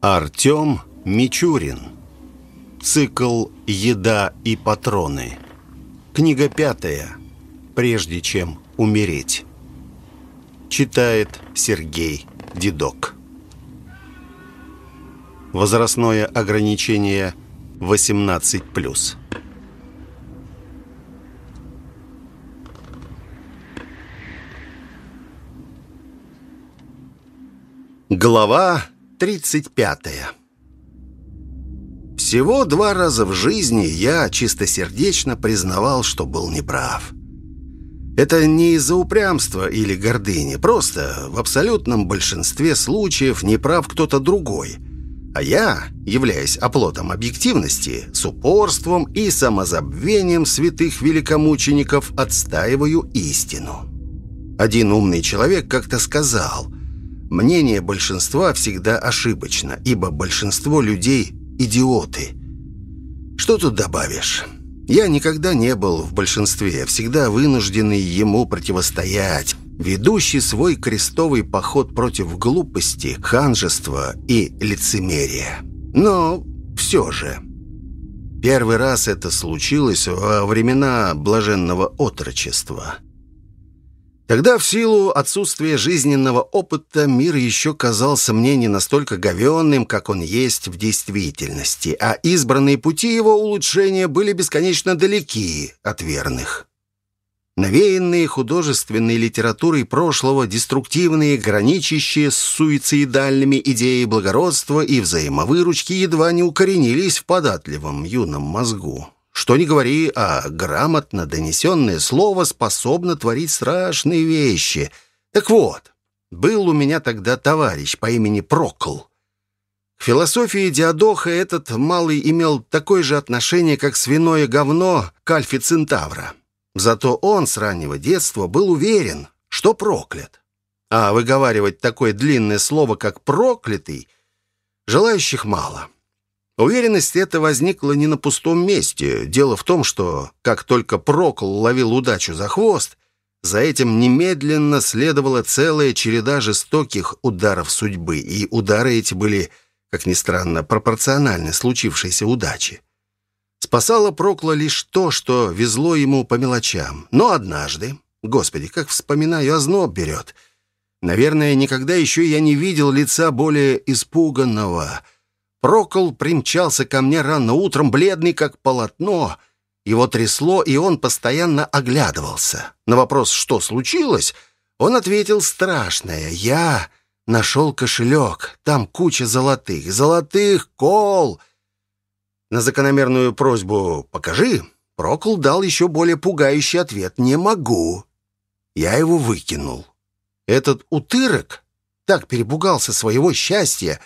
Артем Мичурин. Цикл «Еда и патроны». Книга пятая. «Прежде чем умереть». Читает Сергей Дедок. Возрастное ограничение 18+. Глава 35 Всего два раза в жизни я чистосердечно признавал, что был неправ. Это не из-за упрямства или гордыни, просто в абсолютном большинстве случаев неправ кто-то другой. А я, являясь оплотом объективности, с упорством и самозабвением святых великомучеников, отстаиваю истину. Один умный человек как-то сказал – Мнение большинства всегда ошибочно, ибо большинство людей – идиоты. Что тут добавишь? Я никогда не был в большинстве, всегда вынужденный ему противостоять, ведущий свой крестовый поход против глупости, ханжества и лицемерия. Но все же... Первый раз это случилось во времена блаженного отрочества – Тогда в силу отсутствия жизненного опыта мир еще казался мне не настолько говенным, как он есть в действительности, а избранные пути его улучшения были бесконечно далеки от верных. Навеянные художественной литературой прошлого, деструктивные, граничащие с суицидальными идеи благородства и взаимовыручки едва не укоренились в податливом юном мозгу. Что ни говори, а грамотно донесенное слово способно творить страшные вещи. Так вот, был у меня тогда товарищ по имени Прокл. К философии Диадоха этот малый имел такое же отношение, как свиное говно к Альфе Центавра. Зато он с раннего детства был уверен, что проклят. А выговаривать такое длинное слово, как «проклятый», желающих мало. Уверенность эта возникла не на пустом месте. Дело в том, что как только Прокл ловил удачу за хвост, за этим немедленно следовала целая череда жестоких ударов судьбы, и удары эти были, как ни странно, пропорциональны случившейся удаче. Спасало Прокла лишь то, что везло ему по мелочам. Но однажды, господи, как вспоминаю, озноб берет. Наверное, никогда еще я не видел лица более испуганного — Прокол примчался ко мне рано утром, бледный как полотно. Его трясло, и он постоянно оглядывался. На вопрос, что случилось, он ответил страшное. «Я нашел кошелек, там куча золотых. Золотых, кол!» На закономерную просьбу «покажи» Прокол дал еще более пугающий ответ «не могу». Я его выкинул. Этот утырок так перепугался своего счастья,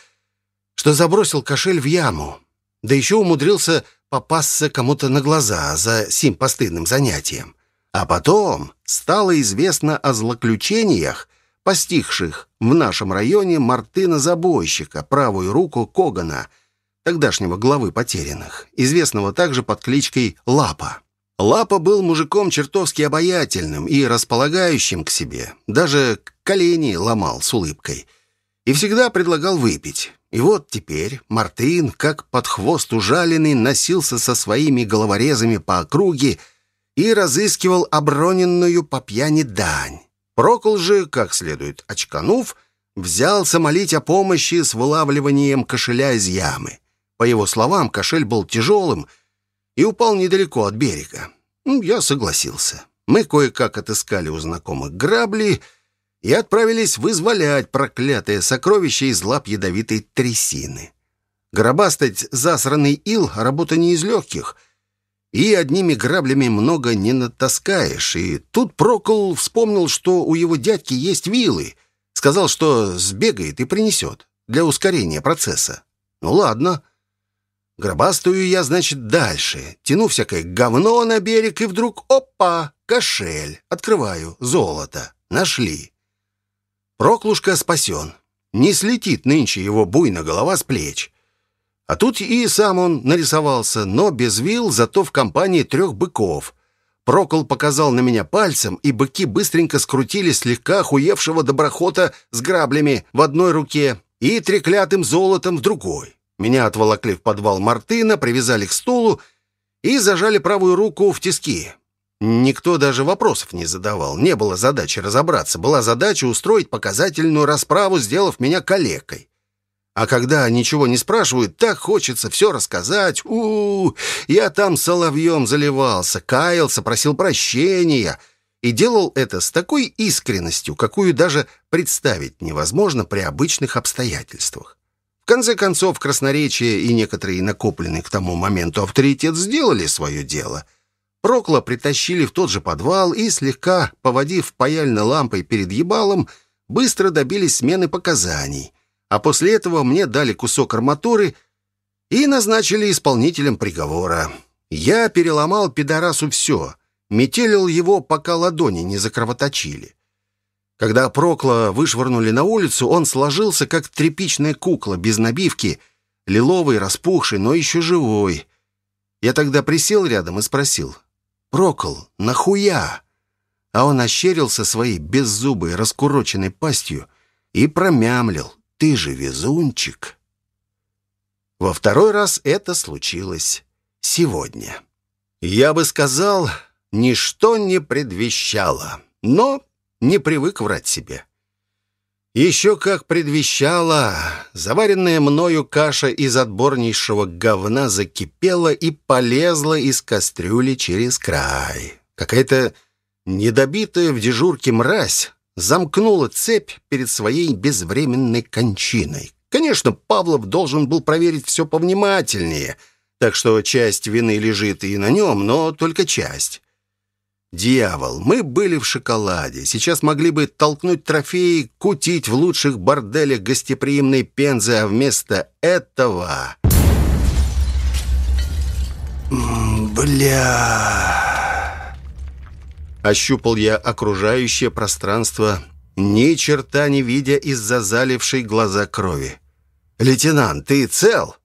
что забросил кошель в яму, да еще умудрился попасться кому-то на глаза за сим постыдным занятием. А потом стало известно о злоключениях, постигших в нашем районе Мартына-забойщика, правую руку Когана, тогдашнего главы потерянных, известного также под кличкой Лапа. Лапа был мужиком чертовски обаятельным и располагающим к себе, даже колени ломал с улыбкой, и всегда предлагал выпить. И вот теперь Мартын, как под хвост ужаленный, носился со своими головорезами по округе и разыскивал оброненную по пьяни дань. Прокол же, как следует очканув, взялся молить о помощи с вылавливанием кошеля из ямы. По его словам, кошель был тяжелым и упал недалеко от берега. Ну, я согласился. Мы кое-как отыскали у знакомых грабли — и отправились вызволять проклятое сокровище из лап ядовитой трясины. Гробастать засранный ил — работа не из легких, и одними граблями много не натаскаешь. И тут Прокол вспомнил, что у его дядьки есть вилы, сказал, что сбегает и принесет для ускорения процесса. Ну ладно. Гробастую я, значит, дальше. Тяну всякое говно на берег, и вдруг — опа! Кошель. Открываю. Золото. Нашли. Проклушка спасен. Не слетит нынче его буйно голова с плеч. А тут и сам он нарисовался, но без вил, зато в компании трех быков. Прокол показал на меня пальцем, и быки быстренько скрутили слегка охуевшего доброхота с граблями в одной руке и треклятым золотом в другой. Меня отволокли в подвал Мартына, привязали к стулу и зажали правую руку в тиски. Никто даже вопросов не задавал. Не было задачи разобраться. Была задача устроить показательную расправу, сделав меня калекой. А когда ничего не спрашивают, так хочется все рассказать. У, -у, -у я там соловьем заливался, каялся, просил прощения. И делал это с такой искренностью, какую даже представить невозможно при обычных обстоятельствах. В конце концов, красноречие и некоторые накопленный к тому моменту авторитет сделали свое дело — Прокла притащили в тот же подвал и, слегка поводив паяльной лампой перед ебалом, быстро добились смены показаний. А после этого мне дали кусок арматуры и назначили исполнителем приговора. Я переломал пидорасу все, метелил его, пока ладони не закровоточили. Когда Прокла вышвырнули на улицу, он сложился, как тряпичная кукла, без набивки, лиловый, распухший, но еще живой. Я тогда присел рядом и спросил, Прокол, нахуя?» А он ощерился своей беззубой, раскуроченной пастью и промямлил. «Ты же везунчик!» Во второй раз это случилось сегодня. Я бы сказал, ничто не предвещало, но не привык врать себе. Еще как предвещало, заваренная мною каша из отборнейшего говна закипела и полезла из кастрюли через край. Какая-то недобитая в дежурке мразь замкнула цепь перед своей безвременной кончиной. Конечно, Павлов должен был проверить все повнимательнее, так что часть вины лежит и на нем, но только часть. Дьявол, мы были в шоколаде. Сейчас могли бы толкнуть трофеи, кутить в лучших борделях гостеприимной Пензы, а вместо этого... Бля... Ощупал я окружающее пространство, ни черта не видя из-за залившей глаза крови. «Лейтенант, ты цел?»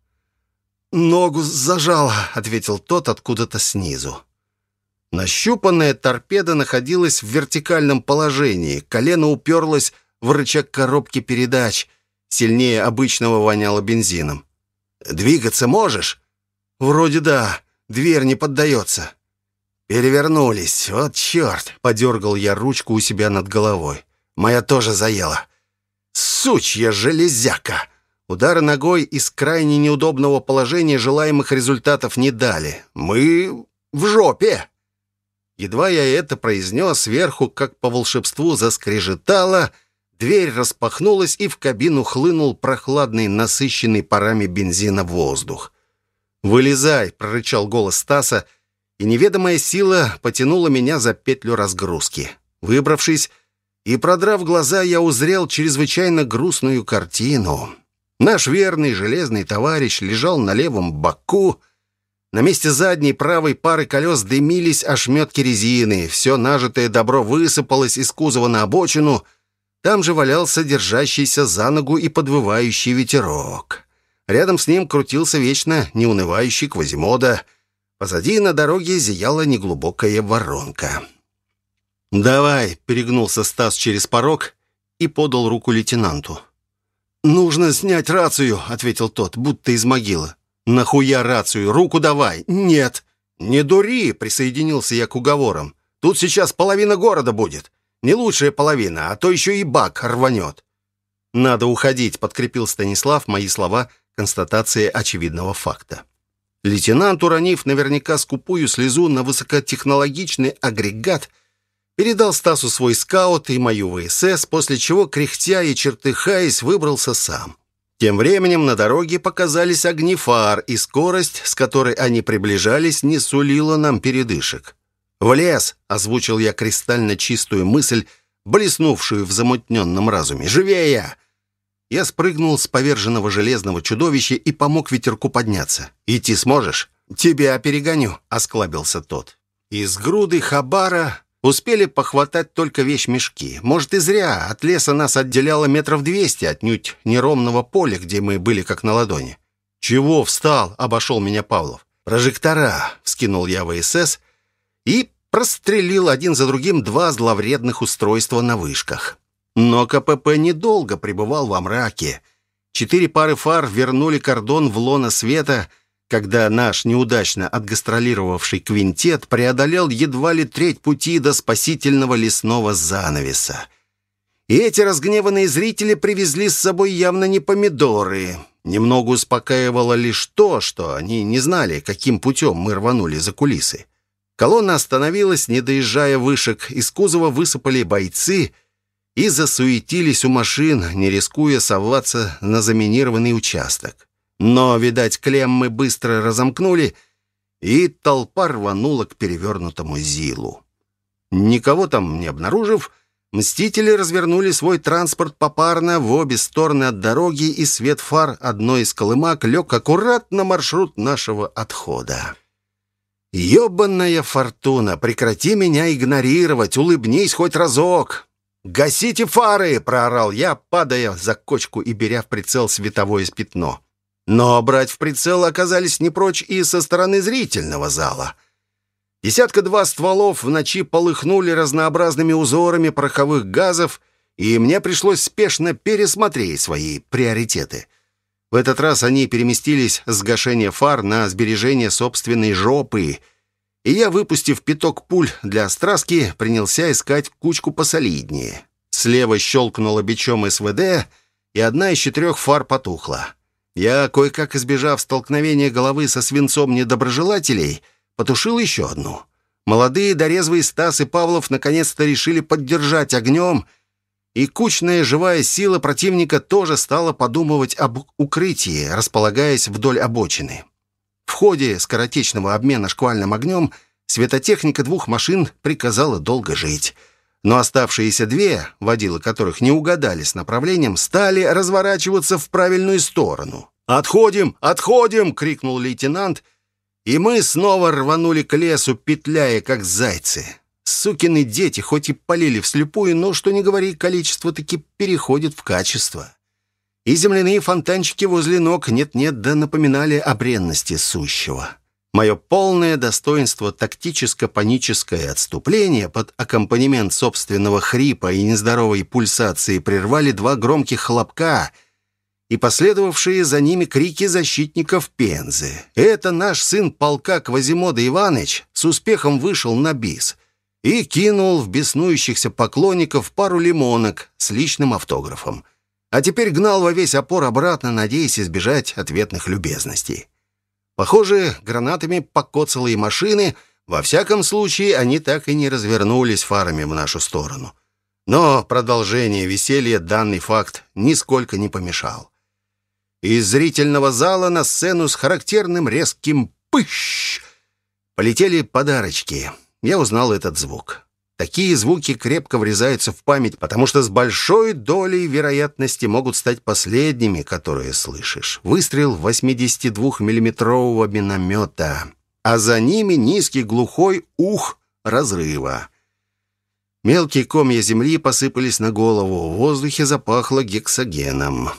«Ногу зажало», — ответил тот откуда-то снизу. Нащупанная торпеда находилась в вертикальном положении. Колено уперлось в рычаг коробки передач. Сильнее обычного воняло бензином. «Двигаться можешь?» «Вроде да. Дверь не поддается». «Перевернулись. Вот черт!» — подергал я ручку у себя над головой. «Моя тоже заела». «Сучья железяка!» Удары ногой из крайне неудобного положения желаемых результатов не дали. «Мы в жопе!» Едва я это произнес, сверху, как по волшебству, заскрежетало, дверь распахнулась, и в кабину хлынул прохладный, насыщенный парами бензина воздух. «Вылезай!» — прорычал голос Стаса, и неведомая сила потянула меня за петлю разгрузки. Выбравшись и продрав глаза, я узрел чрезвычайно грустную картину. Наш верный железный товарищ лежал на левом боку, на месте задней правой пары колес дымились ошметки резины. Все нажитое добро высыпалось из кузова на обочину. Там же валялся держащийся за ногу и подвывающий ветерок. Рядом с ним крутился вечно неунывающий Квазимода. Позади на дороге зияла неглубокая воронка. «Давай», — перегнулся Стас через порог и подал руку лейтенанту. «Нужно снять рацию», — ответил тот, будто из могилы. «Нахуя рацию? Руку давай!» «Нет!» «Не дури!» — присоединился я к уговорам. «Тут сейчас половина города будет. Не лучшая половина, а то еще и бак рванет». «Надо уходить», — подкрепил Станислав мои слова констатации очевидного факта. Лейтенант, уронив наверняка скупую слезу на высокотехнологичный агрегат, передал Стасу свой скаут и мою ВСС, после чего, кряхтя и чертыхаясь, выбрался сам. Тем временем на дороге показались огни фар, и скорость, с которой они приближались, не сулила нам передышек. «В лес!» — озвучил я кристально чистую мысль, блеснувшую в замутненном разуме. «Живее!» Я спрыгнул с поверженного железного чудовища и помог ветерку подняться. «Идти сможешь?» «Тебя перегоню», — осклабился тот. Из груды хабара Успели похватать только вещмешки. Может, и зря. От леса нас отделяло метров двести, отнюдь неровного поля, где мы были как на ладони. «Чего встал?» — обошел меня Павлов. «Прожектора!» — вскинул я ВСС и прострелил один за другим два зловредных устройства на вышках. Но КПП недолго пребывал во мраке. Четыре пары фар вернули кордон в лоно света, когда наш неудачно отгастролировавший квинтет преодолел едва ли треть пути до спасительного лесного занавеса. И эти разгневанные зрители привезли с собой явно не помидоры. Немного успокаивало лишь то, что они не знали, каким путем мы рванули за кулисы. Колонна остановилась, не доезжая вышек. Из кузова высыпали бойцы и засуетились у машин, не рискуя соваться на заминированный участок. Но, видать, клеммы быстро разомкнули, и толпа рванула к перевернутому Зилу. Никого там не обнаружив, Мстители развернули свой транспорт попарно в обе стороны от дороги, и свет фар одной из колымак лег аккуратно маршрут нашего отхода. «Ебанная фортуна! Прекрати меня игнорировать! Улыбнись хоть разок!» «Гасите фары!» — проорал я, падая за кочку и беря в прицел световое пятно. Но брать в прицел оказались не прочь и со стороны зрительного зала — Десятка-два стволов в ночи полыхнули разнообразными узорами пороховых газов, и мне пришлось спешно пересмотреть свои приоритеты. В этот раз они переместились с гашения фар на сбережение собственной жопы, и я, выпустив пяток пуль для страски, принялся искать кучку посолиднее. Слева щелкнуло бичом СВД, и одна из четырех фар потухла. Я, кое-как избежав столкновения головы со свинцом недоброжелателей, — потушил еще одну. Молодые дорезвые Стас и Павлов наконец-то решили поддержать огнем, и кучная живая сила противника тоже стала подумывать об укрытии, располагаясь вдоль обочины. В ходе скоротечного обмена шквальным огнем светотехника двух машин приказала долго жить. Но оставшиеся две, водилы которых не угадали с направлением, стали разворачиваться в правильную сторону. «Отходим! Отходим!» — крикнул лейтенант — и мы снова рванули к лесу, петляя, как зайцы. Сукины дети хоть и полили вслепую, но, что не говори, количество таки переходит в качество. И земляные фонтанчики возле ног нет-нет да напоминали о бренности сущего. Мое полное достоинство тактическо-паническое отступление под аккомпанемент собственного хрипа и нездоровой пульсации прервали два громких хлопка — и последовавшие за ними крики защитников Пензы. Это наш сын полка Квазимода Иваныч с успехом вышел на бис и кинул в беснующихся поклонников пару лимонок с личным автографом. А теперь гнал во весь опор обратно, надеясь избежать ответных любезностей. Похоже, гранатами покоцало и машины, во всяком случае, они так и не развернулись фарами в нашу сторону. Но продолжение веселья данный факт нисколько не помешал. Из зрительного зала на сцену с характерным резким «пыщ» полетели подарочки. Я узнал этот звук. Такие звуки крепко врезаются в память, потому что с большой долей вероятности могут стать последними, которые слышишь. Выстрел 82-миллиметрового миномета, а за ними низкий глухой ух разрыва. Мелкие комья земли посыпались на голову, в воздухе запахло гексогеном.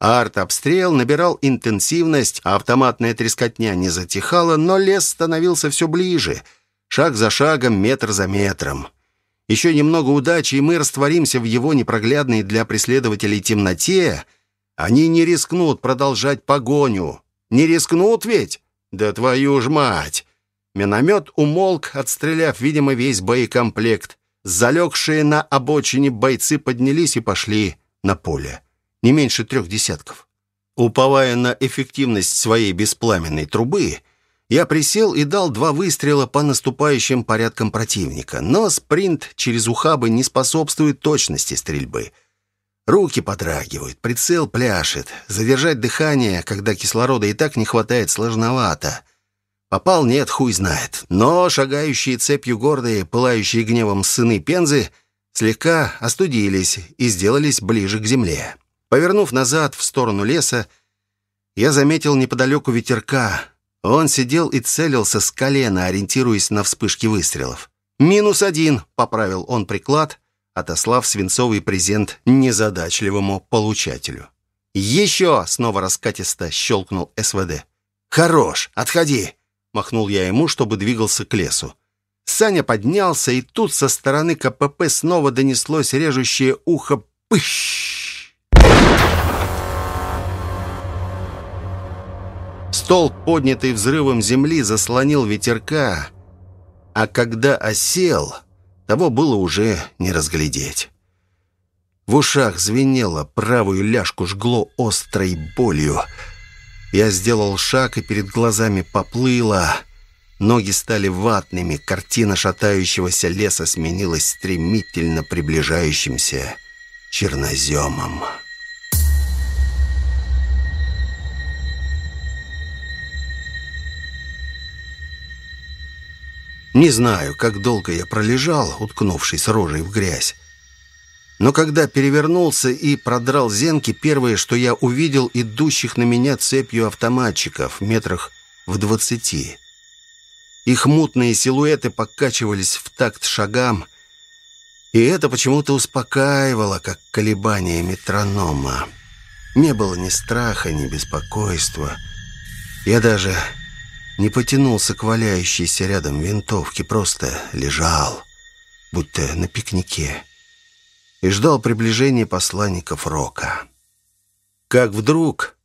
Арт-обстрел набирал интенсивность, а автоматная трескотня не затихала, но лес становился все ближе, шаг за шагом, метр за метром. Еще немного удачи, и мы растворимся в его непроглядной для преследователей темноте. Они не рискнут продолжать погоню. Не рискнут ведь? Да твою ж мать! Миномет умолк, отстреляв, видимо, весь боекомплект. Залегшие на обочине бойцы поднялись и пошли на поле не меньше трех десятков. Уповая на эффективность своей беспламенной трубы, я присел и дал два выстрела по наступающим порядкам противника, но спринт через ухабы не способствует точности стрельбы. Руки подрагивают, прицел пляшет. Задержать дыхание, когда кислорода и так не хватает, сложновато. Попал, нет, хуй знает. Но шагающие цепью гордые, пылающие гневом сыны Пензы слегка остудились и сделались ближе к земле. Повернув назад в сторону леса, я заметил неподалеку ветерка. Он сидел и целился с колена, ориентируясь на вспышки выстрелов. «Минус один», — поправил он приклад, отослав свинцовый презент незадачливому получателю. «Еще!» — снова раскатисто щелкнул СВД. «Хорош! Отходи!» — махнул я ему, чтобы двигался к лесу. Саня поднялся, и тут со стороны КПП снова донеслось режущее ухо «пыщ!» Столб, поднятый взрывом земли, заслонил ветерка, а когда осел, того было уже не разглядеть. В ушах звенело, правую ляжку жгло острой болью. Я сделал шаг, и перед глазами поплыло. Ноги стали ватными, картина шатающегося леса сменилась стремительно приближающимся черноземом. Не знаю, как долго я пролежал, уткнувшись рожей в грязь. Но когда перевернулся и продрал зенки, первое, что я увидел, идущих на меня цепью автоматчиков, метрах в двадцати. Их мутные силуэты покачивались в такт шагам, и это почему-то успокаивало, как колебание метронома. Не было ни страха, ни беспокойства. Я даже не потянулся к валяющейся рядом винтовке, просто лежал, будто на пикнике и ждал приближения посланников Рока. Как вдруг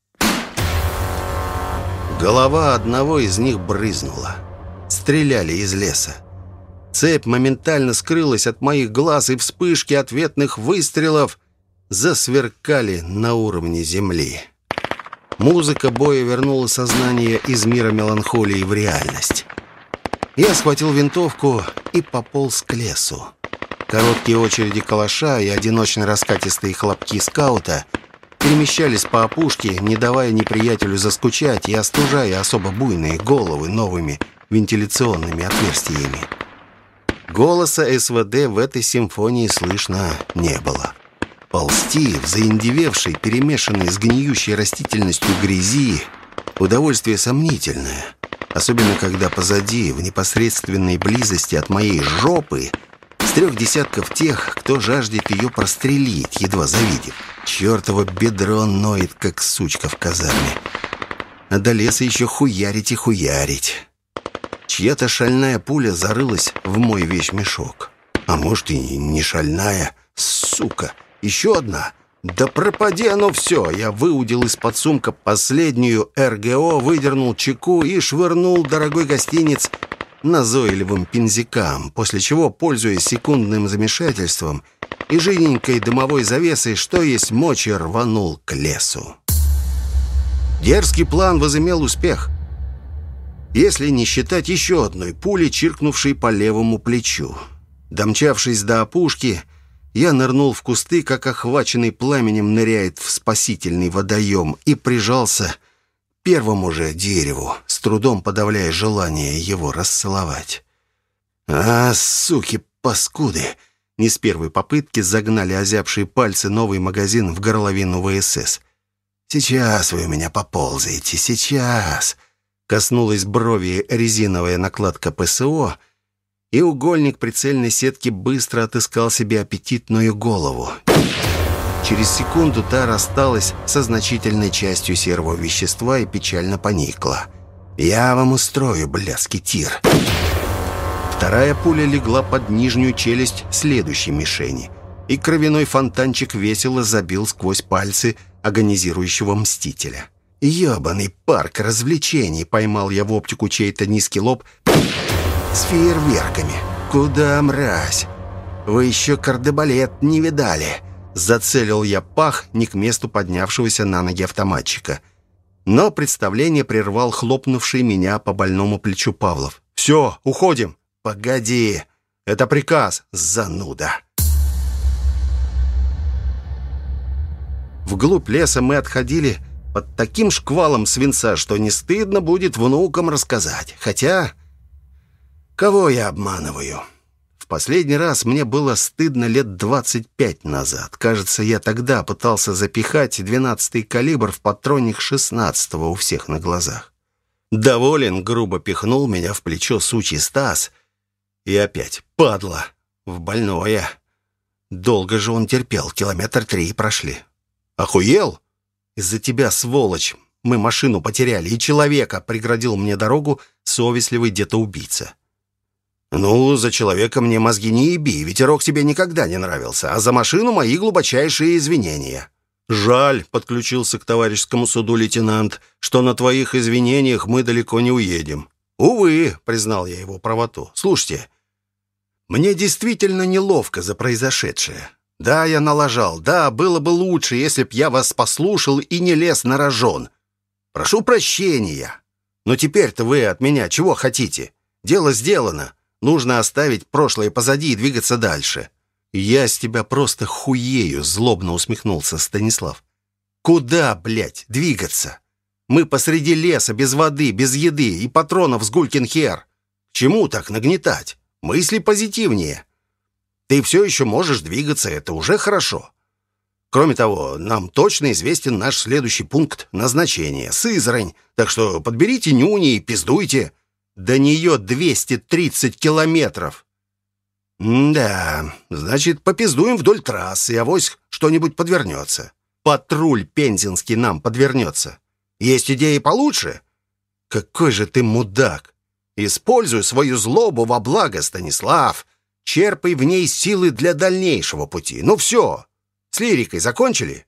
голова одного из них брызнула. Стреляли из леса. Цепь моментально скрылась от моих глаз, и вспышки ответных выстрелов засверкали на уровне земли. Музыка боя вернула сознание из мира меланхолии в реальность. Я схватил винтовку и пополз к лесу. Короткие очереди калаша и одиночные раскатистые хлопки скаута перемещались по опушке, не давая неприятелю заскучать и остужая особо буйные головы новыми вентиляционными отверстиями. Голоса СВД в этой симфонии слышно не было. Ползти в заиндевевшей, перемешанной с гниющей растительностью грязи – удовольствие сомнительное. Особенно, когда позади, в непосредственной близости от моей жопы – с трех десятков тех, кто жаждет ее прострелить, едва завидев. Чертово бедро ноет, как сучка в казарме. А до леса еще хуярить и хуярить. Чья-то шальная пуля зарылась в мой вещмешок. А может и не шальная. Сука, еще одна. Да пропади оно все. Я выудил из-под сумка последнюю РГО, выдернул чеку и швырнул дорогой гостиниц назойливым пензикам, после чего, пользуясь секундным замешательством и жиденькой дымовой завесой, что есть мочи, рванул к лесу. Дерзкий план возымел успех. Если не считать еще одной пули, чиркнувшей по левому плечу. Домчавшись до опушки, я нырнул в кусты, как охваченный пламенем ныряет в спасительный водоем, и прижался первому же дереву, с трудом подавляя желание его расцеловать. «А, суки, паскуды!» Не с первой попытки загнали озябшие пальцы новый магазин в горловину ВСС. «Сейчас вы у меня поползаете, сейчас!» Коснулась брови резиновая накладка ПСО, и угольник прицельной сетки быстро отыскал себе аппетитную голову. Через секунду та рассталась со значительной частью серого вещества и печально поникла. «Я вам устрою, блядский тир!» Вторая пуля легла под нижнюю челюсть следующей мишени, и кровяной фонтанчик весело забил сквозь пальцы агонизирующего мстителя. «Ебаный парк развлечений!» Поймал я в оптику чей-то низкий лоб с фейерверками. «Куда, мразь? Вы еще кардебалет не видали!» Зацелил я пах не к месту поднявшегося на ноги автоматчика. Но представление прервал хлопнувший меня по больному плечу Павлов. «Все, уходим!» «Погоди! Это приказ, зануда!» Вглубь леса мы отходили под таким шквалом свинца, что не стыдно будет внукам рассказать. Хотя, кого я обманываю? В последний раз мне было стыдно лет 25 назад. Кажется, я тогда пытался запихать 12-й калибр в патронник 16-го у всех на глазах. Доволен, грубо пихнул меня в плечо сучий Стас. И опять, падла, в больное. Долго же он терпел, километр три прошли. Охуел? Из-за тебя, сволочь, мы машину потеряли, и человека преградил мне дорогу совестливый где-то убийца. «Ну, за человека мне мозги не еби, ветерок тебе никогда не нравился, а за машину мои глубочайшие извинения». «Жаль», — подключился к товарищескому суду лейтенант, «что на твоих извинениях мы далеко не уедем». «Увы», — признал я его правоту. «Слушайте, мне действительно неловко за произошедшее. Да, я налажал. Да, было бы лучше, если б я вас послушал и не лез на рожон. Прошу прощения. Но теперь-то вы от меня чего хотите? Дело сделано. Нужно оставить прошлое позади и двигаться дальше. Я с тебя просто хуею, злобно усмехнулся Станислав. Куда, блядь, двигаться? Мы посреди леса, без воды, без еды и патронов с гулькин хер. Чему так нагнетать? Мысли позитивнее. Ты все еще можешь двигаться, это уже хорошо. Кроме того, нам точно известен наш следующий пункт назначения — Сызрань. Так что подберите нюни и пиздуйте. До нее 230 километров. «Да, значит, попиздуем вдоль трассы, авось что-нибудь подвернется. Патруль пензенский нам подвернется. Есть идеи получше?» «Какой же ты мудак! Используй свою злобу во благо, Станислав!» Черпай в ней силы для дальнейшего пути. Ну все, с лирикой закончили?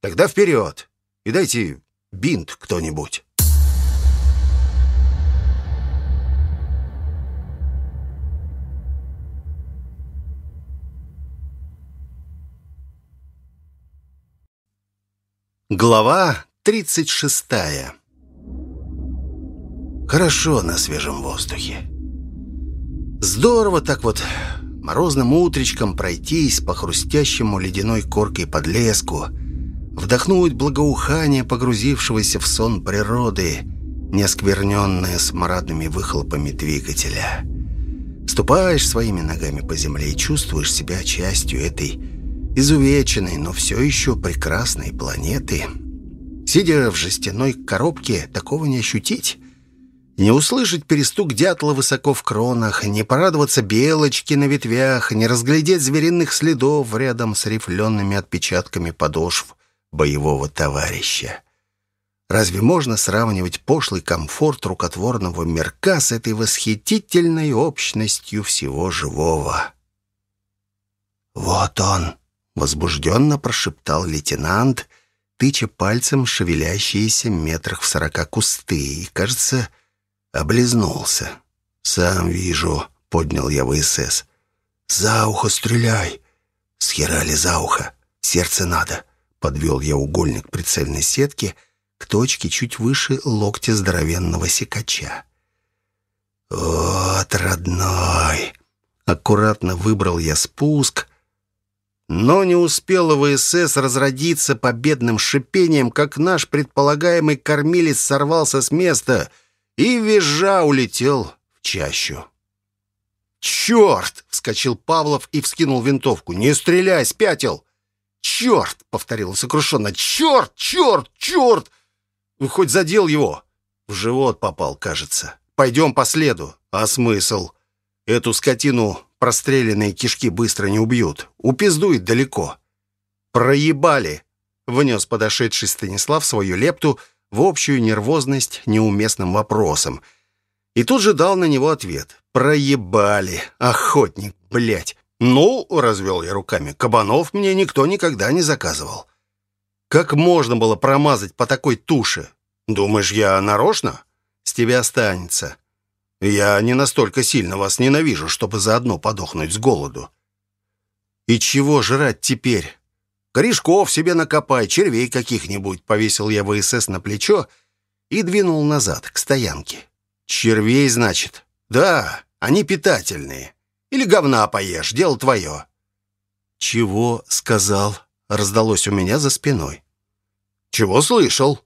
Тогда вперед. И дайте бинт кто-нибудь. Глава 36 Хорошо на свежем воздухе. Здорово так вот морозным утречком пройтись по хрустящему ледяной коркой подлеску, вдохнуть благоухание погрузившегося в сон природы, не оскверненное смрадными выхлопами двигателя. Ступаешь своими ногами по земле и чувствуешь себя частью этой изувеченной, но все еще прекрасной планеты. Сидя в жестяной коробке, такого не ощутить. Не услышать перестук дятла высоко в кронах, не порадоваться белочки на ветвях, не разглядеть звериных следов рядом с рифлеными отпечатками подошв боевого товарища. Разве можно сравнивать пошлый комфорт рукотворного мирка с этой восхитительной общностью всего живого? «Вот он!» — возбужденно прошептал лейтенант, тыча пальцем шевелящиеся метрах в сорока кусты, и, кажется, Облизнулся. «Сам вижу», — поднял я ВСС. «За ухо стреляй!» «Схерали за ухо. Сердце надо», — подвел я угольник прицельной сетки к точке чуть выше локтя здоровенного секача. «Вот, родной!» Аккуратно выбрал я спуск, но не успела ВСС разродиться победным шипением, как наш предполагаемый кормилец сорвался с места — и визжа улетел в чащу. «Черт!» — вскочил Павлов и вскинул винтовку. «Не стреляй, спятил!» «Черт!» — повторил сокрушенно. «Черт! Черт! Черт!» «Ну, хоть задел его!» В живот попал, кажется. «Пойдем по следу». «А смысл?» «Эту скотину простреленные кишки быстро не убьют. Упиздует далеко». «Проебали!» — внес подошедший Станислав свою лепту — в общую нервозность неуместным вопросом. И тут же дал на него ответ. «Проебали! Охотник, блядь!» «Ну, — развел я руками, — кабанов мне никто никогда не заказывал. Как можно было промазать по такой туше? Думаешь, я нарочно? С тебя останется. Я не настолько сильно вас ненавижу, чтобы заодно подохнуть с голоду. И чего жрать теперь? Корешков себе накопай, червей каких-нибудь», — повесил я ВСС на плечо и двинул назад, к стоянке. «Червей, значит?» «Да, они питательные. Или говна поешь, дело твое». «Чего сказал?» — раздалось у меня за спиной. «Чего слышал?»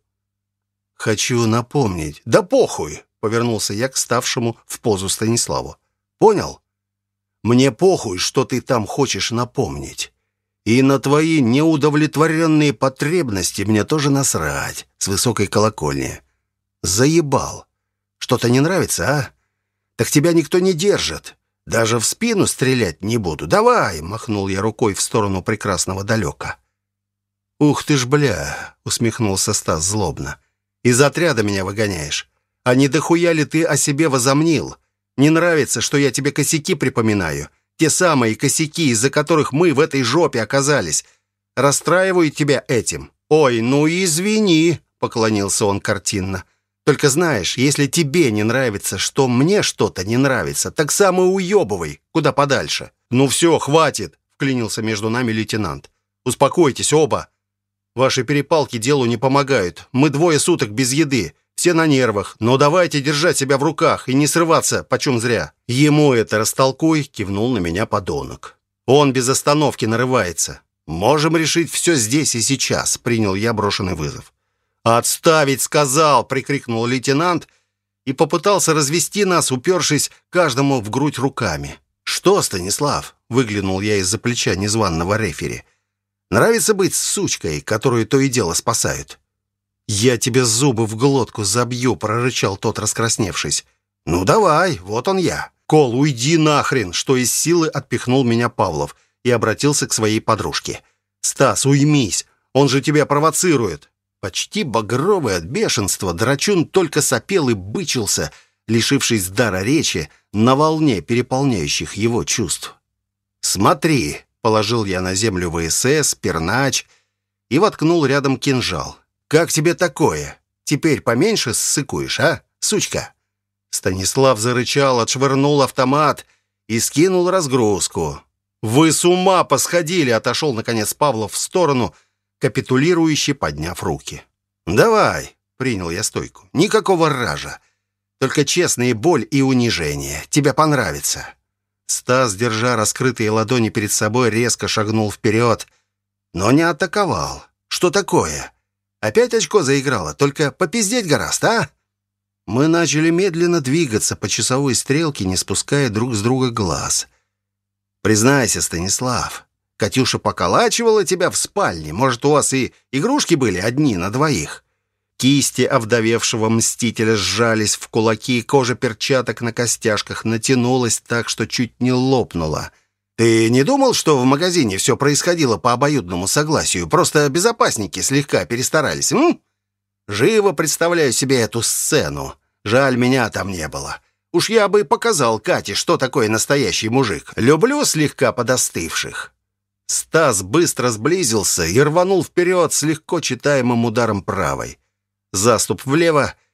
«Хочу напомнить». «Да похуй!» — повернулся я к ставшему в позу Станиславу. «Понял? Мне похуй, что ты там хочешь напомнить. И на твои неудовлетворенные потребности мне тоже насрать с высокой колокольни. Заебал. Что-то не нравится, а? Так тебя никто не держит. Даже в спину стрелять не буду. Давай, махнул я рукой в сторону прекрасного далека. Ух ты ж, бля, усмехнулся Стас злобно. Из отряда меня выгоняешь. А не дохуя ли ты о себе возомнил? Не нравится, что я тебе косяки припоминаю? Те самые косяки, из-за которых мы в этой жопе оказались. Расстраиваю тебя этим». «Ой, ну извини», — поклонился он картинно. «Только знаешь, если тебе не нравится, что мне что-то не нравится, так само уебывай, куда подальше». «Ну все, хватит», — вклинился между нами лейтенант. «Успокойтесь оба. Ваши перепалки делу не помогают. Мы двое суток без еды. Все на нервах. Но давайте держать себя в руках и не срываться, почем зря. Ему это растолкуй, кивнул на меня подонок. Он без остановки нарывается. Можем решить все здесь и сейчас, принял я брошенный вызов. «Отставить, сказал!» — прикрикнул лейтенант и попытался развести нас, упершись каждому в грудь руками. «Что, Станислав?» — выглянул я из-за плеча незваного рефери. «Нравится быть сучкой, которую то и дело спасают?» «Я тебе зубы в глотку забью», — прорычал тот, раскрасневшись. «Ну давай, вот он я». «Кол, уйди нахрен!» Что из силы отпихнул меня Павлов и обратился к своей подружке. «Стас, уймись! Он же тебя провоцирует!» Почти багровый от бешенства, драчун только сопел и бычился, лишившись дара речи на волне переполняющих его чувств. «Смотри!» — положил я на землю ВСС, пернач и воткнул рядом кинжал. Как тебе такое? Теперь поменьше ссыкуешь, а, сучка?» Станислав зарычал, отшвырнул автомат и скинул разгрузку. «Вы с ума посходили!» — отошел, наконец, Павлов в сторону, капитулирующий, подняв руки. «Давай!» — принял я стойку. «Никакого ража. Только честная боль и унижение. Тебе понравится». Стас, держа раскрытые ладони перед собой, резко шагнул вперед, но не атаковал. «Что такое?» Опять очко заиграло, только попиздеть гораст, а?» Мы начали медленно двигаться по часовой стрелке, не спуская друг с друга глаз. «Признайся, Станислав, Катюша поколачивала тебя в спальне. Может, у вас и игрушки были одни на двоих?» Кисти овдовевшего мстителя сжались в кулаки, кожа перчаток на костяшках натянулась так, что чуть не лопнула. Ты не думал, что в магазине все происходило по обоюдному согласию? Просто безопасники слегка перестарались, м? Живо представляю себе эту сцену. Жаль, меня там не было. Уж я бы показал Кате, что такое настоящий мужик. Люблю слегка подостывших». Стас быстро сблизился и рванул вперед с легко читаемым ударом правой. Заступ влево —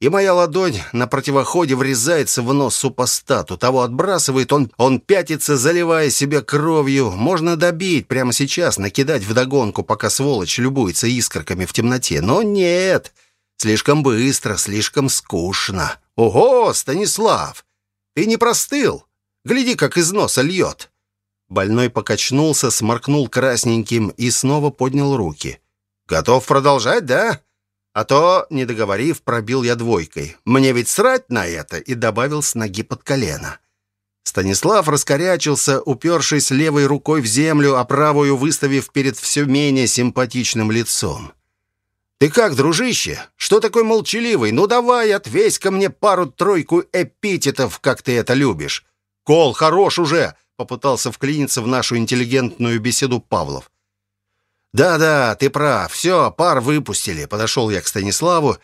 и моя ладонь на противоходе врезается в нос супостату. Того отбрасывает, он, он пятится, заливая себя кровью. Можно добить прямо сейчас, накидать вдогонку, пока сволочь любуется искорками в темноте. Но нет, слишком быстро, слишком скучно. Ого, Станислав, ты не простыл? Гляди, как из носа льет. Больной покачнулся, сморкнул красненьким и снова поднял руки. «Готов продолжать, да?» А то, не договорив, пробил я двойкой. Мне ведь срать на это, и добавил с ноги под колено. Станислав раскорячился, упершись левой рукой в землю, а правую выставив перед все менее симпатичным лицом. «Ты как, дружище? Что такой молчаливый? Ну давай, отвесь ко мне пару-тройку эпитетов, как ты это любишь». «Кол, хорош уже!» — попытался вклиниться в нашу интеллигентную беседу Павлов. «Да-да, ты прав. Все, пар выпустили». Подошел я к Станиславу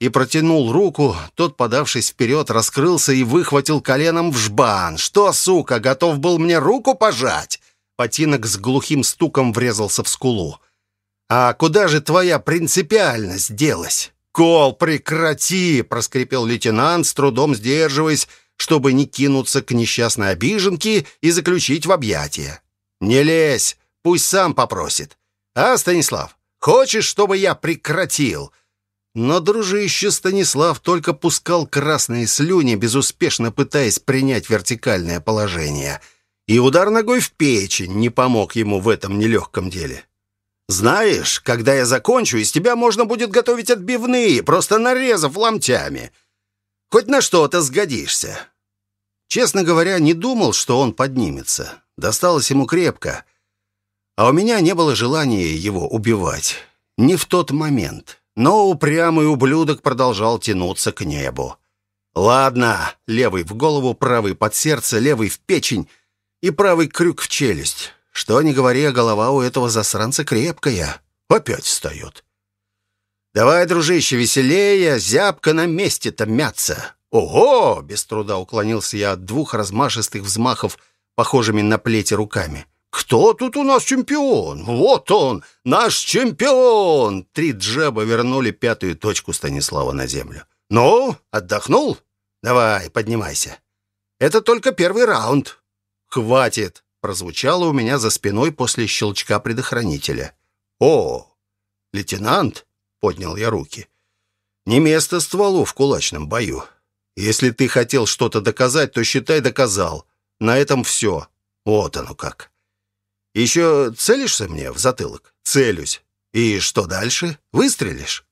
и протянул руку. Тот, подавшись вперед, раскрылся и выхватил коленом в жбан. «Что, сука, готов был мне руку пожать?» Ботинок с глухим стуком врезался в скулу. «А куда же твоя принципиальность делась?» «Кол, прекрати!» — проскрипел лейтенант, с трудом сдерживаясь, чтобы не кинуться к несчастной обиженке и заключить в объятия. «Не лезь, пусть сам попросит. А, Станислав, хочешь, чтобы я прекратил?» Но дружище Станислав только пускал красные слюни, безуспешно пытаясь принять вертикальное положение. И удар ногой в печень не помог ему в этом нелегком деле. «Знаешь, когда я закончу, из тебя можно будет готовить отбивные, просто нарезав ломтями. Хоть на что-то сгодишься». Честно говоря, не думал, что он поднимется. Досталось ему крепко — а у меня не было желания его убивать. Не в тот момент. Но упрямый ублюдок продолжал тянуться к небу. «Ладно». Левый в голову, правый под сердце, левый в печень и правый крюк в челюсть. Что ни говори, голова у этого засранца крепкая. Опять встает. «Давай, дружище, веселее, зябко на месте-то мяться». «Ого!» — без труда уклонился я от двух размашистых взмахов, похожими на плети руками. «Кто тут у нас чемпион? Вот он, наш чемпион!» Три джеба вернули пятую точку Станислава на землю. «Ну, отдохнул? Давай, поднимайся. Это только первый раунд». «Хватит!» — прозвучало у меня за спиной после щелчка предохранителя. «О, лейтенант!» — поднял я руки. «Не место стволу в кулачном бою. Если ты хотел что-то доказать, то, считай, доказал. На этом все. Вот оно как. Еще целишься мне в затылок? Целюсь. И что дальше? Выстрелишь?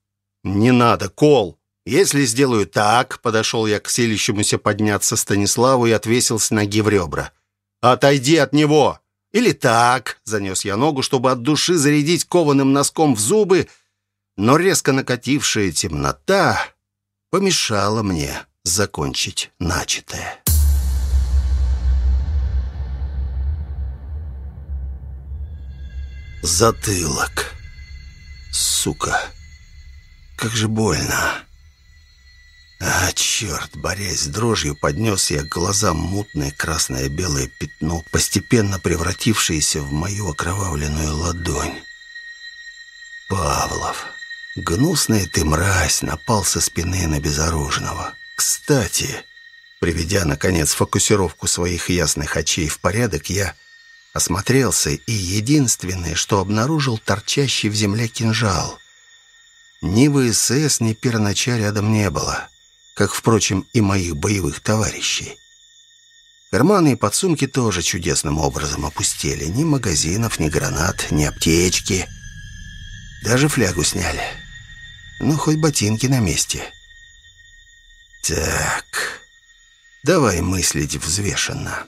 Не надо, кол. Если сделаю так, подошел я к селищемуся подняться Станиславу и отвесил с ноги в ребра. Отойди от него. Или так, занес я ногу, чтобы от души зарядить кованым носком в зубы, но резко накатившая темнота помешала мне закончить начатое. Затылок. Сука. Как же больно. А, черт, борясь с дрожью, поднес я к глазам мутное красное-белое пятно, постепенно превратившееся в мою окровавленную ладонь. Павлов. Гнусная ты мразь, напал со спины на безоружного. Кстати, приведя, наконец, фокусировку своих ясных очей в порядок, я осмотрелся и единственное, что обнаружил, торчащий в земле кинжал. Ни ВСС, ни пернача рядом не было, как, впрочем, и моих боевых товарищей. Карманы и подсумки тоже чудесным образом опустели. Ни магазинов, ни гранат, ни аптечки. Даже флягу сняли. Ну, хоть ботинки на месте. — так, давай мыслить взвешенно.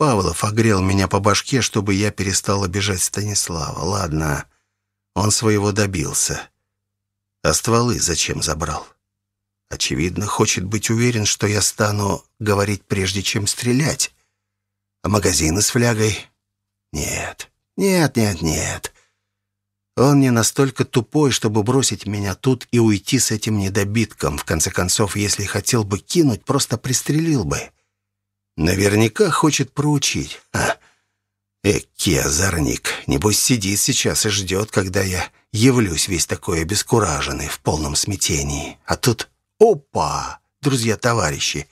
Павлов огрел меня по башке, чтобы я перестал обижать Станислава. Ладно, он своего добился. А стволы зачем забрал? Очевидно, хочет быть уверен, что я стану говорить прежде, чем стрелять. А магазины с флягой? Нет, нет, нет, нет. Он не настолько тупой, чтобы бросить меня тут и уйти с этим недобитком. В конце концов, если хотел бы кинуть, просто пристрелил бы. Наверняка хочет проучить. А, эки озорник. Небось, сидит сейчас и ждет, когда я явлюсь весь такой обескураженный, в полном смятении. А тут опа! Друзья-товарищи,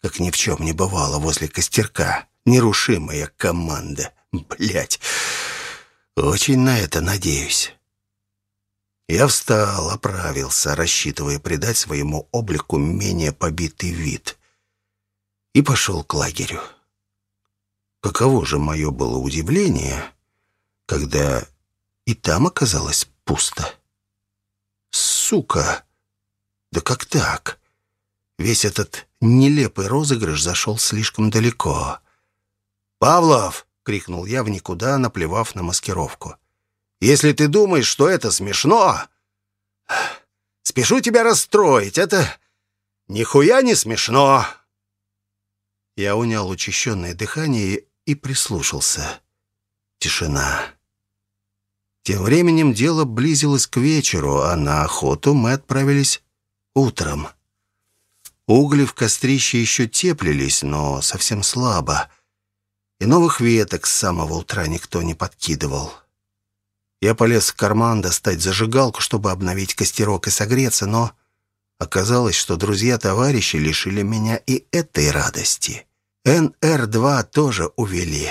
как ни в чем не бывало возле костерка. Нерушимая команда. Блять. Очень на это надеюсь. Я встал, оправился, рассчитывая придать своему облику менее побитый вид. И пошел к лагерю. Каково же мое было удивление, когда и там оказалось пусто. Сука! Да как так? Весь этот нелепый розыгрыш зашел слишком далеко. «Павлов!» — крикнул я в никуда, наплевав на маскировку. «Если ты думаешь, что это смешно, спешу тебя расстроить. Это нихуя не смешно!» Я унял учащенное дыхание и прислушался. Тишина. Тем временем дело близилось к вечеру, а на охоту мы отправились утром. Угли в кострище еще теплились, но совсем слабо — и новых веток с самого утра никто не подкидывал. Я полез в карман достать зажигалку, чтобы обновить костерок и согреться, но оказалось, что друзья-товарищи лишили меня и этой радости. НР-2 тоже увели,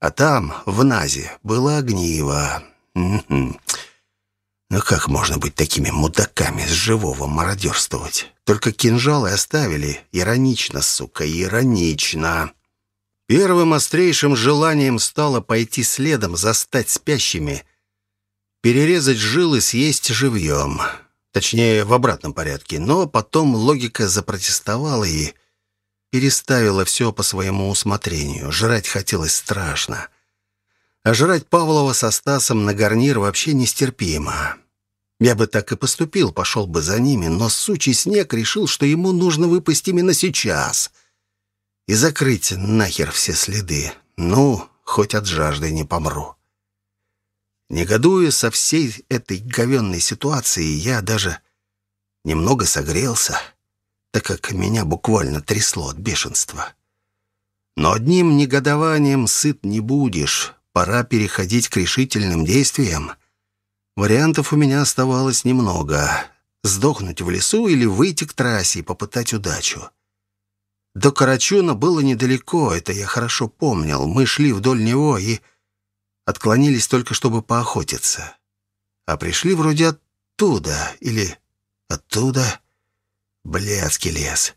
а там, в Назе, было огниво. Ну как можно быть такими мудаками с живого мародерствовать? Только кинжалы оставили. Иронично, сука, иронично. Первым острейшим желанием стало пойти следом, застать спящими, перерезать жилы, съесть живьем. Точнее, в обратном порядке. Но потом логика запротестовала и переставила все по своему усмотрению. Жрать хотелось страшно. А жрать Павлова со Стасом на гарнир вообще нестерпимо. Я бы так и поступил, пошел бы за ними, но сучий снег решил, что ему нужно выпасть именно сейчас — и закрыть нахер все следы. Ну, хоть от жажды не помру. Негодуя со всей этой говенной ситуации, я даже немного согрелся, так как меня буквально трясло от бешенства. Но одним негодованием сыт не будешь. пора переходить к решительным действиям. Вариантов у меня оставалось немного. Сдохнуть в лесу или выйти к трассе и попытать удачу. До Карачуна было недалеко, это я хорошо помнил. Мы шли вдоль него и отклонились только, чтобы поохотиться. А пришли вроде оттуда или оттуда. Блядский лес.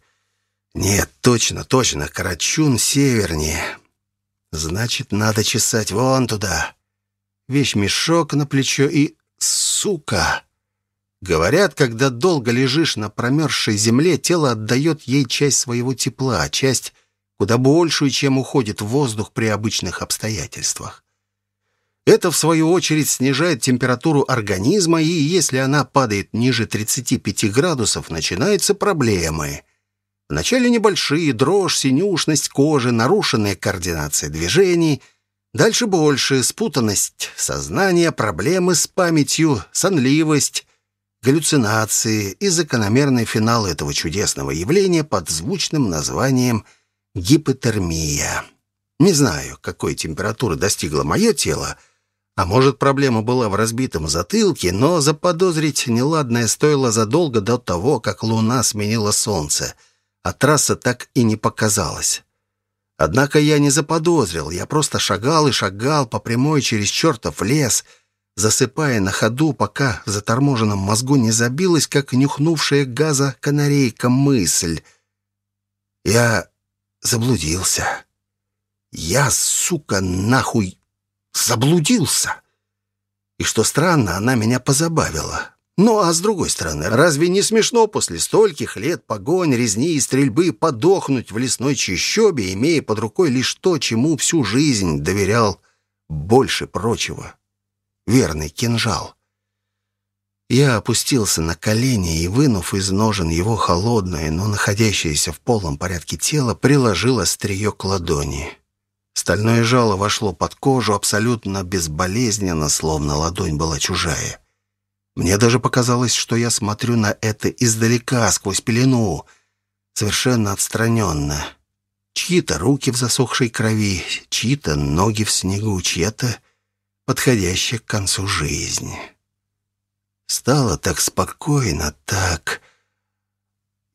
Нет, точно, точно, Карачун севернее. Значит, надо чесать вон туда. Вещь-мешок на плечо и... Сука! Говорят, когда долго лежишь на промерзшей земле, тело отдает ей часть своего тепла, часть куда большую, чем уходит воздух при обычных обстоятельствах. Это, в свою очередь, снижает температуру организма, и если она падает ниже 35 градусов, начинаются проблемы. Вначале небольшие, дрожь, синюшность кожи, нарушенная координация движений. Дальше больше, спутанность сознания, проблемы с памятью, сонливость, галлюцинации и закономерный финал этого чудесного явления под звучным названием гипотермия. Не знаю, какой температуры достигло мое тело, а может, проблема была в разбитом затылке, но заподозрить неладное стоило задолго до того, как луна сменила солнце, а трасса так и не показалась. Однако я не заподозрил, я просто шагал и шагал по прямой через чертов лес — засыпая на ходу, пока в заторможенном мозгу не забилась, как нюхнувшая газа канарейка мысль. Я заблудился. Я, сука, нахуй заблудился. И что странно, она меня позабавила. Ну, а с другой стороны, разве не смешно после стольких лет погонь, резни и стрельбы подохнуть в лесной чащобе, имея под рукой лишь то, чему всю жизнь доверял больше прочего? верный кинжал. Я опустился на колени и, вынув из ножен его холодное, но находящееся в полном порядке тело, приложил острие к ладони. Стальное жало вошло под кожу абсолютно безболезненно, словно ладонь была чужая. Мне даже показалось, что я смотрю на это издалека, сквозь пелену, совершенно отстраненно. Чьи-то руки в засохшей крови, чьи-то ноги в снегу, чья-то подходящая к концу жизни. Стало так спокойно, так...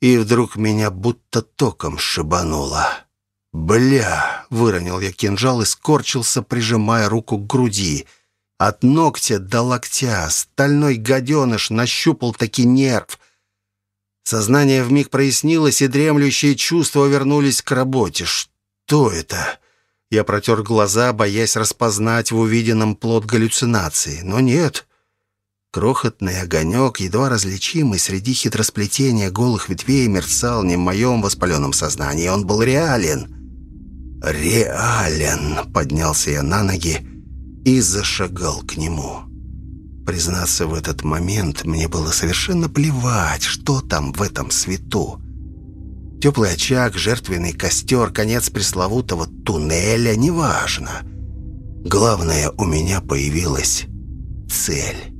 И вдруг меня будто током шибануло. «Бля!» — выронил я кинжал и скорчился, прижимая руку к груди. От ногтя до локтя стальной гаденыш нащупал таки нерв. Сознание вмиг прояснилось, и дремлющие чувства вернулись к работе. «Что это?» Я протер глаза, боясь распознать в увиденном плод галлюцинации. Но нет. Крохотный огонек, едва различимый среди хитросплетения голых ветвей, мерцал не в моем воспаленном сознании. Он был реален. «Реален!» — поднялся я на ноги и зашагал к нему. Признаться, в этот момент мне было совершенно плевать, что там в этом свету. Теплый очаг, жертвенный костер, конец пресловутого туннеля, неважно. Главное, у меня появилась цель.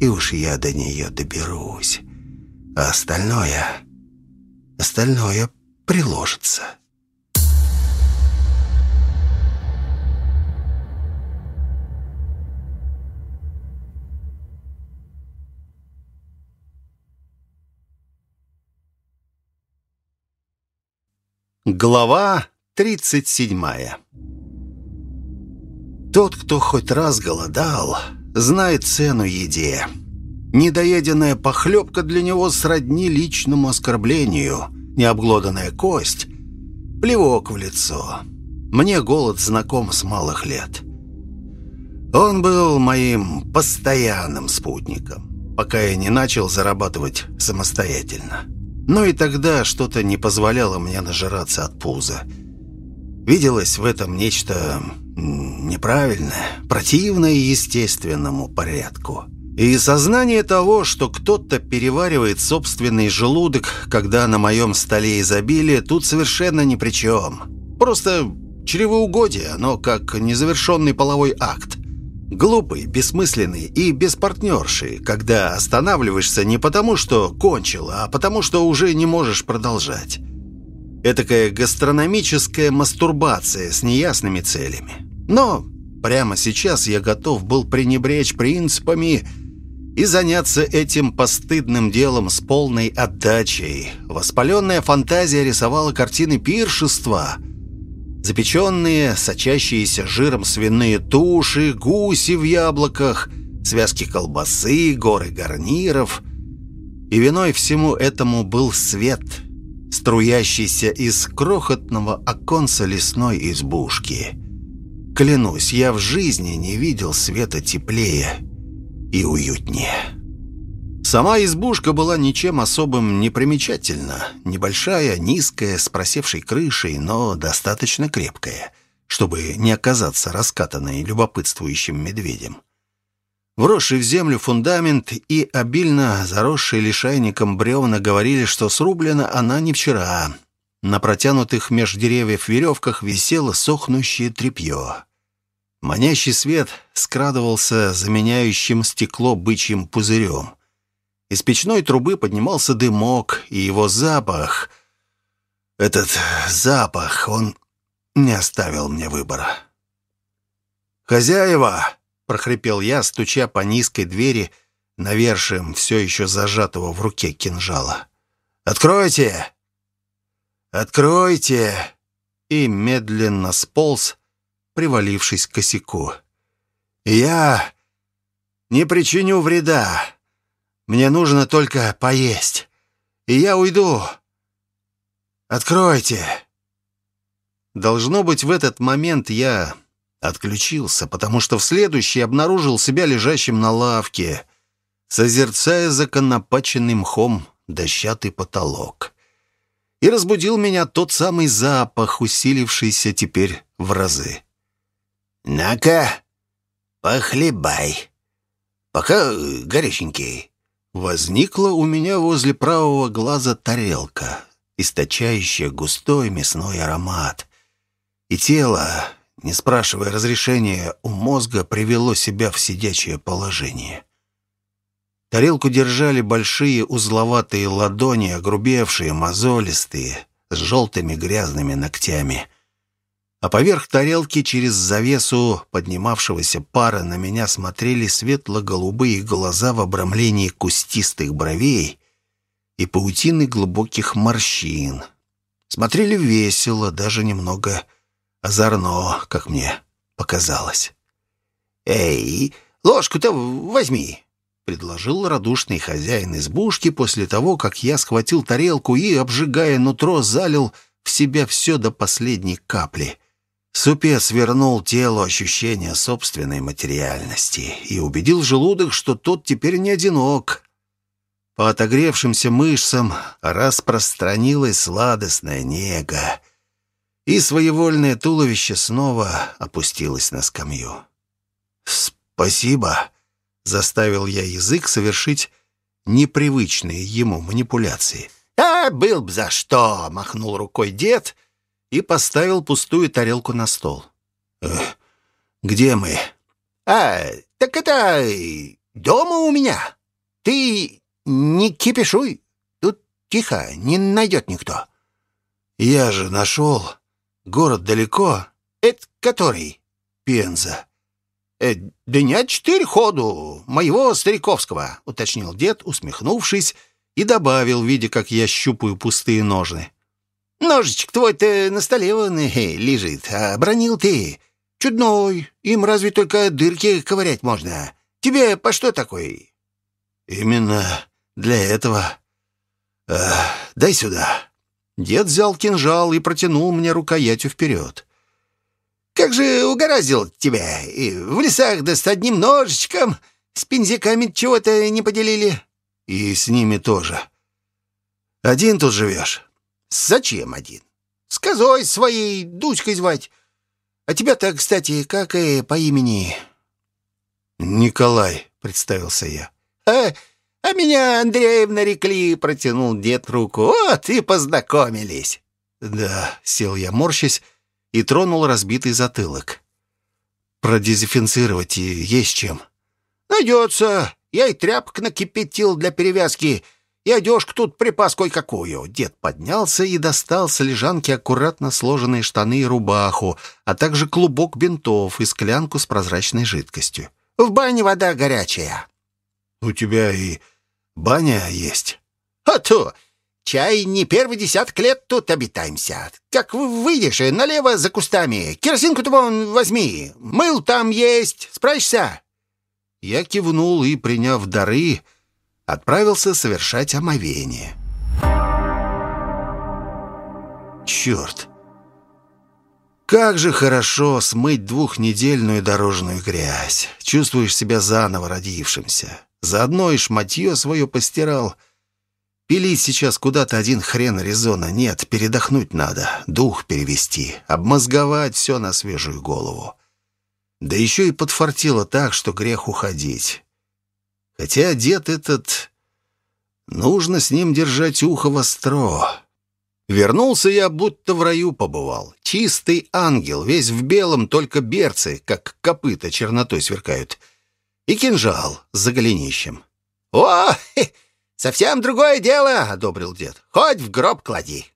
И уж я до нее доберусь. А остальное... Остальное приложится. Глава 37 Тот, кто хоть раз голодал, знает цену еде. Недоеденная похлебка для него сродни личному оскорблению, необглоданная кость — плевок в лицо. Мне голод знаком с малых лет. Он был моим постоянным спутником, пока я не начал зарабатывать самостоятельно. Но и тогда что-то не позволяло мне нажираться от пуза. Виделось в этом нечто неправильное, противное естественному порядку. И сознание того, что кто-то переваривает собственный желудок, когда на моем столе изобилие, тут совершенно ни при чем. Просто чревоугодие, оно как незавершенный половой акт. Глупый, бессмысленный и без партнерши, когда останавливаешься не потому, что кончил, а потому, что уже не можешь продолжать. Этакая гастрономическая мастурбация с неясными целями. Но Прямо сейчас я готов был пренебречь принципами и заняться этим постыдным делом с полной отдачей. Воспаленная фантазия рисовала картины пиршества. Запеченные, сочащиеся жиром свиные туши, гуси в яблоках, связки колбасы, горы гарниров. И виной всему этому был свет, струящийся из крохотного оконца лесной избушки. Клянусь, я в жизни не видел света теплее и уютнее. Сама избушка была ничем особым не примечательна. Небольшая, низкая, с просевшей крышей, но достаточно крепкая, чтобы не оказаться раскатанной любопытствующим медведем. Вросший в землю фундамент и обильно заросший лишайником бревна говорили, что срублена она не вчера. На протянутых меж деревьев веревках висело сохнущее тряпье. Манящий свет скрадывался заменяющим стекло бычьим пузырем. Из печной трубы поднимался дымок, и его запах... Этот запах, он не оставил мне выбора. «Хозяева!» — прохрипел я, стуча по низкой двери, навершием все еще зажатого в руке кинжала. «Откройте! Откройте!» И медленно сполз, привалившись к косяку. «Я не причиню вреда. Мне нужно только поесть. И я уйду. Откройте!» Должно быть, в этот момент я отключился, потому что в следующий обнаружил себя лежащим на лавке, созерцая законопаченный мхом дощатый потолок. И разбудил меня тот самый запах, усилившийся теперь в разы. «На-ка, похлебай, пока э, горяченький». Возникла у меня возле правого глаза тарелка, источающая густой мясной аромат. И тело, не спрашивая разрешения, у мозга привело себя в сидячее положение. Тарелку держали большие узловатые ладони, огрубевшие, мозолистые, с желтыми грязными ногтями — а поверх тарелки через завесу поднимавшегося пара на меня смотрели светло-голубые глаза в обрамлении кустистых бровей и паутины глубоких морщин. Смотрели весело, даже немного озорно, как мне показалось. «Эй, ложку-то возьми!» — предложил радушный хозяин избушки после того, как я схватил тарелку и, обжигая нутро, залил в себя все до последней капли — Супец вернул телу ощущение собственной материальности и убедил желудок, что тот теперь не одинок. По отогревшимся мышцам распространилась сладостная нега, и своевольное туловище снова опустилось на скамью. «Спасибо», — заставил я язык совершить непривычные ему манипуляции. «А, был б за что!» — махнул рукой дед — и поставил пустую тарелку на стол. «Э, «Где мы?» «А, так это дома у меня. Ты не кипишуй, тут тихо, не найдет никто». «Я же нашел. Город далеко». «Это который?» «Пенза». «Э, «Дня четыре ходу, моего стариковского», — уточнил дед, усмехнувшись, и добавил, видя, как я щупаю пустые ножны. Ножичек твой-то на столе вон лежит, а бронил ты. Чудной, им разве только дырки ковырять можно. Тебе по что такой?» «Именно для этого. Э, дай сюда». Дед взял кинжал и протянул мне рукоятью вперед. «Как же угораздил тебя! И в лесах да с одним ножичком, с пензяками чего-то не поделили». «И с ними тоже. Один тут живешь?» Зачем один? С козой своей Дуськой звать. А тебя-то, кстати, как и по имени? Николай, представился я. А, а меня Андреем нарекли, протянул дед руку. Вот и познакомились. Да, сел я, морщась, и тронул разбитый затылок. Продезинфицировать есть чем. Найдется. Я и тряпок накипятил для перевязки. И одежку тут припас кое-какую». Дед поднялся и достал с лежанки аккуратно сложенные штаны и рубаху, а также клубок бинтов и склянку с прозрачной жидкостью. «В бане вода горячая». «У тебя и баня есть?» «А то! Чай не первый десяток лет тут обитаемся. Как выйдешь, налево за кустами. Керосинку-то вон возьми. Мыл там есть. Справишься?» Я кивнул и, приняв дары, отправился совершать омовение. Черт! Как же хорошо смыть двухнедельную дорожную грязь. Чувствуешь себя заново родившимся. Заодно и шматье свое постирал. Пилить сейчас куда-то один хрен резона нет. Передохнуть надо, дух перевести, обмозговать все на свежую голову. Да еще и подфартило так, что грех уходить. Хотя дед этот... Нужно с ним держать ухо востро. Вернулся я, будто в раю побывал. Чистый ангел, весь в белом, только берцы, как копыта чернотой сверкают. И кинжал за голенищем. «О, совсем другое дело!» — одобрил дед. «Хоть в гроб клади!»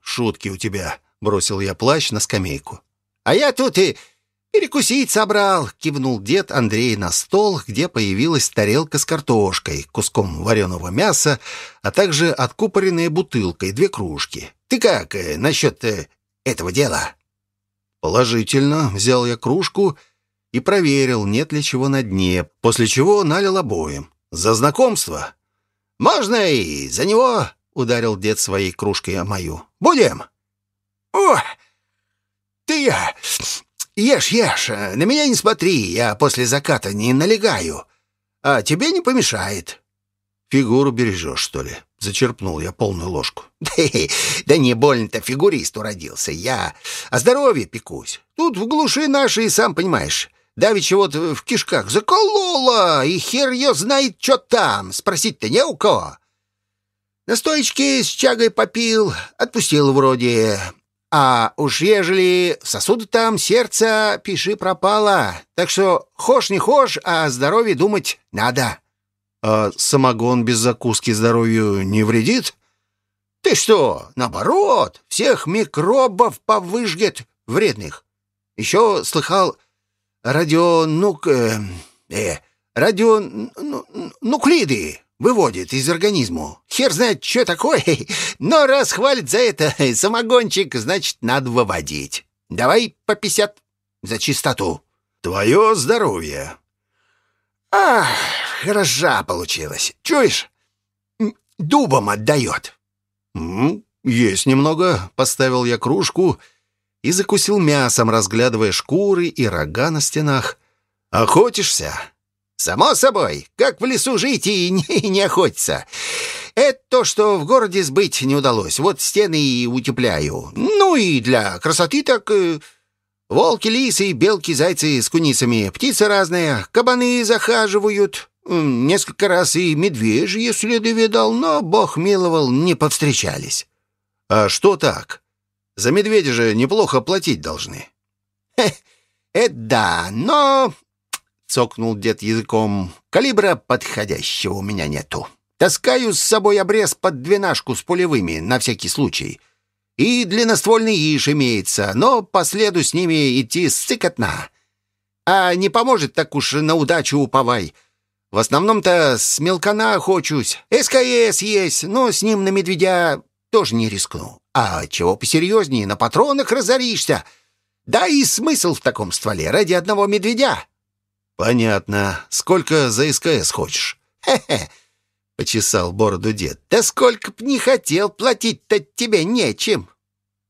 «Шутки у тебя!» — бросил я плащ на скамейку. «А я тут и «Перекусить собрал», — кивнул дед Андрей на стол, где появилась тарелка с картошкой, куском вареного мяса, а также откупоренная бутылкой, две кружки. «Ты как э, насчет э, этого дела?» Положительно взял я кружку и проверил, нет ли чего на дне, после чего налил обоим. «За знакомство?» «Можно и за него», — ударил дед своей кружкой о мою. «Будем?» «О, ты я Ешь, ешь, на меня не смотри, я после заката не налегаю. А тебе не помешает». «Фигуру бережешь, что ли?» — зачерпнул я полную ложку. «Да не больно-то фигурист уродился. Я о здоровье пекусь. Тут в глуши нашей, сам понимаешь, давеча вот в кишках заколола, и хер ее знает, что там. Спросить-то не у кого». Настоечки с чагой попил, отпустил вроде. А уж ежели сосуды там, сердце, пиши пропало. Так что хошь не хошь, а о здоровье думать надо. А самогон без закуски здоровью не вредит? Ты что, наоборот, всех микробов повыжгет вредных. Еще слыхал радионук... Э, э, радионуклиды выводит из организма. Хер знает, что такое, но раз хвалит за это самогончик, значит, надо выводить. Давай по пятьдесят за чистоту. Твое здоровье. Ах, хороша получилась. Чуешь? Дубом отдает. М есть немного. Поставил я кружку и закусил мясом, разглядывая шкуры и рога на стенах. Охотишься? Само собой, как в лесу жить и не, не охотиться. Это то, что в городе сбыть не удалось. Вот стены и утепляю. Ну и для красоты так... Э, волки, лисы, белки, зайцы с куницами, птицы разные, кабаны захаживают. Несколько раз и медвежьи следы видал, но, бог миловал, не повстречались. А что так? За медведя же неплохо платить должны. Это да, но цокнул дед языком. «Калибра подходящего у меня нету. Таскаю с собой обрез под двенашку с пулевыми, на всякий случай. И длинноствольный иш имеется, но по следу с ними идти сцикотно. А не поможет, так уж на удачу уповай. В основном-то с мелкана охочусь. СКС есть, но с ним на медведя тоже не рискну. А чего посерьезнее, на патронах разоришься. Да и смысл в таком стволе ради одного медведя. «Понятно. Сколько за СКС хочешь?» «Хе-хе!» — почесал бороду дед. «Да сколько б не хотел, платить-то тебе нечем!»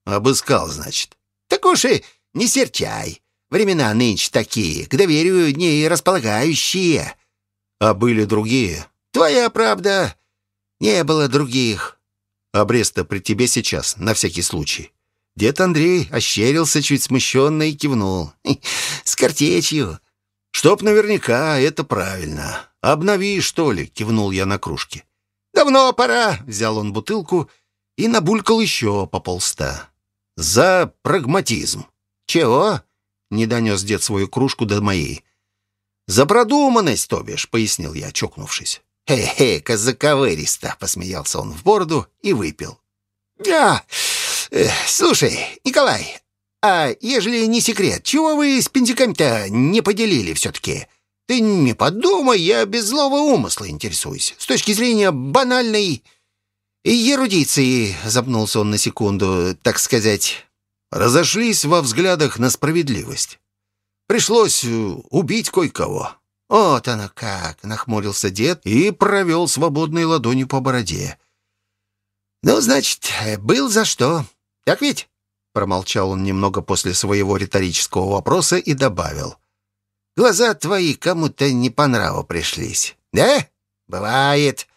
«Обыскал, значит?» «Так уж и не серчай. Времена нынче такие, к доверию не располагающие». «А были другие?» «Твоя правда. Не было других». «Обрез-то при тебе сейчас, на всякий случай». Дед Андрей ощерился чуть смущенно и кивнул. «С картечью. «Чтоб наверняка, это правильно. Обнови, что ли?» — кивнул я на кружке. «Давно пора!» — взял он бутылку и набулькал еще по полста. «За прагматизм!» «Чего?» — не донес дед свою кружку до моей. «За продуманность, то бишь», — пояснил я, чокнувшись. «Хе-хе, казаковыристо!» — посмеялся он в бороду и выпил. «Да, э, слушай, Николай, а ежели не секрет, чего вы с пензиками-то не поделили все-таки? Ты не подумай, я без злого умысла интересуюсь. С точки зрения банальной ерудиции, запнулся он на секунду, так сказать. Разошлись во взглядах на справедливость. Пришлось э, убить кое-кого. «Вот оно как!» — нахмурился дед и провел свободной ладонью по бороде. «Ну, значит, был за что. Так ведь?» Промолчал он немного после своего риторического вопроса и добавил. «Глаза твои кому-то не по нраву пришлись. Да? Бывает.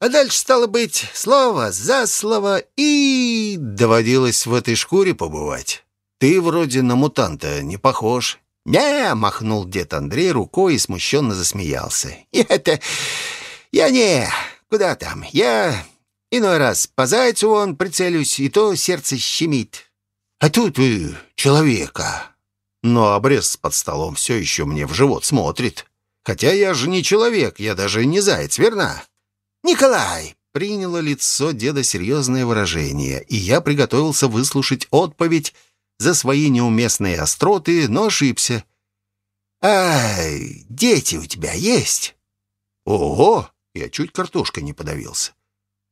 А дальше, стало быть, слово за слово и...» Доводилось в этой шкуре побывать. Ты вроде на мутанта не похож. «Не!» — махнул дед Андрей рукой и смущенно засмеялся. «Это... я не... Куда там? Я иной раз по зайцу он прицелюсь, и то сердце щемит. А тут вы человека. Но обрез под столом все еще мне в живот смотрит. Хотя я же не человек, я даже не заяц, верно? Николай!» Приняло лицо деда серьезное выражение, и я приготовился выслушать отповедь за свои неуместные остроты, но ошибся. «Ай, дети у тебя есть?» «Ого!» — я чуть картошкой не подавился.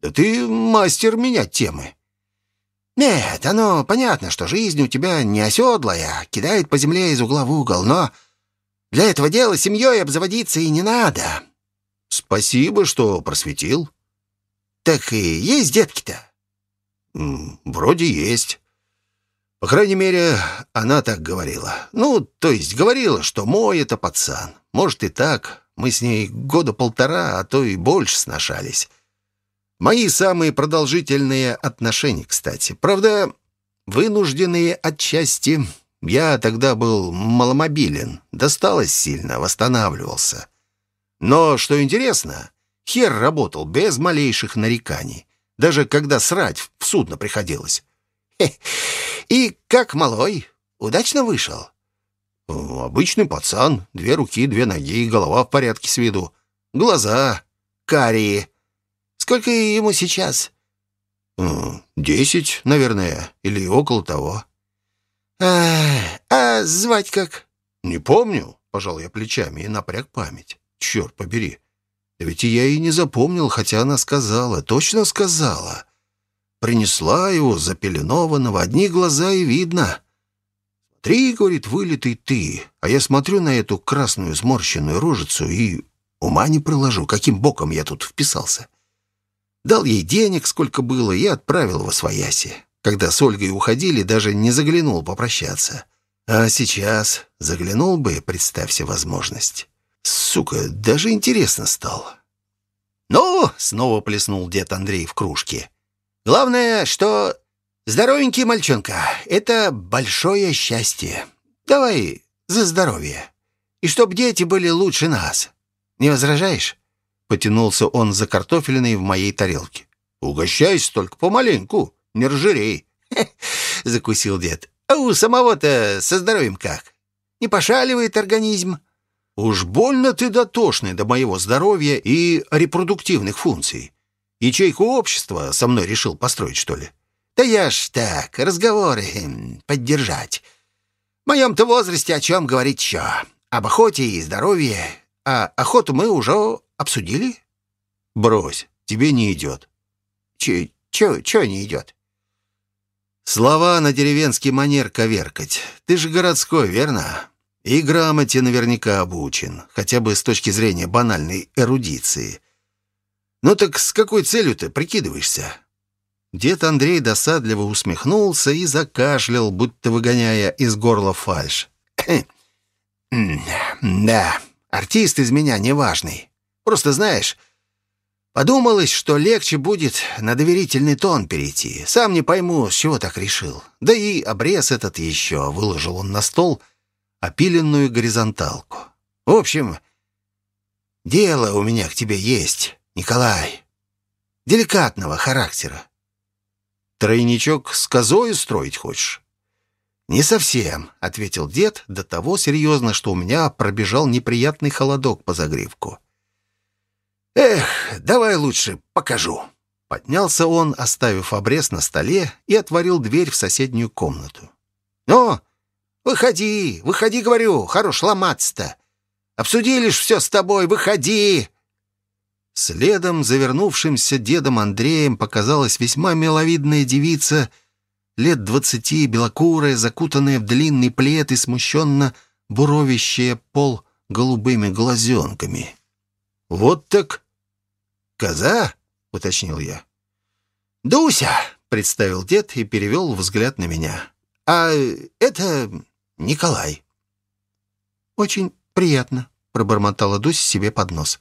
«Да ты мастер менять темы. «Нет, оно понятно, что жизнь у тебя не оседлая, кидает по земле из угла в угол, но для этого дела семьей обзаводиться и не надо». «Спасибо, что просветил». «Так и есть детки-то?» «Вроде есть». По крайней мере, она так говорила. Ну, то есть говорила, что мой это пацан. Может и так. Мы с ней года полтора, а то и больше сношались. Мои самые продолжительные отношения, кстати. Правда, вынужденные отчасти. Я тогда был маломобилен. Досталось сильно, восстанавливался. Но, что интересно, хер работал без малейших нареканий. Даже когда срать в судно приходилось. И как малой? Удачно вышел? Обычный пацан. Две руки, две ноги, голова в порядке с виду. Глаза карие. Сколько ему сейчас?» «Десять, наверное, или около того». «А, а звать как?» «Не помню», — пожал я плечами и напряг память. «Черт побери, да ведь я и не запомнил, хотя она сказала, точно сказала. Принесла его запеленованного, одни глаза и видно». «Смотри, — говорит, — вылитый ты, а я смотрю на эту красную сморщенную рожицу и ума не приложу, каким боком я тут вписался. Дал ей денег, сколько было, и отправил во свояси. Когда с Ольгой уходили, даже не заглянул попрощаться. А сейчас заглянул бы, представься возможность. Сука, даже интересно стало. «Ну!» — снова плеснул дед Андрей в кружке. «Главное, что здоровенький мальчонка — это большое счастье. Давай за здоровье. И чтоб дети были лучше нас. Не возражаешь?» Потянулся он за картофелиной в моей тарелке. «Угощайся только помаленьку, не разжирей!» Закусил дед. «А у самого-то со здоровьем как? Не пошаливает организм?» «Уж больно ты дотошный до моего здоровья и репродуктивных функций. Ячейку общества со мной решил построить, что ли?» «Да я ж так, разговоры поддержать. В моем-то возрасте о чем говорить еще? Об охоте и здоровье. А охоту мы уже Обсудили? Брось, тебе не идет. Че, че, че не идет? Слова на деревенский манер коверкать. Ты же городской, верно? И грамоте наверняка обучен, хотя бы с точки зрения банальной эрудиции. Ну так с какой целью ты прикидываешься? Дед Андрей досадливо усмехнулся и закашлял, будто выгоняя из горла фальшь. «Да, артист из меня неважный. Просто знаешь, подумалось, что легче будет на доверительный тон перейти. Сам не пойму, с чего так решил. Да и обрез этот еще выложил он на стол опиленную горизонталку. В общем, дело у меня к тебе есть, Николай. Деликатного характера. Тройничок с козой строить хочешь? «Не совсем», — ответил дед, до того серьезно, что у меня пробежал неприятный холодок по загривку. «Эх, давай лучше покажу». Поднялся он, оставив обрез на столе, и отворил дверь в соседнюю комнату. «Ну, выходи, выходи, говорю, хорош ломаться-то. Обсудили ж все с тобой, выходи!» Следом завернувшимся дедом Андреем показалась весьма миловидная девица, лет двадцати, белокурая, закутанная в длинный плед и смущенно буровящая пол голубыми глазенками. «Вот так коза?» — уточнил я. «Дуся!» — представил дед и перевел взгляд на меня. «А это Николай». «Очень приятно», — пробормотала Дуся себе под нос.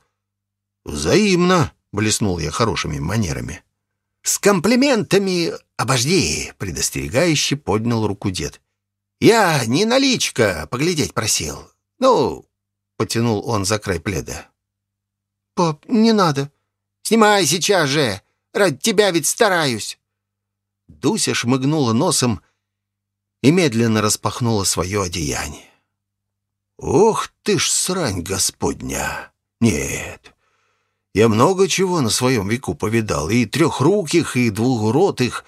«Взаимно», — блеснул я хорошими манерами. «С комплиментами обожди», — предостерегающе поднял руку дед. «Я не наличка поглядеть просил. Ну...» — потянул он за край пледа. «Пап, не надо». «Снимай сейчас же! Ради тебя ведь стараюсь!» Дуся шмыгнула носом и медленно распахнула свое одеяние. «Ох ты ж срань господня! Нет, я много чего на своем веку повидал, и трехруких, и двухротых.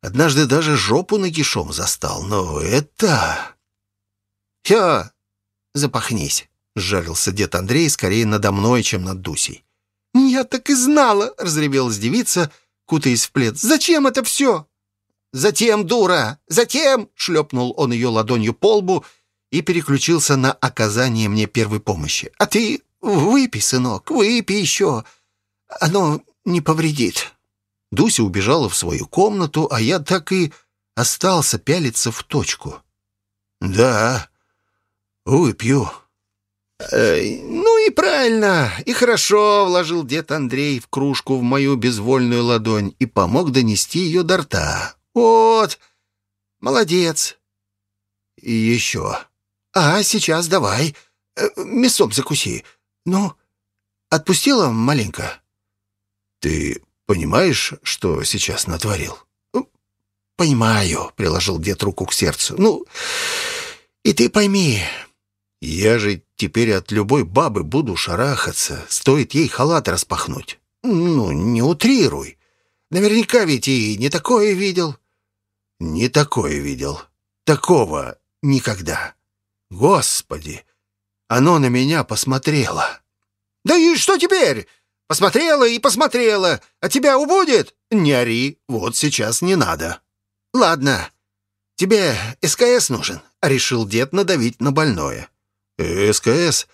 Однажды даже жопу нагишом застал, но это... «Все, запахнись», — сжалился дед Андрей скорее надо мной, чем над Дусей. «Я так и знала!» — разревелась девица, кутаясь в плед. «Зачем это все?» «Затем, дура! Затем!» — шлепнул он ее ладонью по лбу и переключился на оказание мне первой помощи. «А ты «Выпей, сынок, выпей еще. Оно не повредит». Дуся убежала в свою комнату, а я так и остался пялиться в точку. «Да, выпью». Э, «Ну и правильно, и хорошо», — вложил дед Андрей в кружку в мою безвольную ладонь и помог донести ее до рта. «Вот, молодец». «И еще». «А, сейчас давай, э, мясом закуси. «Ну, отпустила маленько?» «Ты понимаешь, что сейчас натворил?» ну, «Понимаю», — приложил дед руку к сердцу. «Ну, и ты пойми...» «Я же теперь от любой бабы буду шарахаться, стоит ей халат распахнуть». «Ну, не утрируй. Наверняка ведь и не такое видел». «Не такое видел. Такого никогда. Господи, оно на меня посмотрело. «Да и что теперь? Посмотрела и посмотрела. А тебя убудет?» «Не ори, вот сейчас не надо». «Ладно, тебе СКС нужен», — решил дед надавить на больное. «СКС?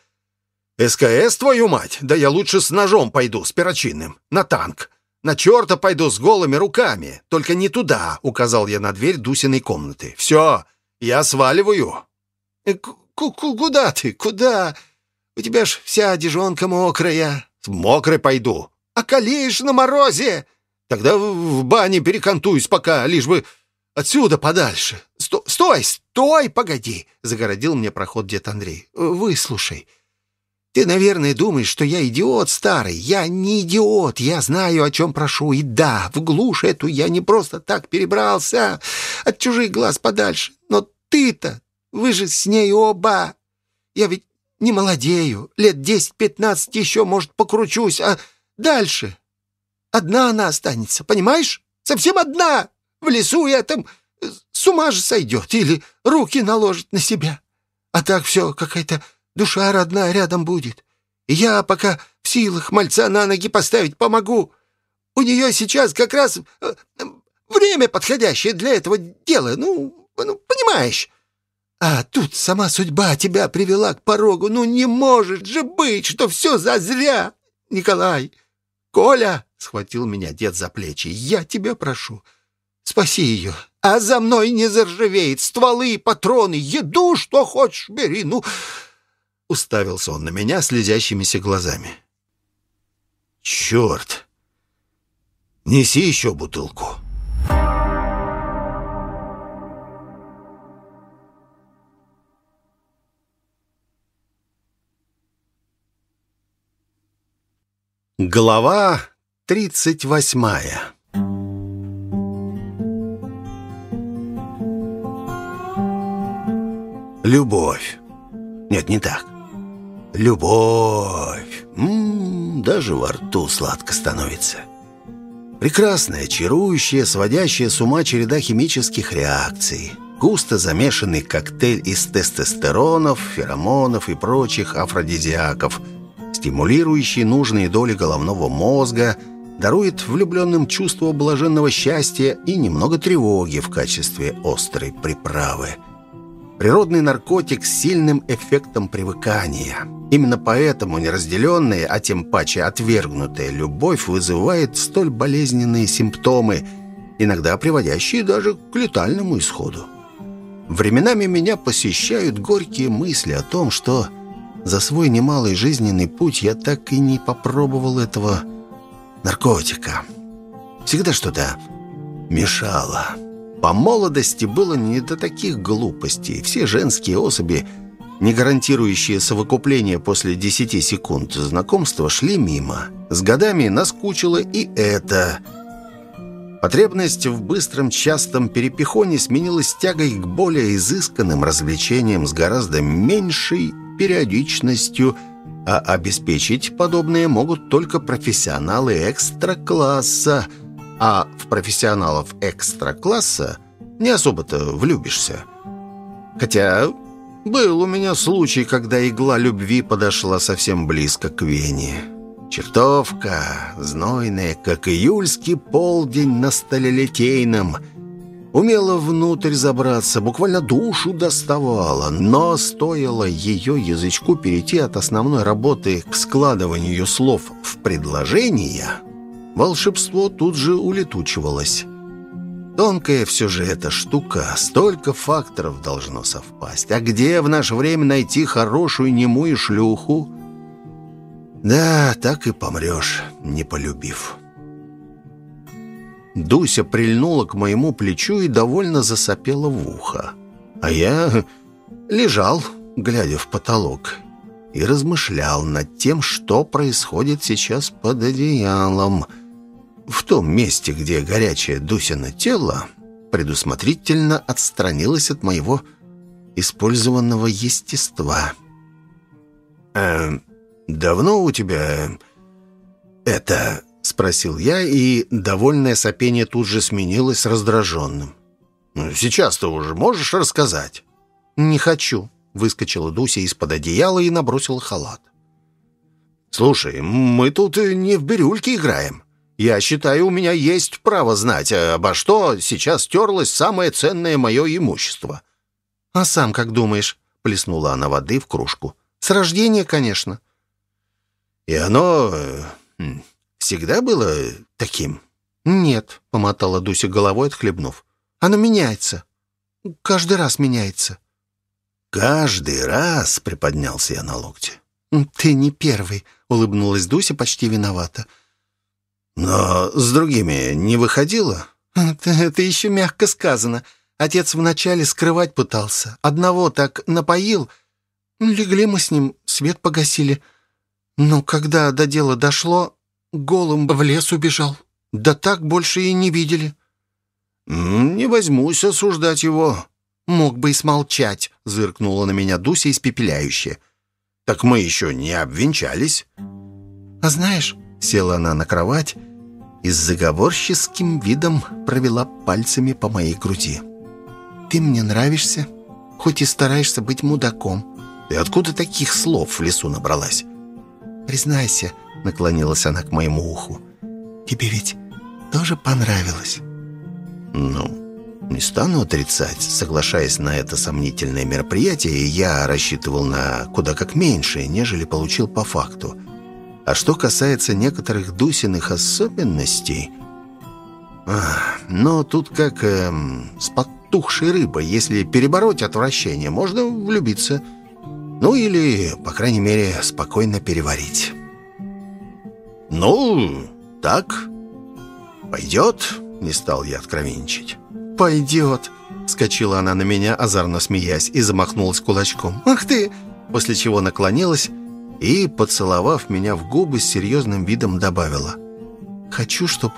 СКС, твою мать? Да я лучше с ножом пойду, с перочинным, на танк. На черта пойду с голыми руками. Только не туда», — указал я на дверь Дусиной комнаты. «Все, я сваливаю». Э, «Куда ты? Куда? У тебя ж вся одежонка мокрая». «Мокрой пойду». «А колеешь на морозе?» «Тогда в бане перекантуюсь пока, лишь бы отсюда подальше». Сто «Стой, стой, погоди!» — загородил мне проход дед Андрей. «Выслушай». Ты, наверное, думаешь, что я идиот старый. Я не идиот, я знаю, о чем прошу. И да, в глушь эту я не просто так перебрался от чужих глаз подальше. Но ты-то, вы же с ней оба. Я ведь не молодею. Лет десять-пятнадцать еще, может, покручусь. А дальше одна она останется, понимаешь? Совсем одна. В лесу я там э, с ума же сойдет или руки наложит на себя. А так все, какая-то душа родная рядом будет. И я пока в силах мальца на ноги поставить помогу. У нее сейчас как раз э, время подходящее для этого дела. Ну, ну понимаешь. А тут сама судьба тебя привела к порогу. Ну не может же быть, что все зазря, Николай. Коля, — схватил меня дед за плечи, — я тебя прошу, спаси ее. А за мной не заржавеет стволы, патроны, еду, что хочешь, бери, ну... Уставился он на меня слезящимися глазами. «Черт! Неси еще бутылку!» Глава тридцать восьмая Любовь. Нет, не так. Любовь. М -м, даже во рту сладко становится. Прекрасная, чарующая, сводящая с ума череда химических реакций. Густо замешанный коктейль из тестостеронов, феромонов и прочих афродизиаков, стимулирующий нужные доли головного мозга, дарует влюбленным чувство блаженного счастья и немного тревоги в качестве острой приправы – Природный наркотик с сильным эффектом привыкания. Именно поэтому неразделенная, а тем паче отвергнутая любовь вызывает столь болезненные симптомы, иногда приводящие даже к летальному исходу. Временами меня посещают горькие мысли о том, что за свой немалый жизненный путь я так и не попробовал этого наркотика. Всегда что-то мешало. По молодости было не до таких глупостей. Все женские особи, не гарантирующие совокупление после 10 секунд знакомства, шли мимо. С годами наскучило и это. Потребность в быстром частом перепихоне сменилась тягой к более изысканным развлечениям с гораздо меньшей периодичностью, а обеспечить подобные могут только профессионалы экстра-класса – а в профессионалов экстра-класса не особо-то влюбишься. Хотя был у меня случай, когда игла любви подошла совсем близко к вене. Чертовка, знойная, как июльский полдень на сталелитейном, умела внутрь забраться, буквально душу доставала, но стоило ее язычку перейти от основной работы к складыванию слов в предложения, волшебство тут же улетучивалось. Тонкая все же эта штука, столько факторов должно совпасть. А где в наше время найти хорошую немую шлюху? Да, так и помрешь, не полюбив. Дуся прильнула к моему плечу и довольно засопела в ухо. А я лежал, глядя в потолок, и размышлял над тем, что происходит сейчас под одеялом — в том месте, где горячее Дусина тело предусмотрительно отстранилось от моего использованного естества. «Э, давно у тебя это?» — спросил я, и довольное сопение тут же сменилось раздраженным. «Ну, «Сейчас-то уже можешь рассказать?» «Не хочу», — выскочила Дуся из-под одеяла и набросила халат. «Слушай, мы тут не в бирюльке играем. Я считаю, у меня есть право знать, э, обо что сейчас стерлось самое ценное мое имущество». «А сам как думаешь?» — плеснула она воды в кружку. «С рождения, конечно». «И оно э, всегда было таким?» «Нет», — помотала Дуся головой, отхлебнув. «Оно меняется. Каждый раз меняется». «Каждый раз?» — приподнялся я на локте. «Ты не первый», — улыбнулась Дуся почти виновата. Но с другими не выходило? Это, это еще мягко сказано. Отец вначале скрывать пытался. Одного так напоил. Легли мы с ним, свет погасили. Но когда до дела дошло, голым в лес убежал. Да так больше и не видели. «Не возьмусь осуждать его». «Мог бы и смолчать», — зыркнула на меня Дуся испепеляющая. «Так мы еще не обвенчались». «А знаешь...» — села она на кровать и с заговорческим видом провела пальцами по моей груди. «Ты мне нравишься, хоть и стараешься быть мудаком». «Ты откуда таких слов в лесу набралась?» «Признайся», — наклонилась она к моему уху, «тебе ведь тоже понравилось?» «Ну, не стану отрицать, соглашаясь на это сомнительное мероприятие, я рассчитывал на куда как меньшее, нежели получил по факту». А что касается некоторых Дусиных особенностей... Ах, но тут как эм, с потухшей рыбой. Если перебороть отвращение, можно влюбиться. Ну или, по крайней мере, спокойно переварить. «Ну, так, пойдет?» — не стал я откровенничать. «Пойдет!» — скочила она на меня, озорно смеясь, и замахнулась кулачком. «Ах ты!» После чего наклонилась и, поцеловав меня в губы, с серьезным видом добавила. «Хочу, чтобы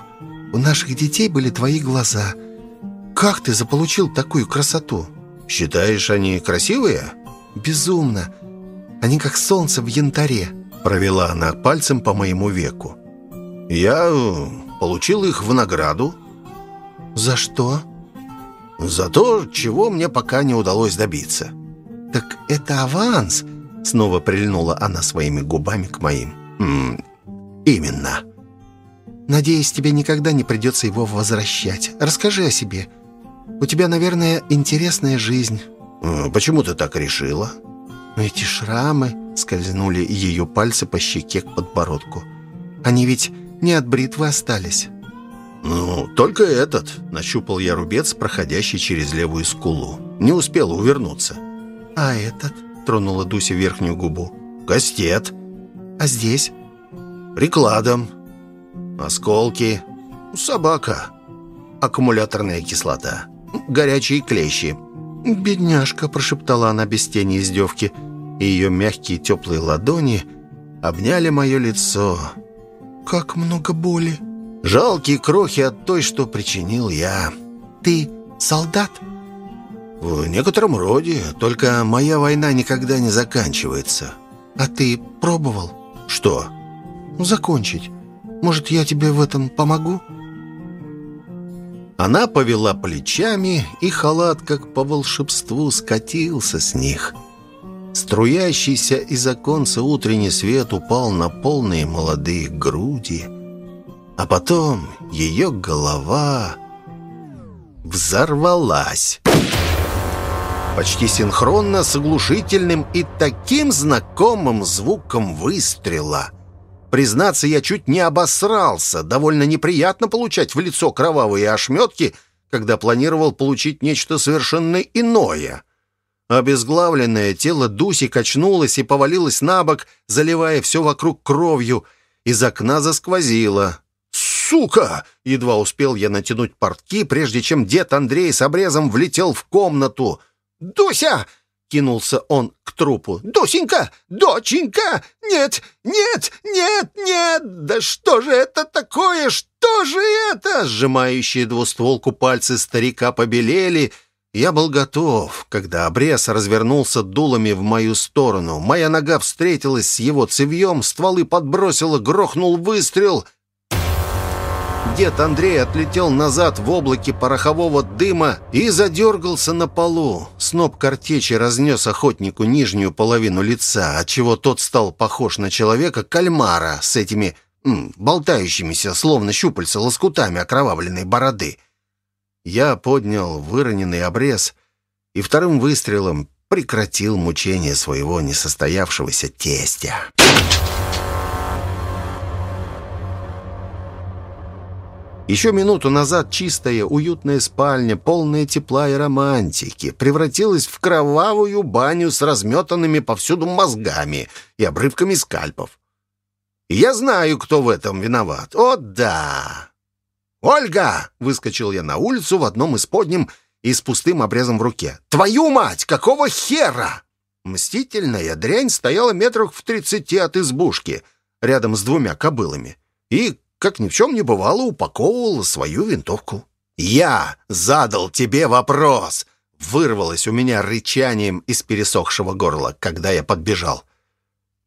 у наших детей были твои глаза. Как ты заполучил такую красоту?» «Считаешь, они красивые?» «Безумно. Они как солнце в янтаре», — провела она пальцем по моему веку. «Я э, получил их в награду». «За что?» «За то, чего мне пока не удалось добиться». «Так это аванс?» — снова прильнула она своими губами к моим. «М -м, «Именно». «Надеюсь, тебе никогда не придется его возвращать. Расскажи о себе. У тебя, наверное, интересная жизнь». «Почему ты так решила?» «Эти шрамы...» — скользнули ее пальцы по щеке к подбородку. «Они ведь не от бритвы остались». «Ну, только этот», — нащупал я рубец, проходящий через левую скулу. Не успел увернуться. «А этот?» — тронула Дуся верхнюю губу. «Кастет». «А здесь?» «Прикладом». «Осколки». «Собака». «Аккумуляторная кислота». «Горячие клещи». «Бедняжка», — прошептала она без тени издевки, и ее мягкие теплые ладони обняли мое лицо. «Как много боли!» «Жалкие крохи от той, что причинил я». «Ты солдат?» «В некотором роде, только моя война никогда не заканчивается». «А ты пробовал?» «Что?» «Закончить. Может, я тебе в этом помогу?» Она повела плечами, и халат, как по волшебству, скатился с них. Струящийся из оконца утренний свет упал на полные молодые груди, а потом ее голова взорвалась. Почти синхронно с оглушительным и таким знакомым звуком выстрела – Признаться, я чуть не обосрался. Довольно неприятно получать в лицо кровавые ошметки, когда планировал получить нечто совершенно иное. Обезглавленное тело Дуси качнулось и повалилось на бок, заливая все вокруг кровью. Из окна засквозило. «Сука!» — едва успел я натянуть портки, прежде чем дед Андрей с обрезом влетел в комнату. «Дуся!» Кинулся он к трупу. «Дусенька! Доченька! Нет! Нет! Нет! Нет! Да что же это такое? Что же это?» Сжимающие двустволку пальцы старика побелели. Я был готов, когда обрез развернулся дулами в мою сторону. Моя нога встретилась с его цевьем, стволы подбросило, грохнул выстрел — Дед Андрей отлетел назад в облаке порохового дыма и задергался на полу. Сноп картечи разнес охотнику нижнюю половину лица, отчего тот стал похож на человека-кальмара с этими м, болтающимися, словно щупальца, лоскутами окровавленной бороды. Я поднял выроненный обрез и вторым выстрелом прекратил мучение своего несостоявшегося тестя. Еще минуту назад чистая, уютная спальня, полная тепла и романтики, превратилась в кровавую баню с разметанными повсюду мозгами и обрывками скальпов. И я знаю, кто в этом виноват. О, да! «Ольга!» — выскочил я на улицу в одном из подним и с пустым обрезом в руке. «Твою мать! Какого хера?» Мстительная дрянь стояла метрах в тридцати от избушки, рядом с двумя кобылами. И как ни в чем не бывало, упаковывала свою винтовку. «Я задал тебе вопрос!» Вырвалось у меня рычанием из пересохшего горла, когда я подбежал.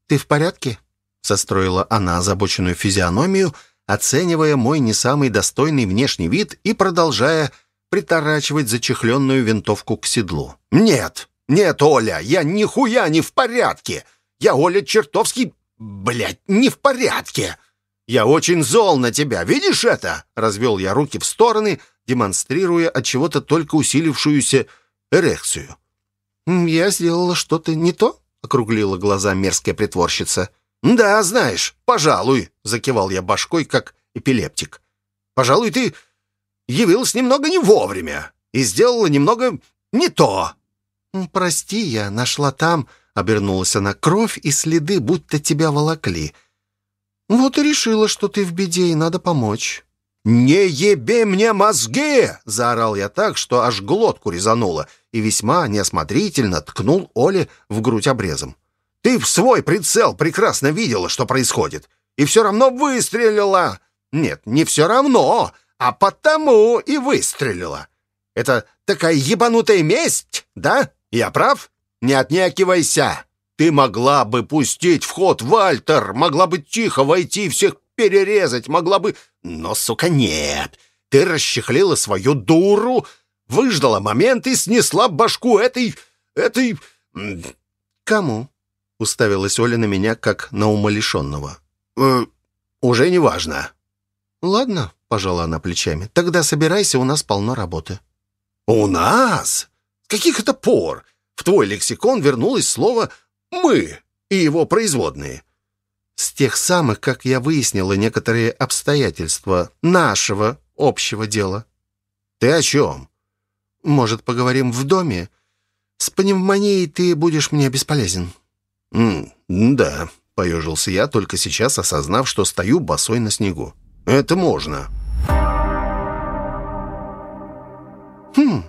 «Ты в порядке?» — состроила она озабоченную физиономию, оценивая мой не самый достойный внешний вид и продолжая приторачивать зачехленную винтовку к седлу. «Нет, нет, Оля, я нихуя не в порядке! Я, Оля, чертовски, блядь, не в порядке!» «Я очень зол на тебя, видишь это?» Развел я руки в стороны, демонстрируя от чего-то только усилившуюся эрекцию. «Я сделала что-то не то?» — округлила глаза мерзкая притворщица. «Да, знаешь, пожалуй», — закивал я башкой, как эпилептик. «Пожалуй, ты явилась немного не вовремя и сделала немного не то». «Прости, я нашла там», — обернулась она, — «кровь и следы, будто тебя волокли. «Вот и решила, что ты в беде и надо помочь». «Не еби мне мозги!» — заорал я так, что аж глотку резануло, и весьма неосмотрительно ткнул Оле в грудь обрезом. «Ты в свой прицел прекрасно видела, что происходит, и все равно выстрелила!» «Нет, не все равно, а потому и выстрелила. Это такая ебанутая месть, да? Я прав? Не отнекивайся!» Ты могла бы пустить в ход Вальтер, могла бы тихо войти, всех перерезать, могла бы... Но, сука, нет. Ты расчехлила свою дуру, выждала момент и снесла башку этой... этой... Кому? Уставилась Оля на меня, как на умалишенного. Э, уже не важно. Ладно, пожала она плечами. Тогда собирайся, у нас полно работы. У нас? С каких это пор? В твой лексикон вернулось слово «мы» и его производные. С тех самых, как я выяснила некоторые обстоятельства нашего общего дела. Ты о чем? Может, поговорим в доме? С пневмонией ты будешь мне бесполезен. М да, поежился я, только сейчас осознав, что стою босой на снегу. Это можно. Хм,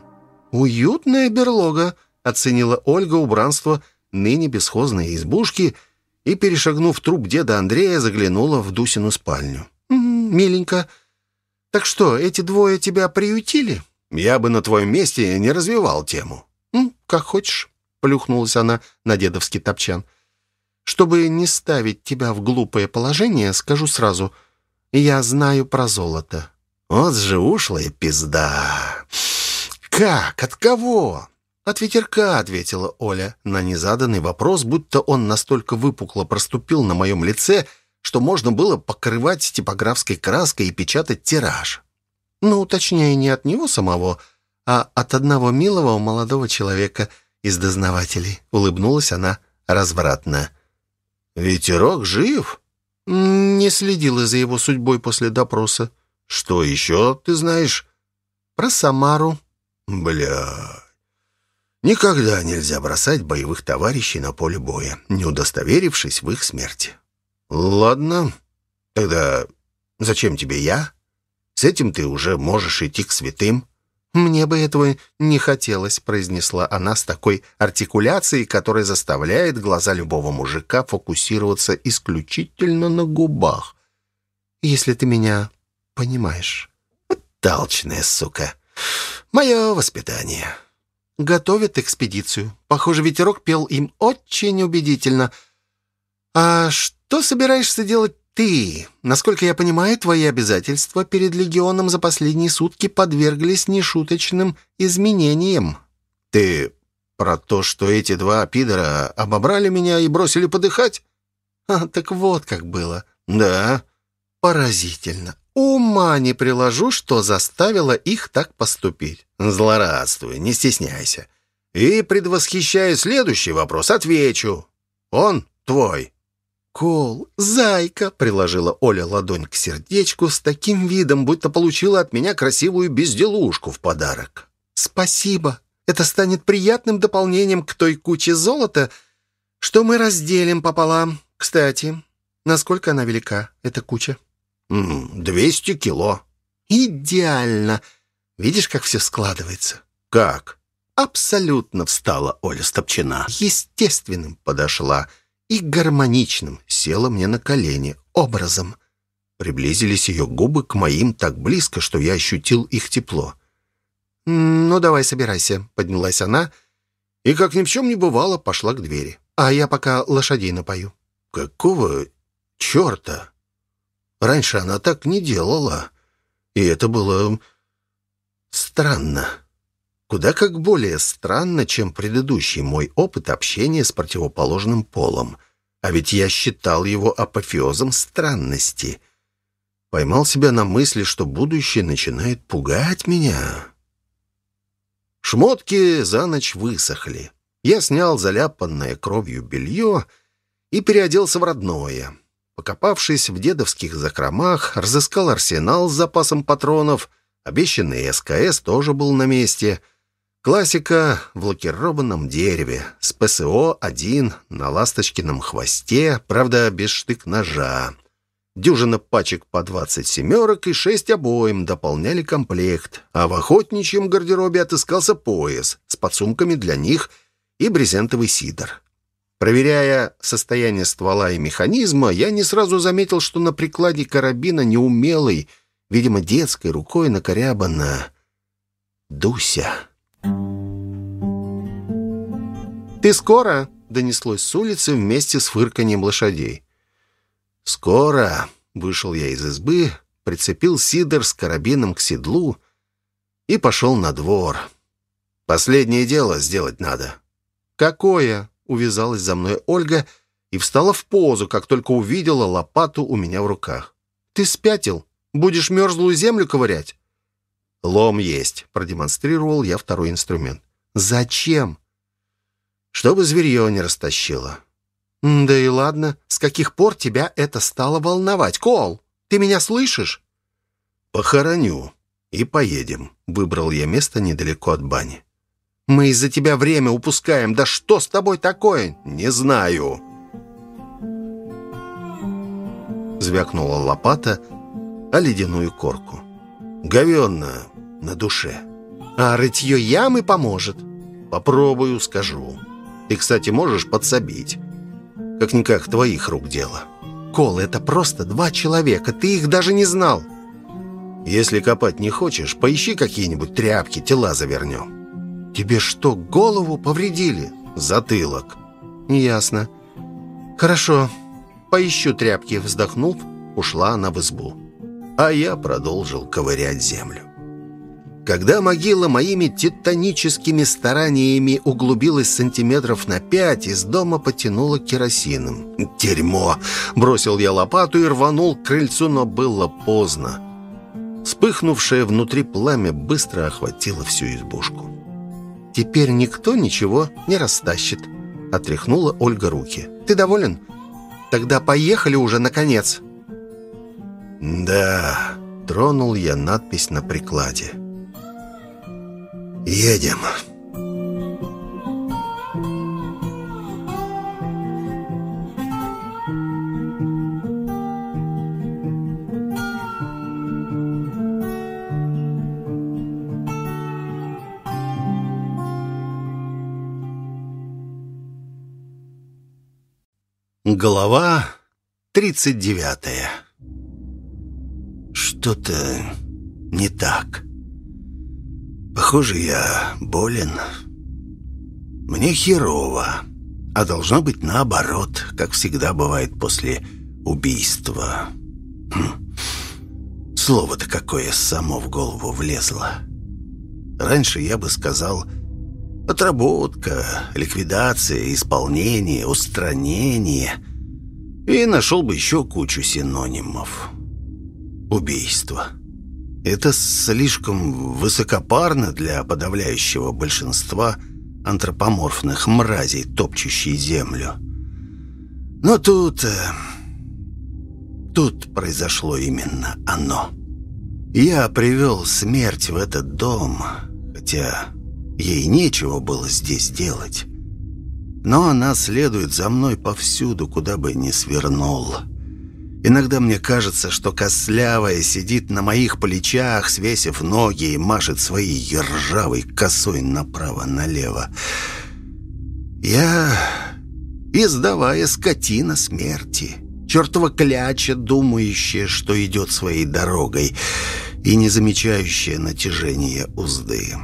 уютная берлога, оценила Ольга убранство ныне бесхозной избушки и, перешагнув труп деда Андрея, заглянула в Дусину спальню. «Миленько. Так что, эти двое тебя приютили?» «Я бы на твоем месте не развивал тему». «Как хочешь», — плюхнулась она на дедовский топчан. «Чтобы не ставить тебя в глупое положение, скажу сразу, я знаю про золото». «Вот же ушлая пизда!» «Как? От кого?» «От ветерка», — ответила Оля на незаданный вопрос, будто он настолько выпукло проступил на моем лице, что можно было покрывать типографской краской и печатать тираж. Ну, точнее, не от него самого, а от одного милого молодого человека из дознавателей. Улыбнулась она развратно. «Ветерок жив?» «Не следила за его судьбой после допроса». «Что еще ты знаешь?» «Про Самару». «Бля...» Никогда нельзя бросать боевых товарищей на поле боя, не удостоверившись в их смерти. Ладно, тогда зачем тебе я? С этим ты уже можешь идти к святым. «Мне бы этого не хотелось», — произнесла она с такой артикуляцией, которая заставляет глаза любого мужика фокусироваться исключительно на губах. «Если ты меня понимаешь». «Толчная сука! Мое воспитание!» Готовят экспедицию. Похоже, ветерок пел им очень убедительно. А что собираешься делать ты? Насколько я понимаю, твои обязательства перед легионом за последние сутки подверглись нешуточным изменениям. Ты про то, что эти два пидора обобрали меня и бросили подыхать? А, так вот как было. Да. Поразительно. Ума не приложу, что заставило их так поступить. Злорадствуй, не стесняйся. И, предвосхищая следующий вопрос, отвечу. Он твой. «Кол, зайка!» — приложила Оля ладонь к сердечку с таким видом, будто получила от меня красивую безделушку в подарок. «Спасибо. Это станет приятным дополнением к той куче золота, что мы разделим пополам. Кстати, насколько она велика, эта куча?» «Двести кило». «Идеально! Видишь, как все складывается?» «Как?» Абсолютно встала Оля Стопчина. Естественным подошла и гармоничным села мне на колени, образом. Приблизились ее губы к моим так близко, что я ощутил их тепло. «Ну, давай, собирайся», — поднялась она, и, как ни в чем не бывало, пошла к двери. «А я пока лошадей напою». «Какого черта?» Раньше она так не делала, и это было странно. Куда как более странно, чем предыдущий мой опыт общения с противоположным полом. А ведь я считал его апофеозом странности. Поймал себя на мысли, что будущее начинает пугать меня. Шмотки за ночь высохли. Я снял заляпанное кровью белье и переоделся в родное. Покопавшись в дедовских закромах, разыскал арсенал с запасом патронов. Обещанный СКС тоже был на месте. Классика в лакированном дереве, с ПСО-1 на ласточкином хвосте, правда, без штык-ножа. Дюжина пачек по 20 семерок и 6 обоим дополняли комплект, а в охотничьем гардеробе отыскался пояс с подсумками для них и брезентовый сидор. Проверяя состояние ствола и механизма, я не сразу заметил, что на прикладе карабина неумелой, видимо, детской рукой накорябана Дуся. «Ты скоро?» — донеслось с улицы вместе с фырканьем лошадей. «Скоро!» — вышел я из избы, прицепил сидор с карабином к седлу и пошел на двор. Последнее дело сделать надо. «Какое?» — увязалась за мной Ольга и встала в позу, как только увидела лопату у меня в руках. «Ты спятил? Будешь мерзлую землю ковырять?» «Лом есть», — продемонстрировал я второй инструмент. «Зачем?» «Чтобы зверье не растащило». «Да и ладно. С каких пор тебя это стало волновать? Кол, ты меня слышишь?» «Похороню и поедем», — выбрал я место недалеко от бани. «Мы из-за тебя время упускаем. Да что с тобой такое?» «Не знаю». Звякнула лопата о ледяную корку. «Говенно на душе». «А рытье ямы поможет?» «Попробую, скажу. Ты, кстати, можешь подсобить. Как-никак твоих рук дело». «Кол, это просто два человека. Ты их даже не знал». «Если копать не хочешь, поищи какие-нибудь тряпки, тела завернем». «Тебе что, голову повредили?» «Затылок». «Ясно. Хорошо. Поищу тряпки». Вздохнув, ушла она в избу. А я продолжил ковырять землю. Когда могила моими титаническими стараниями углубилась сантиметров на пять, из дома потянуло керосином. «Дерьмо!» Бросил я лопату и рванул к крыльцу, но было поздно. Вспыхнувшее внутри пламя быстро охватило всю избушку. «Теперь никто ничего не растащит», — отряхнула Ольга руки. «Ты доволен? Тогда поехали уже, наконец». «Да», — тронул я надпись на прикладе. «Едем». Глава 39 Что-то не так. Похоже, я болен. Мне херово, а должно быть наоборот, как всегда бывает после убийства. Хм. Слово-то какое само в голову влезло. Раньше я бы сказал Отработка, ликвидация, исполнение, устранение. И нашел бы еще кучу синонимов. Убийство. Это слишком высокопарно для подавляющего большинства антропоморфных мразей, топчущей землю. Но тут... Э, тут произошло именно оно. Я привел смерть в этот дом, хотя Ей нечего было здесь делать. Но она следует за мной повсюду, куда бы ни свернул. Иногда мне кажется, что кослявая сидит на моих плечах, свесив ноги и машет своей ржавой косой направо-налево. Я издавая скотина смерти, чертова кляча, думающая, что идет своей дорогой и не замечающая натяжение узды.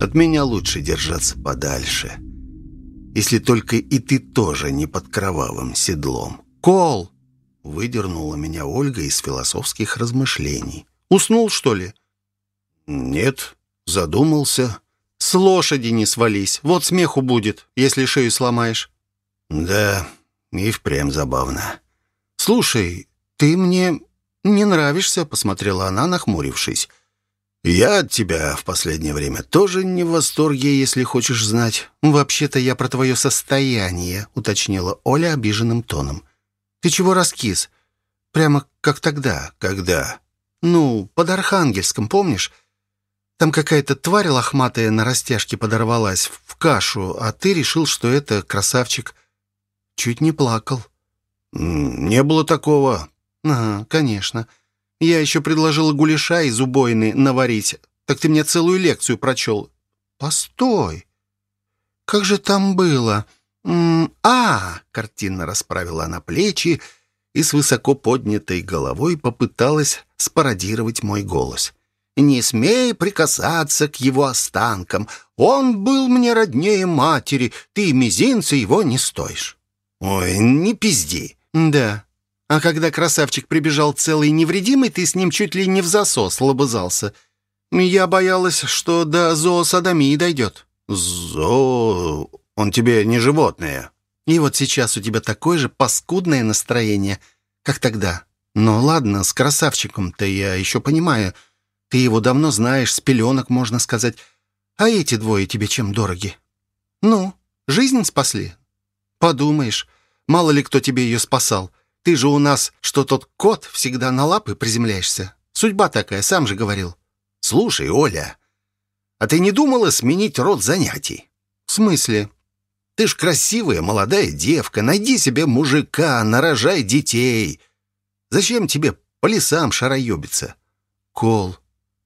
От меня лучше держаться подальше. Если только и ты тоже не под кровавым седлом. «Кол!» — выдернула меня Ольга из философских размышлений. «Уснул, что ли?» «Нет, задумался». «С лошади не свались. Вот смеху будет, если шею сломаешь». «Да, и впрямь забавно». «Слушай, ты мне не нравишься», — посмотрела она, нахмурившись. «Я от тебя в последнее время тоже не в восторге, если хочешь знать. Вообще-то я про твое состояние», — уточнила Оля обиженным тоном. «Ты чего раскис? Прямо как тогда, когда...» «Ну, под Архангельском, помнишь? Там какая-то тварь лохматая на растяжке подорвалась в кашу, а ты решил, что это красавчик. Чуть не плакал». «Не было такого». «Ага, конечно». Я еще предложила гуляша из убойны наварить. Так ты мне целую лекцию прочел. Постой. Как же там было? -м а, картинно расправила она плечи и с высоко поднятой головой попыталась спародировать мой голос. Не смей прикасаться к его останкам. Он был мне роднее матери, ты мизинца его не стоишь». «Ой, не пизди». «Да. А когда красавчик прибежал целый и невредимый, ты с ним чуть ли не в засос лобызался. Я боялась, что до зоосадомии дойдет». «Зоо... Он тебе не животное». И вот сейчас у тебя такое же паскудное настроение, как тогда. Но ладно, с красавчиком-то я еще понимаю. Ты его давно знаешь, с пеленок, можно сказать. А эти двое тебе чем дороги? Ну, жизнь спасли? Подумаешь, мало ли кто тебе ее спасал. Ты же у нас, что тот кот, всегда на лапы приземляешься. Судьба такая, сам же говорил. Слушай, Оля, а ты не думала сменить род занятий? В смысле? Ты ж красивая молодая девка, найди себе мужика, нарожай детей. Зачем тебе по лесам шароебиться? Кол,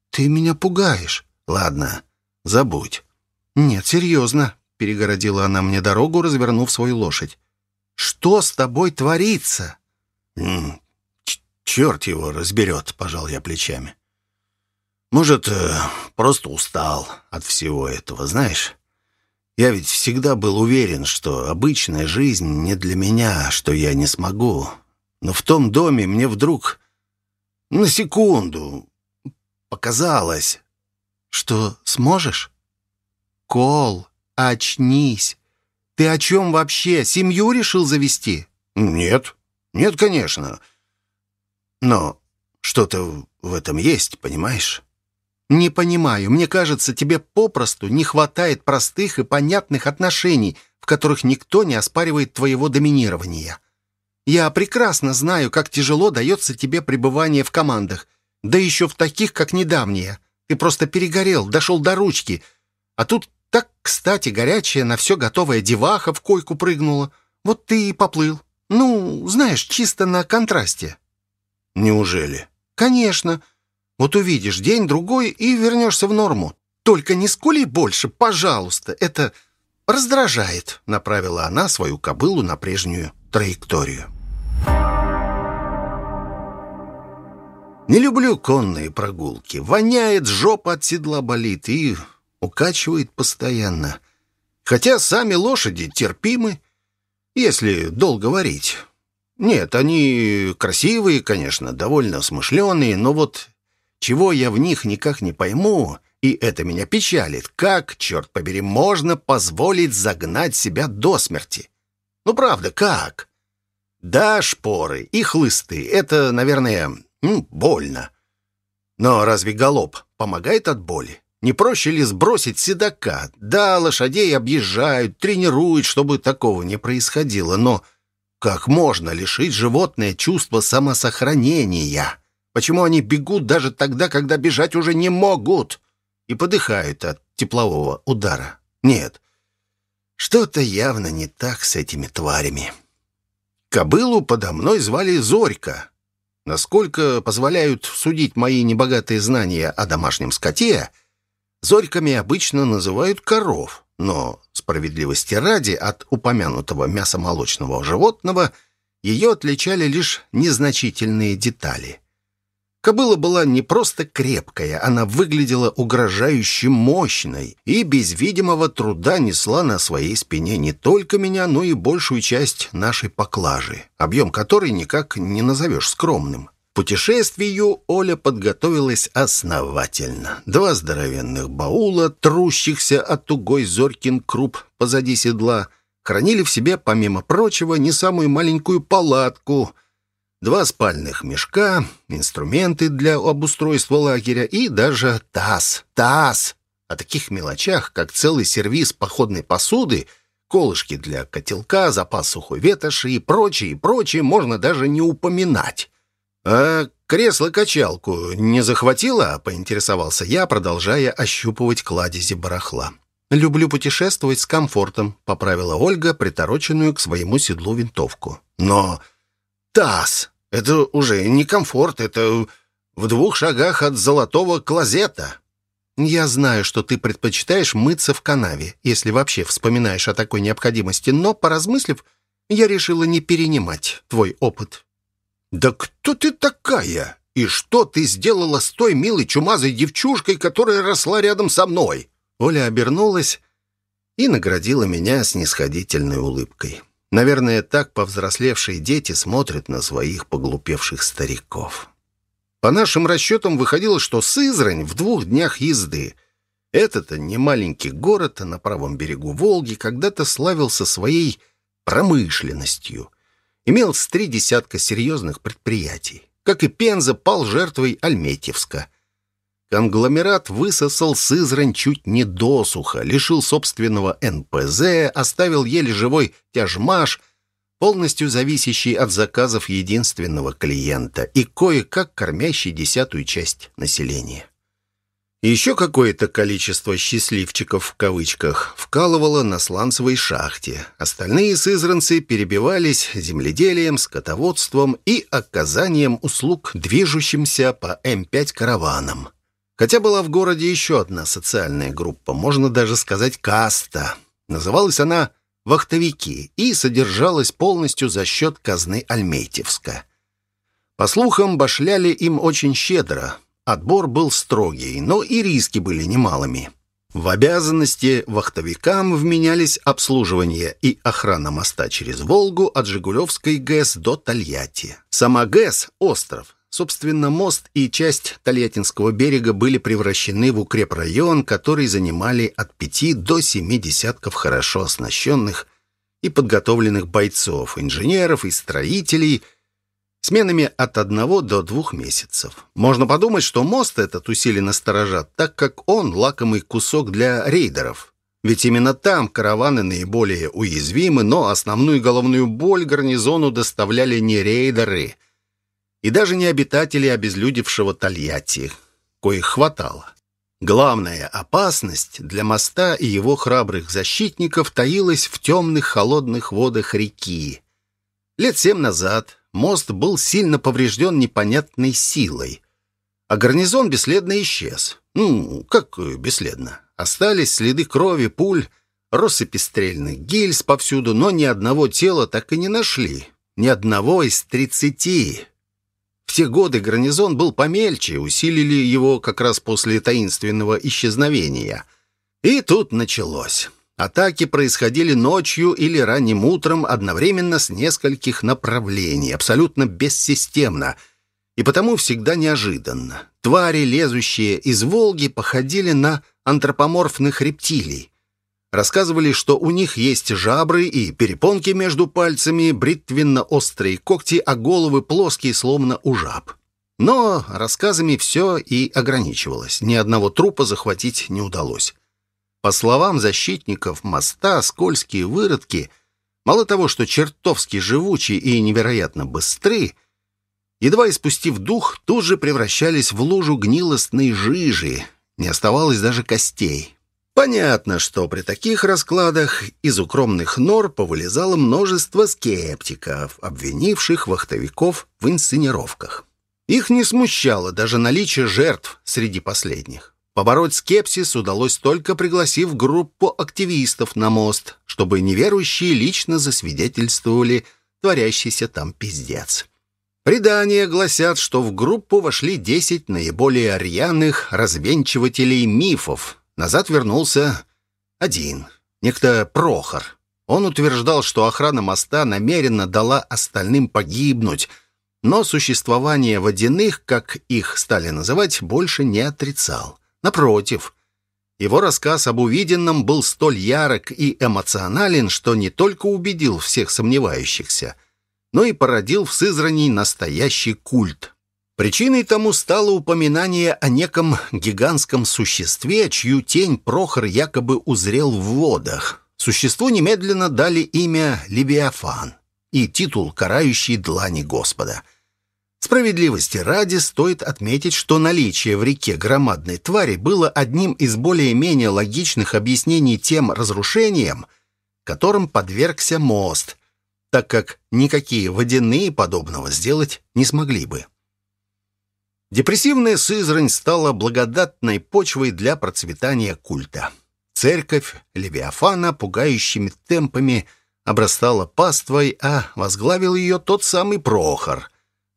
ты меня пугаешь. Ладно, забудь. Нет, серьезно, перегородила она мне дорогу, развернув свою лошадь. Что с тобой творится? Черт его разберет, пожал я плечами. Может, э, просто устал от всего этого, знаешь? Я ведь всегда был уверен, что обычная жизнь не для меня, что я не смогу. Но в том доме мне вдруг на секунду показалось, что сможешь? Кол, очнись. Ты о чем вообще? Семью решил завести? Нет, нет, конечно. Но что-то в этом есть, понимаешь? «Не понимаю. Мне кажется, тебе попросту не хватает простых и понятных отношений, в которых никто не оспаривает твоего доминирования. Я прекрасно знаю, как тяжело дается тебе пребывание в командах, да еще в таких, как недавние. Ты просто перегорел, дошел до ручки. А тут так, кстати, горячая, на все готовая деваха в койку прыгнула. Вот ты и поплыл. Ну, знаешь, чисто на контрасте». «Неужели?» «Конечно. Вот увидишь день-другой и вернешься в норму. Только не скули больше, пожалуйста. Это раздражает», — направила она свою кобылу на прежнюю траекторию. Не люблю конные прогулки. Воняет, жопа от седла болит и укачивает постоянно. Хотя сами лошади терпимы, если долго варить. Нет, они красивые, конечно, довольно смышленые, но вот чего я в них никак не пойму, и это меня печалит. Как, черт побери, можно позволить загнать себя до смерти? Ну, правда, как? Да, шпоры и хлысты — это, наверное, больно. Но разве галоп помогает от боли? Не проще ли сбросить седока? Да, лошадей объезжают, тренируют, чтобы такого не происходило, но как можно лишить животное чувства самосохранения? Почему они бегут даже тогда, когда бежать уже не могут? И подыхают от теплового удара. Нет, что-то явно не так с этими тварями. Кобылу подо мной звали Зорька. Насколько позволяют судить мои небогатые знания о домашнем скоте, зорьками обычно называют коров, но справедливости ради от упомянутого мясомолочного животного ее отличали лишь незначительные детали. Кобыла была не просто крепкая, она выглядела угрожающе мощной и без видимого труда несла на своей спине не только меня, но и большую часть нашей поклажи, объем которой никак не назовешь скромным. Путешествию Оля подготовилась основательно. Два здоровенных баула, трущихся от тугой Зорькин круп позади седла, хранили в себе, помимо прочего, не самую маленькую палатку — два спальных мешка, инструменты для обустройства лагеря и даже таз. Таз! О таких мелочах, как целый сервиз походной посуды, колышки для котелка, запас сухой ветоши и прочее, и прочее можно даже не упоминать. «А кресло-качалку не захватило?» — поинтересовался я, продолжая ощупывать кладези барахла. «Люблю путешествовать с комфортом», — поправила Ольга, притороченную к своему седлу винтовку. «Но таз. Это уже не комфорт, это в двух шагах от золотого клозета. Я знаю, что ты предпочитаешь мыться в канаве, если вообще вспоминаешь о такой необходимости, но, поразмыслив, я решила не перенимать твой опыт. «Да кто ты такая?» — «И что ты сделала с той милой чумазой девчушкой, которая росла рядом со мной?» Оля обернулась и наградила меня снисходительной улыбкой. Наверное, так повзрослевшие дети смотрят на своих поглупевших стариков. По нашим расчетам выходило, что Сызрань в двух днях езды. Этот не маленький город на правом берегу Волги когда-то славился своей промышленностью. Имел с три десятка серьезных предприятий. Как и Пенза, пал жертвой Альметьевска – Конгломерат высосал Сызрань чуть не досуха, лишил собственного НПЗ, оставил еле живой тяжмаш, полностью зависящий от заказов единственного клиента и кое-как кормящий десятую часть населения. Еще какое-то количество «счастливчиков» в кавычках вкалывало на сланцевой шахте. Остальные сызранцы перебивались земледелием, скотоводством и оказанием услуг движущимся по М5 караванам. Хотя была в городе еще одна социальная группа, можно даже сказать каста. Называлась она «Вахтовики» и содержалась полностью за счет казны Альметьевска. По слухам, башляли им очень щедро. Отбор был строгий, но и риски были немалыми. В обязанности вахтовикам вменялись обслуживание и охрана моста через Волгу от Жигулевской ГЭС до Тольятти. Сама ГЭС – остров, Собственно, мост и часть Тольяттинского берега были превращены в укрепрайон, который занимали от пяти до семи десятков хорошо оснащенных и подготовленных бойцов, инженеров и строителей, сменами от одного до двух месяцев. Можно подумать, что мост этот усиленно сторожат, так как он лакомый кусок для рейдеров. Ведь именно там караваны наиболее уязвимы, но основную головную боль гарнизону доставляли не рейдеры – и даже не обитатели обезлюдевшего Тольятти, коих хватало. Главная опасность для моста и его храбрых защитников таилась в темных холодных водах реки. Лет семь назад мост был сильно поврежден непонятной силой, а гарнизон бесследно исчез. Ну, как бесследно? Остались следы крови, пуль, россыпи стрельных гильз повсюду, но ни одного тела так и не нашли. Ни одного из тридцати. В те годы гарнизон был помельче, усилили его как раз после таинственного исчезновения. И тут началось. Атаки происходили ночью или ранним утром одновременно с нескольких направлений, абсолютно бессистемно, и потому всегда неожиданно. Твари, лезущие из Волги, походили на антропоморфных рептилий. Рассказывали, что у них есть жабры и перепонки между пальцами, бритвенно-острые когти, а головы плоские, словно у жаб. Но рассказами все и ограничивалось. Ни одного трупа захватить не удалось. По словам защитников моста, скользкие выродки, мало того, что чертовски живучие и невероятно быстры, едва испустив дух, тут же превращались в лужу гнилостной жижи. Не оставалось даже костей. Понятно, что при таких раскладах из укромных нор повылезало множество скептиков, обвинивших вахтовиков в инсценировках. Их не смущало даже наличие жертв среди последних. Побороть скепсис удалось только пригласив группу активистов на мост, чтобы неверующие лично засвидетельствовали творящийся там пиздец. Предания гласят, что в группу вошли 10 наиболее рьяных развенчивателей мифов, Назад вернулся один, некто Прохор. Он утверждал, что охрана моста намеренно дала остальным погибнуть, но существование водяных, как их стали называть, больше не отрицал. Напротив, его рассказ об увиденном был столь ярок и эмоционален, что не только убедил всех сомневающихся, но и породил в Сызрани настоящий культ. Причиной тому стало упоминание о неком гигантском существе, чью тень Прохор якобы узрел в водах. Существу немедленно дали имя Левиафан и титул «Карающий длани Господа». Справедливости ради стоит отметить, что наличие в реке громадной твари было одним из более-менее логичных объяснений тем разрушениям, которым подвергся мост, так как никакие водяные подобного сделать не смогли бы. Депрессивная Сызрань стала благодатной почвой для процветания культа. Церковь Левиафана пугающими темпами обрастала паствой, а возглавил ее тот самый Прохор,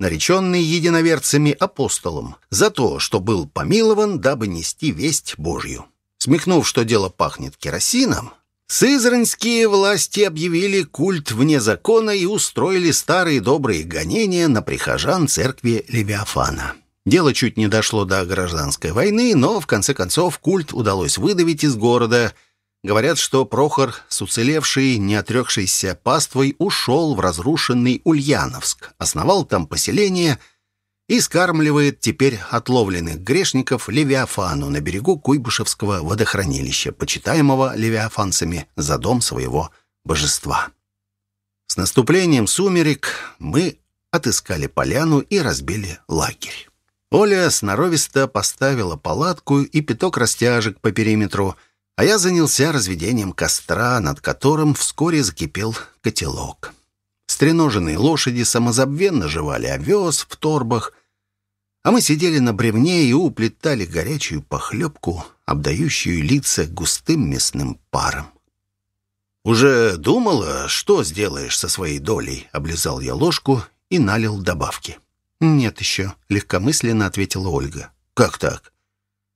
нареченный единоверцами апостолом, за то, что был помилован, дабы нести весть Божью. Смехнув, что дело пахнет керосином, Сызранские власти объявили культ вне закона и устроили старые добрые гонения на прихожан церкви Левиафана. Дело чуть не дошло до гражданской войны, но в конце концов культ удалось выдавить из города. Говорят, что Прохор с уцелевшей, не отрекшейся паствой, ушел в разрушенный Ульяновск, основал там поселение – и скармливает теперь отловленных грешников Левиафану на берегу Куйбышевского водохранилища, почитаемого левиафанцами за дом своего божества. С наступлением сумерек мы отыскали поляну и разбили лагерь. Оля сноровисто поставила палатку и пяток растяжек по периметру, а я занялся разведением костра, над которым вскоре закипел котелок. Стреноженные лошади самозабвенно жевали овес в торбах, а мы сидели на бревне и уплетали горячую похлебку, обдающую лица густым мясным паром. «Уже думала, что сделаешь со своей долей?» — облизал я ложку и налил добавки. «Нет еще», — легкомысленно ответила Ольга. «Как так?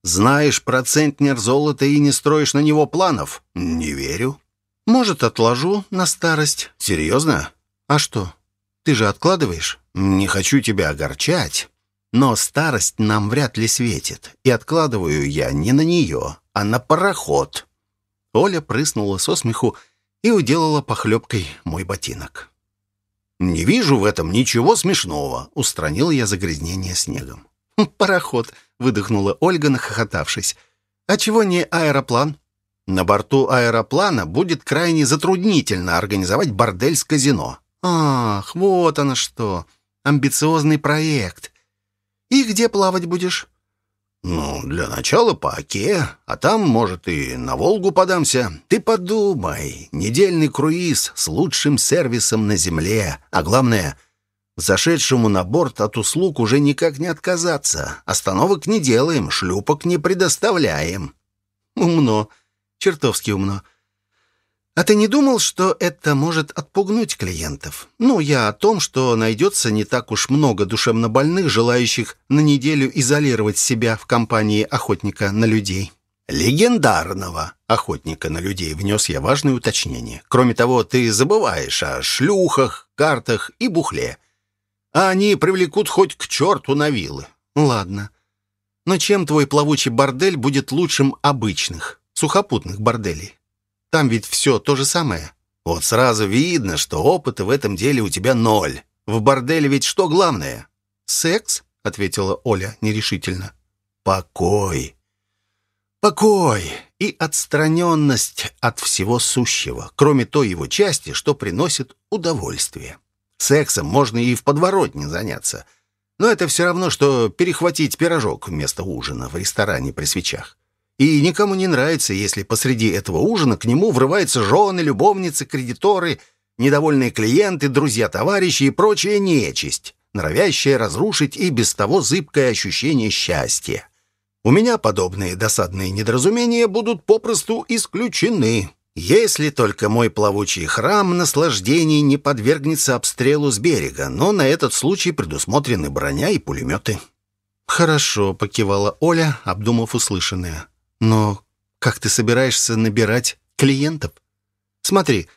Знаешь про центнер золота и не строишь на него планов?» «Не верю». «Может, отложу на старость». «Серьезно?» «А что? Ты же откладываешь?» «Не хочу тебя огорчать, но старость нам вряд ли светит, и откладываю я не на нее, а на пароход». Оля прыснула со смеху и уделала похлебкой мой ботинок. «Не вижу в этом ничего смешного», — устранил я загрязнение снегом. «Хм, «Пароход», — выдохнула Ольга, нахохотавшись. «А чего не аэроплан?» «На борту аэроплана будет крайне затруднительно организовать бордель с казино». «Ах, вот оно что! Амбициозный проект. И где плавать будешь?» «Ну, для начала по Оке, а там, может, и на Волгу подамся. Ты подумай, недельный круиз с лучшим сервисом на земле, а главное, зашедшему на борт от услуг уже никак не отказаться. Остановок не делаем, шлюпок не предоставляем». «Умно, чертовски умно. А ты не думал, что это может отпугнуть клиентов? Ну, я о том, что найдется не так уж много душевнобольных, желающих на неделю изолировать себя в компании охотника на людей. «Легендарного охотника на людей», — внес я важное уточнение. «Кроме того, ты забываешь о шлюхах, картах и бухле. А они привлекут хоть к черту на вилы». «Ладно. Но чем твой плавучий бордель будет лучшим обычных, сухопутных борделей? Там ведь все то же самое. Вот сразу видно, что опыта в этом деле у тебя ноль. В борделе ведь что главное? Секс, ответила Оля нерешительно. Покой. Покой и отстраненность от всего сущего, кроме той его части, что приносит удовольствие. Сексом можно и в подворотне заняться, но это все равно, что перехватить пирожок вместо ужина в ресторане при свечах. И никому не нравится, если посреди этого ужина к нему врываются жены, любовницы, кредиторы, недовольные клиенты, друзья-товарищи и прочая нечисть, норовящая разрушить и без того зыбкое ощущение счастья. У меня подобные досадные недоразумения будут попросту исключены, если только мой плавучий храм наслаждений не подвергнется обстрелу с берега, но на этот случай предусмотрены броня и пулеметы. «Хорошо», — покивала Оля, обдумав услышанное. Но как ты собираешься набирать клиентов? Смотри,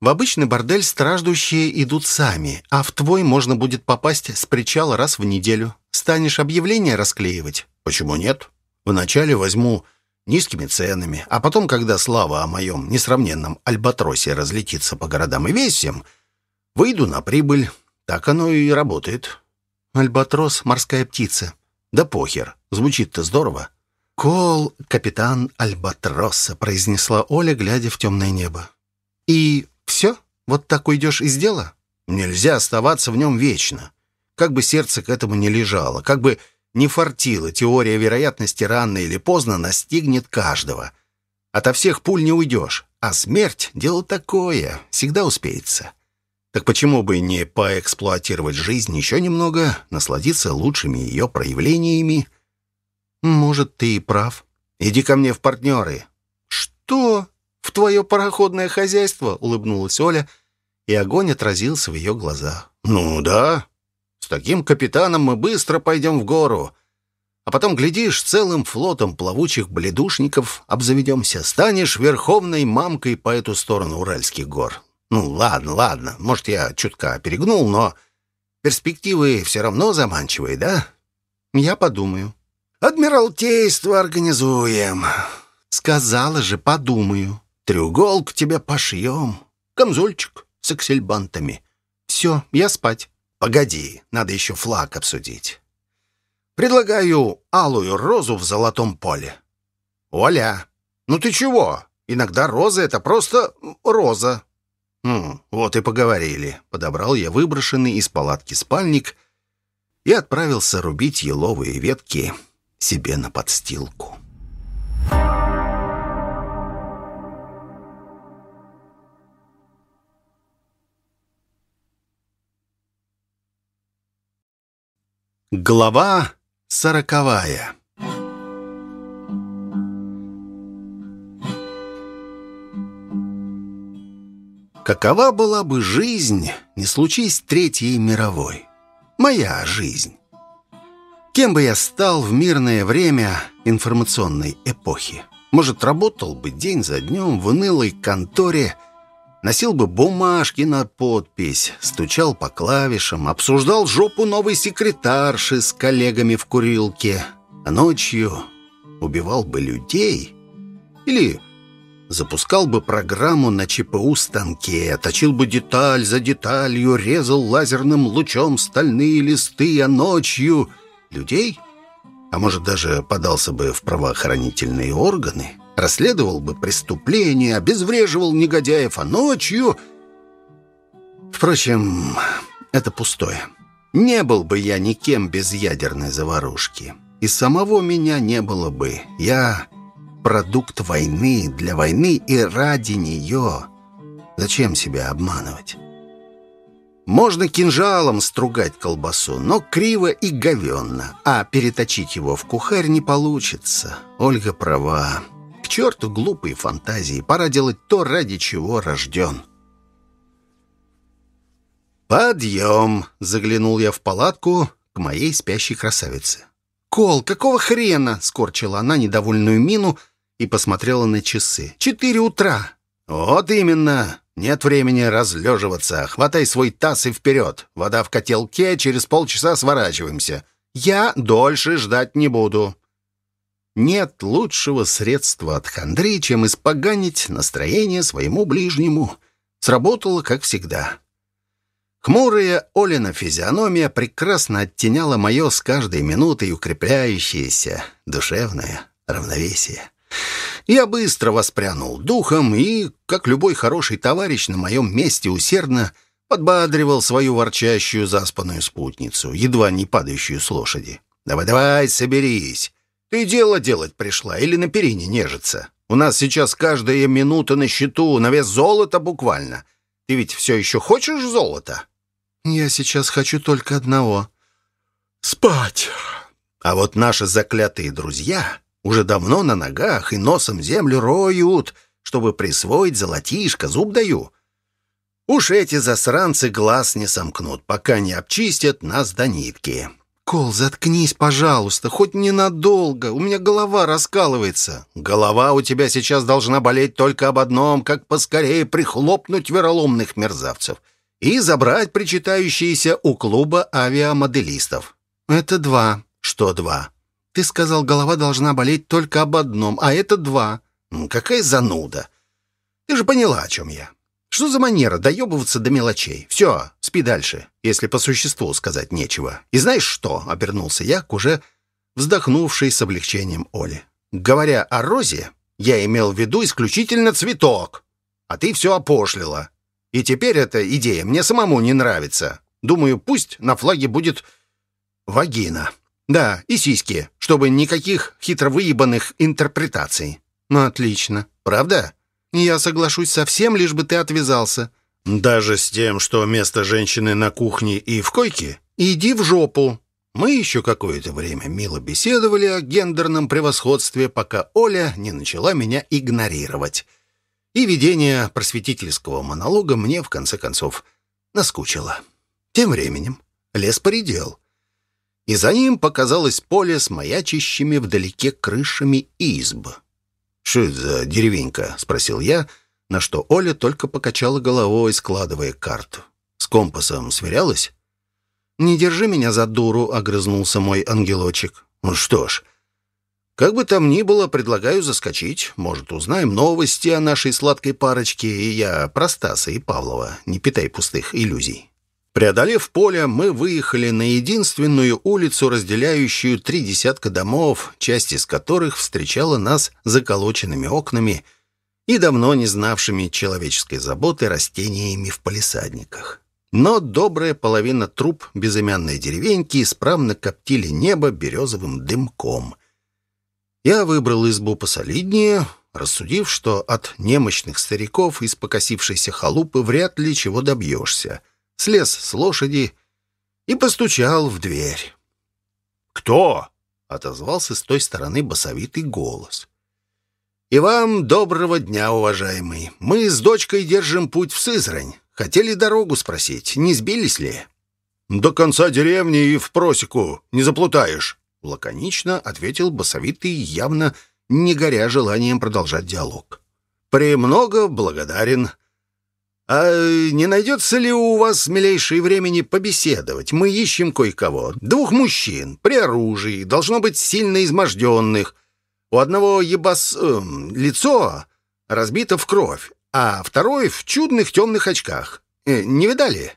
в обычный бордель страждущие идут сами, а в твой можно будет попасть с причала раз в неделю. Станешь объявления расклеивать? Почему нет? Вначале возьму низкими ценами, а потом, когда слава о моем несравненном альбатросе разлетится по городам и весям, выйду на прибыль. Так оно и работает. Альбатрос — морская птица. Да похер, звучит-то здорово. «Кол, капитан Альбатроса», — произнесла Оля, глядя в темное небо. «И все? Вот так уйдешь из дела?» «Нельзя оставаться в нем вечно. Как бы сердце к этому не лежало, как бы не фартило, теория вероятности рано или поздно настигнет каждого. Ото всех пуль не уйдешь, а смерть — дело такое, всегда успеется». Так почему бы не поэксплуатировать жизнь еще немного, насладиться лучшими ее проявлениями — «Может, ты и прав. Иди ко мне в партнеры». «Что? В твое пароходное хозяйство?» — улыбнулась Оля, и огонь отразился в ее глазах. «Ну да. Таким капитаном мы быстро пойдем в гору. А потом, глядишь, целым флотом плавучих бледушников обзаведемся. Станешь верховной мамкой по эту сторону Уральских гор. Ну, ладно, ладно. Может, я чутка перегнул, но перспективы все равно заманчивые, да? Я подумаю. Адмиралтейство организуем. Сказала же, подумаю. Треуголку тебе пошьем. Камзольчик с аксельбантами. Все, я спать. Погоди, надо еще флаг обсудить. Предлагаю алую розу в золотом поле. Оля, ну ты чего? Иногда роза — это просто роза. Хм, вот и поговорили. Подобрал я выброшенный из палатки спальник и отправился рубить еловые ветки себе на подстилку. Глава сороковая Какова была бы жизнь, не случись Третьей мировой? Моя жизнь. Кем бы я стал в мирное время информационной эпохи? Может, работал бы день за днем в унылой конторе, носил бы бумажки на подпись, стучал по клавишам, обсуждал жопу новой секретарши с коллегами в курилке, а ночью убивал бы людей или запускал бы программу на ЧПУ-станке, точил бы деталь за деталью, резал лазерным лучом стальные листы, а ночью людей, а может даже подался бы в правоохранительные органы, расследовал бы преступления, обезвреживал негодяев, а ночью... Впрочем, это пустое. Не был бы я никем без ядерной заварушки. И самого меня не было бы. Я продукт войны, для войны и ради нее. Зачем себя обманывать? Можно кинжалом стругать колбасу, но криво и говенно, а переточить его в кухарь не получится. Ольга права черту глупые фантазии. Пора делать то, ради чего рожден. «Подъем!» — заглянул я в палатку к моей спящей красавице. «Кол, какого хрена?» — скорчила она недовольную мину и посмотрела на часы. «Четыре утра!» «Вот именно! Нет времени разлеживаться. Хватай свой таз и вперед. Вода в котелке, через полчаса сворачиваемся. Я дольше ждать не буду». Нет лучшего средства от хандры, чем испоганить настроение своему ближнему. Сработало, как всегда. Хмурая Олина физиономия прекрасно оттеняла мое с каждой минутой укрепляющееся душевное равновесие. Я быстро воспрянул духом и, как любой хороший товарищ на моем месте, усердно подбадривал свою ворчащую заспанную спутницу, едва не падающую с лошади. «Давай-давай, соберись. Ты дело делать пришла или на перине нежиться? У нас сейчас каждая минута на счету, на вес золота буквально. Ты ведь все еще хочешь золота?» «Я сейчас хочу только одного — спать». А вот наши заклятые друзья уже давно на ногах и носом землю роют, чтобы присвоить золотишко, зуб даю. Уж эти засранцы глаз не сомкнут, пока не обчистят нас до нитки. «Кол, заткнись, пожалуйста, хоть ненадолго. У меня голова раскалывается». «Голова у тебя сейчас должна болеть только об одном, как поскорее прихлопнуть вероломных мерзавцев и забрать причитающиеся у клуба авиамоделистов». «Это два». «Что два?» «Ты сказал, голова должна болеть только об одном, а это два». «Какая зануда! Ты же поняла, о чем я. Что за манера доебываться до мелочей? Все, спи дальше, если по существу сказать нечего. И знаешь что?» — обернулся я к уже вздохнувшей с облегчением Оле. «Говоря о розе, я имел в виду исключительно цветок, а ты все опошлила. И теперь эта идея мне самому не нравится. Думаю, пусть на флаге будет вагина. Да, и сиськи, чтобы никаких хитро выебанных интерпретаций». «Ну, отлично. Правда?» Я соглашусь со всем, лишь бы ты отвязался. Даже с тем, что место женщины на кухне и в койке? Иди в жопу. Мы еще какое-то время мило беседовали о гендерном превосходстве, пока Оля не начала меня игнорировать. И ведение просветительского монолога мне, в конце концов, наскучило. Тем временем Лес поредел. И за ним показалось поле с маячащими вдалеке крышами изб. «Что это за деревенька?» — спросил я, на что Оля только покачала головой, складывая карту. «С компасом сверялась?» «Не держи меня за дуру», — огрызнулся мой ангелочек. «Ну что ж, как бы там ни было, предлагаю заскочить. Может, узнаем новости о нашей сладкой парочке, и я про Стаса и Павлова. Не питай пустых иллюзий. Преодолев поле, мы выехали на единственную улицу, разделяющую три десятка домов, часть из которых встречала нас заколоченными окнами и давно не знавшими человеческой заботы растениями в палисадниках. Но добрая половина труб безымянной деревеньки исправно коптили небо березовым дымком. Я выбрал избу посолиднее, рассудив, что от немощных стариков из покосившейся халупы вряд ли чего добьешься. Слез с лошади и постучал в дверь. «Кто?» — отозвался с той стороны басовитый голос. «И вам доброго дня, уважаемый. Мы с дочкой держим путь в Сызрань. Хотели дорогу спросить, не сбились ли?» «До конца деревни и в просеку не заплутаешь». Лаконично ответил басовитый, явно не горя желанием продолжать диалог. «Премного благодарен. А не найдется ли у вас, милейшее времени, побеседовать? Мы ищем кое-кого. Двух мужчин, при оружии, должно быть сильно изможденных. У одного ебас... Э, лицо разбито в кровь, а второй в чудных темных очках. Э, не видали?»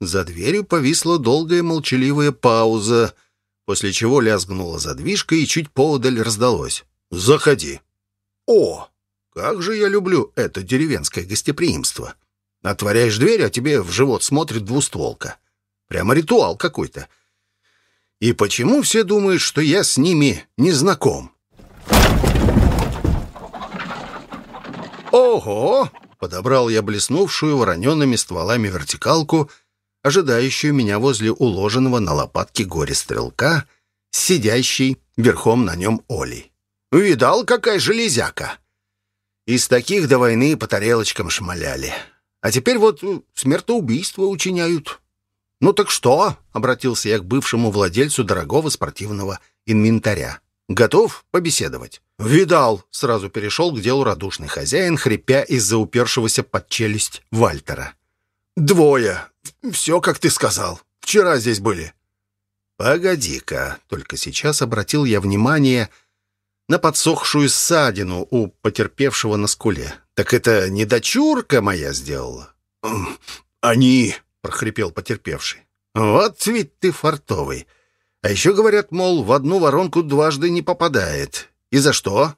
За дверью повисла долгая молчаливая пауза — после чего лязгнула задвижка и чуть поодаль раздалось. «Заходи». «О, как же я люблю это деревенское гостеприимство. Отворяешь дверь, а тебе в живот смотрит двустволка. Прямо ритуал какой-то. И почему все думают, что я с ними не знаком?» «Ого!» — подобрал я блеснувшую вороненными стволами вертикалку — ожидающую меня возле уложенного на лопатки горе-стрелка, сидящий верхом на нем Олей. «Видал, какая железяка!» Из таких до войны по тарелочкам шмаляли. А теперь вот смертоубийство учиняют. «Ну так что?» — обратился я к бывшему владельцу дорогого спортивного инвентаря. «Готов побеседовать?» «Видал!» — сразу перешел к делу радушный хозяин, хрипя из-за упершегося под челюсть Вальтера. «Двое. Все, как ты сказал. Вчера здесь были». «Погоди-ка», — только сейчас обратил я внимание на подсохшую ссадину у потерпевшего на скуле. «Так это не дочурка моя сделала?» «Они», — прохрипел потерпевший. «Вот ведь ты фартовый. А еще говорят, мол, в одну воронку дважды не попадает. И за что?»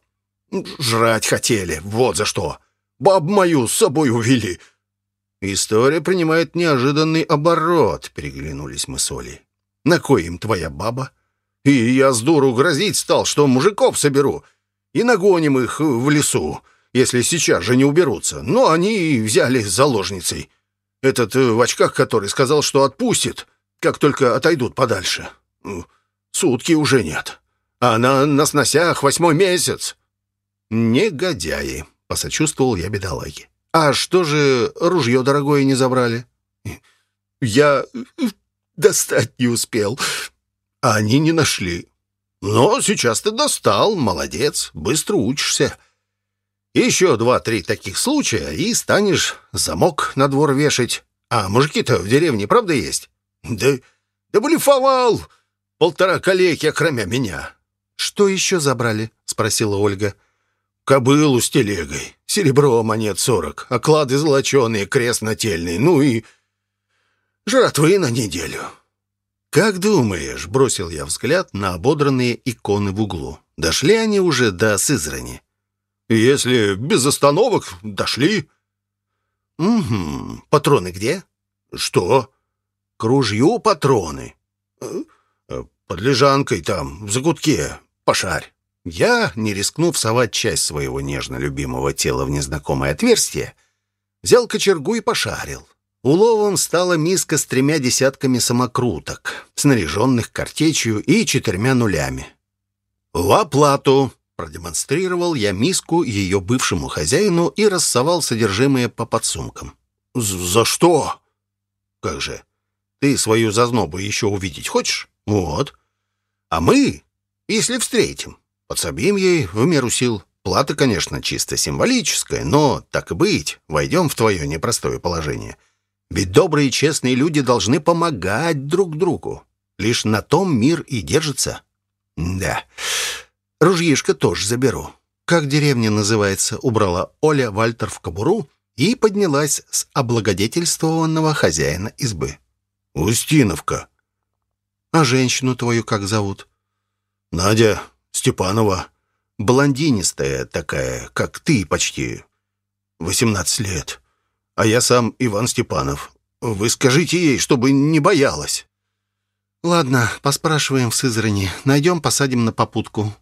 «Жрать хотели, вот за что. Баб мою с собой увели. «История принимает неожиданный оборот», — переглянулись мы с Олей. «На кой им твоя баба?» «И я с дуру грозить стал, что мужиков соберу, и нагоним их в лесу, если сейчас же не уберутся. Но они взяли заложницей. Этот э, в очках, который сказал, что отпустит, как только отойдут подальше. Сутки уже нет. А она на сносях восьмой месяц». «Негодяи», — посочувствовал я бедолаге. «А что же ружье дорогое не забрали?» «Я достать не успел, а они не нашли. Но сейчас ты достал, молодец, быстро учишься. Еще два-три таких случая, и станешь замок на двор вешать. А мужики-то в деревне правда есть?» «Да, да блефовал! Полтора коллеги, кроме меня». «Что еще забрали?» — спросила Ольга. «Кобылу с телегой». Серебро монет сорок, оклады золоченые, крест нательный, ну и жратвы на неделю. «Как думаешь?» — бросил я взгляд на ободранные иконы в углу. «Дошли они уже до Сызрани?» «Если без остановок, дошли». «Угу. Патроны где?» «Что?» «К ружью патроны». Э, «Под лежанкой там, в загудке. Пошарь». Я, не рискнув совать часть своего нежно любимого тела в незнакомое отверстие, взял кочергу и пошарил. Уловом стала миска с тремя десятками самокруток, снаряженных картечью и четырьмя нулями. «В оплату!» — продемонстрировал я миску ее бывшему хозяину и рассовал содержимое по подсумкам. «За что?» «Как же? Ты свою зазнобу еще увидеть хочешь? Вот. А мы, если встретим, подсобим ей в меру сил. Плата, конечно, чисто символическая, но, так и быть, войдем в твое непростое положение. Ведь добрые и честные люди должны помогать друг другу. Лишь на том мир и держится. Да, ружьишко тоже заберу. Как деревня называется, убрала Оля Вальтер в кобуру и поднялась с облагодетельствованного хозяина избы. «Устиновка». «А женщину твою как зовут?» «Надя Степанова» блондинистая такая, как ты почти. Восемнадцать лет. А я сам Иван Степанов. Вы скажите ей, чтобы не боялась». «Ладно, поспрашиваем в Сызрани. Найдем, посадим на попутку».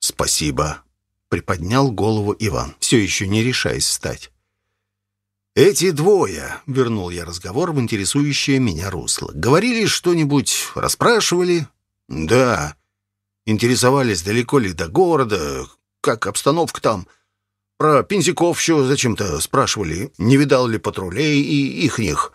«Спасибо», — приподнял голову Иван, все еще не решаясь встать. «Эти двое», — вернул я разговор в интересующее меня русло, «говорили что-нибудь, расспрашивали?» «Да, Интересовались, далеко ли до города, как обстановка там. Про пензяков еще зачем-то спрашивали, не видал ли патрулей и ихних.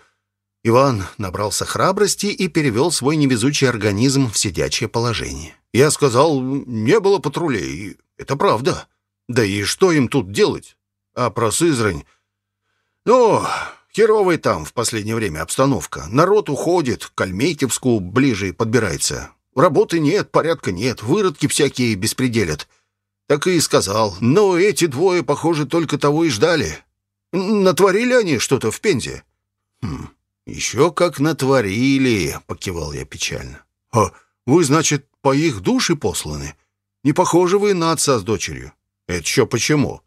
Иван набрался храбрости и перевел свой невезучий организм в сидячее положение. Я сказал, не было патрулей. Это правда. Да и что им тут делать? А про Сызрань... Ну, херовая там в последнее время обстановка. Народ уходит, к Альмейтевску ближе подбирается. Работы нет, порядка нет, выродки всякие беспределят. Так и сказал. Но эти двое, похоже, только того и ждали. Натворили они что-то в Пензе? Хм, еще как натворили, покивал я печально. А вы, значит, по их душе посланы? Не похожи вы на отца с дочерью. Это еще почему?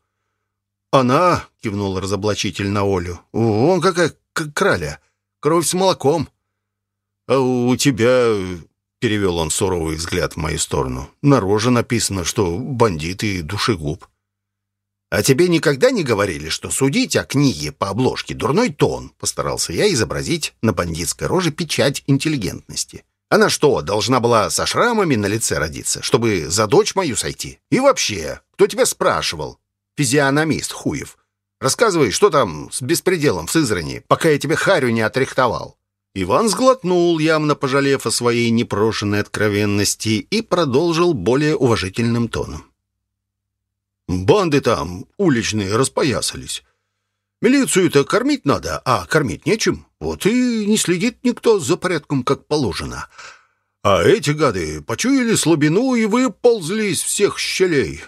Она, кивнул разоблачитель на Олю, вон какая краля, кровь с молоком. А у тебя Перевел он суровый взгляд в мою сторону. На роже написано, что бандит и душегуб. «А тебе никогда не говорили, что судить о книге по обложке дурной тон?» Постарался я изобразить на бандитской роже печать интеллигентности. «Она что, должна была со шрамами на лице родиться, чтобы за дочь мою сойти? И вообще, кто тебя спрашивал? Физиономист хуев. Рассказывай, что там с беспределом в Сызрани, пока я тебе харю не отрихтовал». Иван сглотнул, явно пожалев о своей непрошенной откровенности, и продолжил более уважительным тоном. «Банды там уличные распоясались. Милицию-то кормить надо, а кормить нечем. Вот и не следит никто за порядком, как положено. А эти гады почуяли слабину и выползли из всех щелей.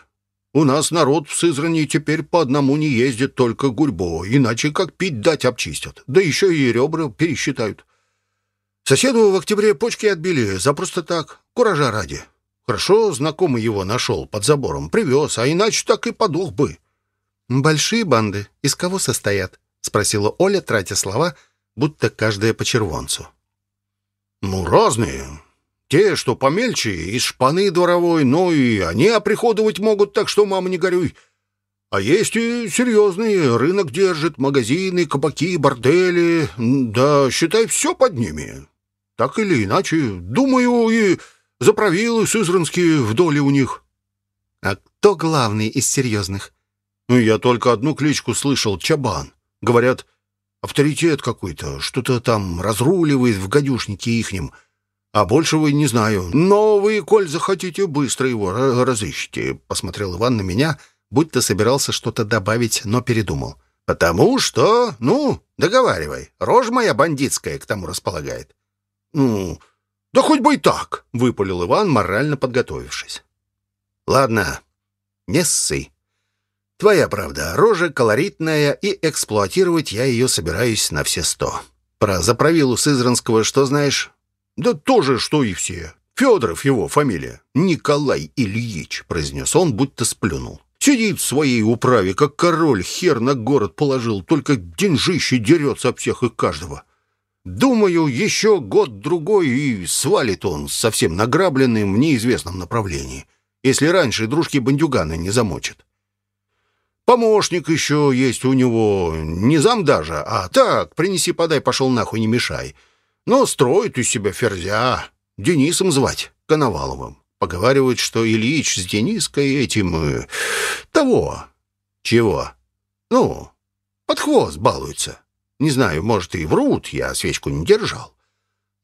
У нас народ в Сызрани теперь по одному не ездит, только гурьбой, иначе как пить дать обчистят, да еще и ребра пересчитают. Соседу в октябре почки отбили за просто так, куража ради. Хорошо знакомый его нашел под забором, привез, а иначе так и подох бы. «Большие банды из кого состоят?» — спросила Оля, тратя слова, будто каждая по червонцу. «Ну, разные. Те, что помельче, из шпаны дворовой, но и они оприходовать могут, так что, мама, не горюй. А есть и серьезные, рынок держит, магазины, кабаки, бордели, да, считай, все под ними. Так или иначе, думаю, и заправилы сызранские в доле у них. А кто главный из серьезных? Ну, я только одну кличку слышал — Чабан. Говорят, авторитет какой-то, что-то там разруливает в гадюшнике ихнем. А большего не знаю. Но вы, коль захотите, быстро его разыщите. Посмотрел Иван на меня, будто собирался что-то добавить, но передумал. Потому что, ну, договаривай, рожь моя бандитская к тому располагает. «Ну, да хоть бы и так», — выпалил Иван, морально подготовившись. «Ладно, не ссы. Твоя правда, рожа колоритная, и эксплуатировать я ее собираюсь на все сто. Про заправилу Сызранского что знаешь?» «Да тоже, что и все. Федоров его фамилия. Николай Ильич», — произнес он, будто сплюнул. «Сидит в своей управе, как король, хер на город положил, только деньжище дерется об всех и каждого. Думаю, еще год-другой и свалит он совсем награбленным в неизвестном направлении, если раньше дружки-бандюганы не замочат. Помощник еще есть у него, не зам даже, а так, принеси-подай, пошел нахуй, не мешай. Но строит из себя ферзя, Денисом звать, Коноваловым. Поговаривают, что Ильич с Дениской этим... Э, того. Чего? Ну, под хвост балуется. Не знаю, может, и врут, я свечку не держал.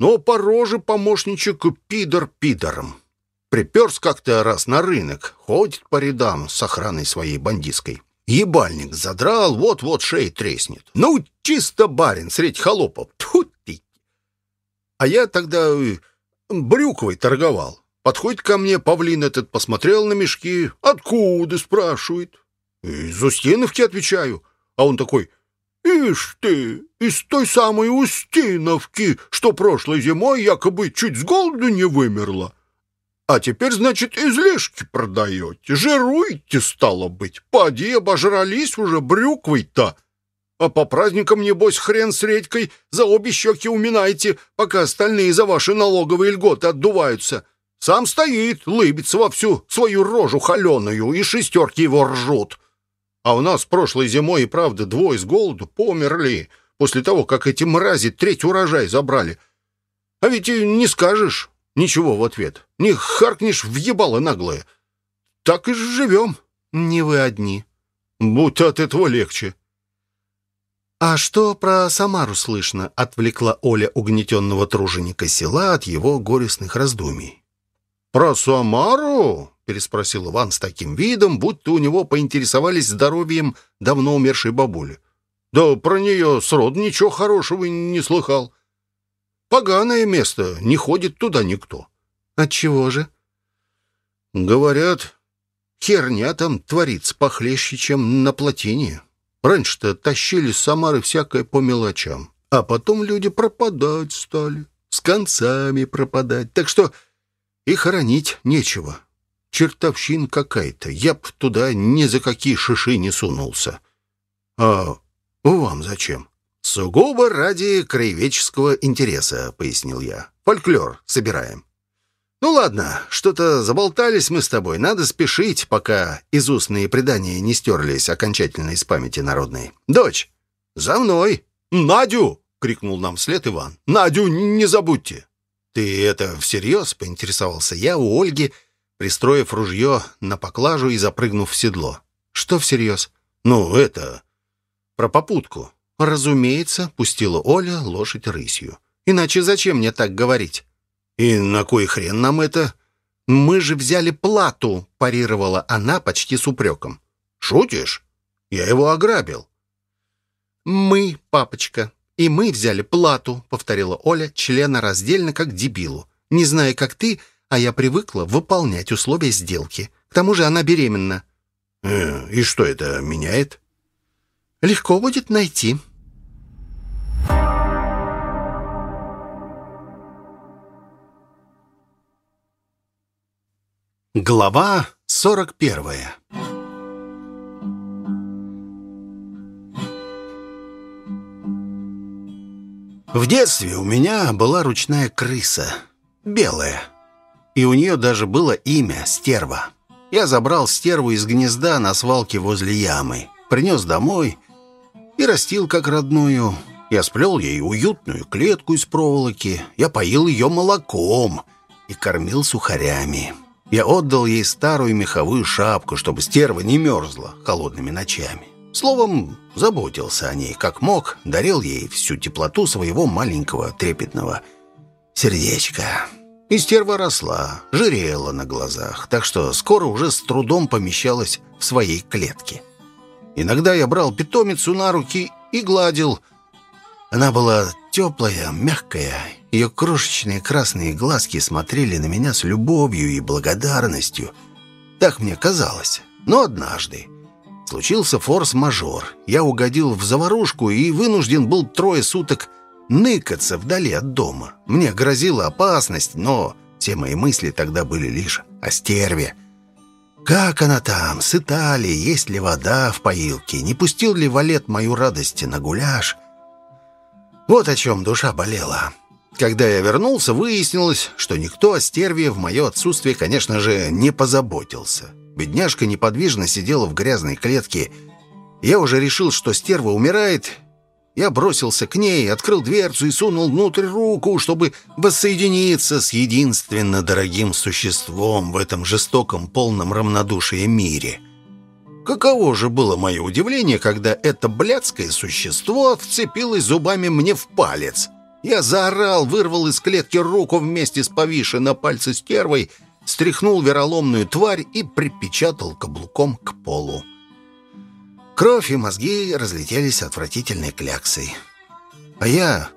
но по роже помощничек пидор пидором. Приперс как-то раз на рынок, ходит по рядам с охраной своей бандитской. Ебальник задрал, вот-вот шеи треснет. Ну, чисто барин, средь холопов. Тьфу ты! А я тогда э, брюквой торговал. Подходит ко мне павлин этот, посмотрел на мешки. «Откуда?» — спрашивает. «Из Устиновки», — отвечаю. А он такой, «Ишь ты, из той самой Устиновки, что прошлой зимой якобы чуть с голоду не вымерла. А теперь, значит, излишки продаете, жируете, стало быть. Поди, обожрались уже брюквой-то. А по праздникам, небось, хрен с редькой за обе щеки уминаете, пока остальные за ваши налоговые льготы отдуваются. Сам стоит, лыбится во всю свою рожу холеную, и шестерки его ржут. А у нас прошлой зимой и правда двое с голоду померли, после того, как эти мрази треть урожай забрали. А ведь и не скажешь, Ничего в ответ. Не харкнешь в ебало наглое. Так и живем. Не вы одни. Будь от этого легче. «А что про Самару слышно?» — отвлекла Оля угнетенного труженика села от его горестных раздумий. «Про Самару?» — переспросил Иван с таким видом, будто у него поинтересовались здоровьем давно умершей бабули. «Да про нее срод ничего хорошего не слыхал. Поганое место, не ходит туда никто. Отчего же? Говорят, херня там творится похлеще, чем на плотине. Раньше-то тащили с Самары всякое по мелочам, а потом люди пропадать стали, с концами пропадать. Так что и хоронить нечего. Чертовщин какая-то. Я б туда ни за какие шиши не сунулся. А вам зачем? «Сугубо ради краеведческого интереса», — пояснил я. «Фольклор собираем». «Ну ладно, что-то заболтались мы с тобой. Надо спешить, пока изустные предания не стерлись окончательно из памяти народной. Дочь, за мной!» «Надю!» — крикнул нам вслед Иван. «Надю не забудьте!» «Ты это всерьез?» — поинтересовался я у Ольги, пристроив ружье на поклажу и запрыгнув в седло. «Что всерьез?» «Ну, это... про попутку. «Разумеется», — пустила Оля лошадь рысью. «Иначе зачем мне так говорить?» «И на кой хрен нам это?» «Мы же взяли плату», — парировала она почти с упреком. «Шутишь? Я его ограбил». «Мы, папочка, и мы взяли плату», — повторила Оля члена раздельно, как дебилу. «Не зная, как ты, а я привыкла выполнять условия сделки. К тому же она беременна». «Э, «И что это меняет?» Легко будет найти. Глава 41 В детстве у меня была ручная крыса, белая. И у нее даже было имя — Стерва. Я забрал стерву из гнезда на свалке возле ямы, принес домой и растил как родную. Я сплел ей уютную клетку из проволоки, я поил ее молоком и кормил сухарями. Я отдал ей старую меховую шапку, чтобы стерва не мерзла холодными ночами. Словом, заботился о ней как мог, дарил ей всю теплоту своего маленького трепетного сердечка. И стерва росла, жирела на глазах, так что скоро уже с трудом помещалась в своей клетке. Иногда я брал питомицу на руки и гладил. Она была теплая, мягкая. Ее крошечные красные глазки смотрели на меня с любовью и благодарностью. Так мне казалось. Но однажды случился форс-мажор. Я угодил в заварушку и вынужден был трое суток ныкаться вдали от дома. Мне грозила опасность, но все мои мысли тогда были лишь о стерве — как она там, сыта ли, есть ли вода в поилке, не пустил ли валет мою радость на гуляш? Вот о чем душа болела. Когда я вернулся, выяснилось, что никто о стерве в мое отсутствие, конечно же, не позаботился. Бедняжка неподвижно сидела в грязной клетке. Я уже решил, что стерва умирает, я бросился к ней, открыл дверцу и сунул внутрь руку, чтобы воссоединиться с единственно дорогим существом в этом жестоком, полном равнодушия мире. Каково же было мое удивление, когда это блядское существо вцепилось зубами мне в палец. Я заорал, вырвал из клетки руку вместе с повисшей на пальце стервой, стряхнул вероломную тварь и припечатал каблуком к полу. Кровь и мозги разлетелись отвратительной кляксой. А я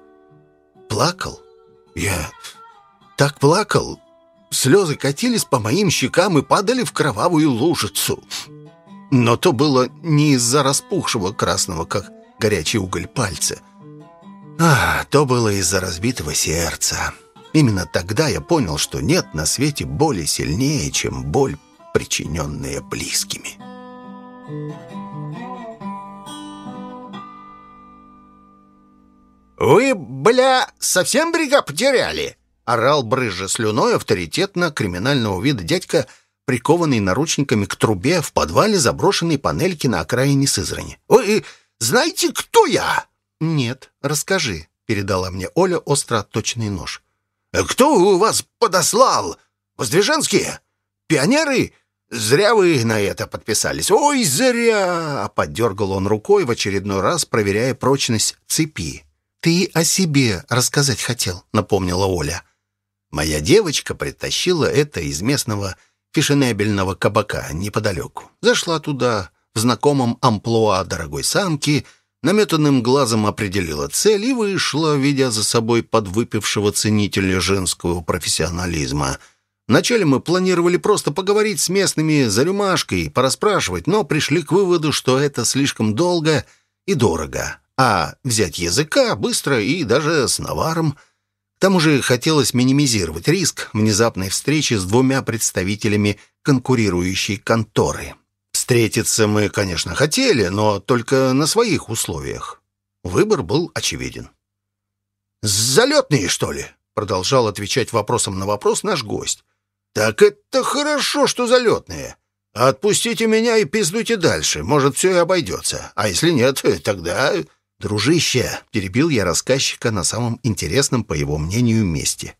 плакал. Я так плакал. Слезы катились по моим щекам и падали в кровавую лужицу. Но то было не из-за распухшего красного, как горячий уголь пальца. А, то было из-за разбитого сердца. Именно тогда я понял, что нет на свете боли сильнее, чем боль, причиненная близкими. «Вы, бля, совсем брега потеряли?» — орал брызжа слюной авторитетно криминального вида дядька, прикованный наручниками к трубе в подвале заброшенной панельки на окраине Сызрани. «Вы знаете, кто я?» «Нет, расскажи», — передала мне Оля остро точный нож. «Э, «Кто у вас подослал? Воздвиженские? Пионеры? Зря вы на это подписались. Ой, зря!» — поддергал он рукой в очередной раз, проверяя прочность цепи. «Ты о себе рассказать хотел», — напомнила Оля. Моя девочка притащила это из местного фешенебельного кабака неподалеку. Зашла туда в знакомом амплуа дорогой самки — наметанным глазом определила цель и вышла, ведя за собой подвыпившего ценителя женского профессионализма. Вначале мы планировали просто поговорить с местными за рюмашкой, порасспрашивать, но пришли к выводу, что это слишком долго и дорого, а взять языка быстро и даже с наваром. К тому же хотелось минимизировать риск внезапной встречи с двумя представителями конкурирующей конторы. Встретиться мы, конечно, хотели, но только на своих условиях. Выбор был очевиден. «Залетные, что ли?» — продолжал отвечать вопросом на вопрос наш гость. «Так это хорошо, что залетные. Отпустите меня и пиздуйте дальше. Может, все и обойдется. А если нет, тогда...» «Дружище», — перебил я рассказчика на самом интересном, по его мнению, месте.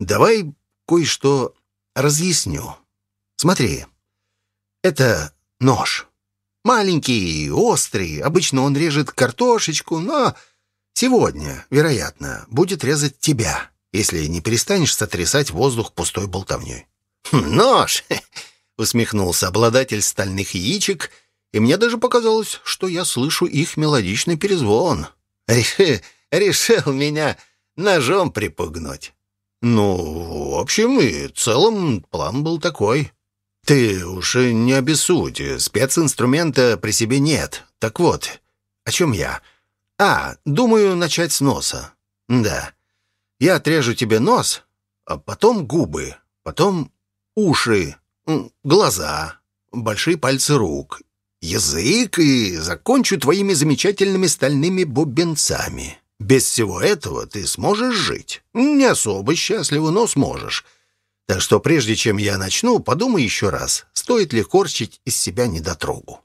«Давай кое-что разъясню. Смотри, это нож. Маленький, острый, обычно он режет картошечку, но сегодня, вероятно, будет резать тебя, если не перестанешь сотрясать воздух пустой болтовней. «Хм, «Нож!» — усмехнулся обладатель стальных яичек, и мне даже показалось, что я слышу их мелодичный перезвон. Реши, решил меня ножом припугнуть. Ну, в общем и целом план был такой. «Ты уж не обессудь, специнструмента при себе нет. Так вот, о чем я? А, думаю, начать с носа. Да. Я отрежу тебе нос, а потом губы, потом уши, глаза, большие пальцы рук, язык и закончу твоими замечательными стальными бубенцами. Без всего этого ты сможешь жить. Не особо счастливо, но сможешь». Так что прежде чем я начну, подумай еще раз, стоит ли корчить из себя недотрогу.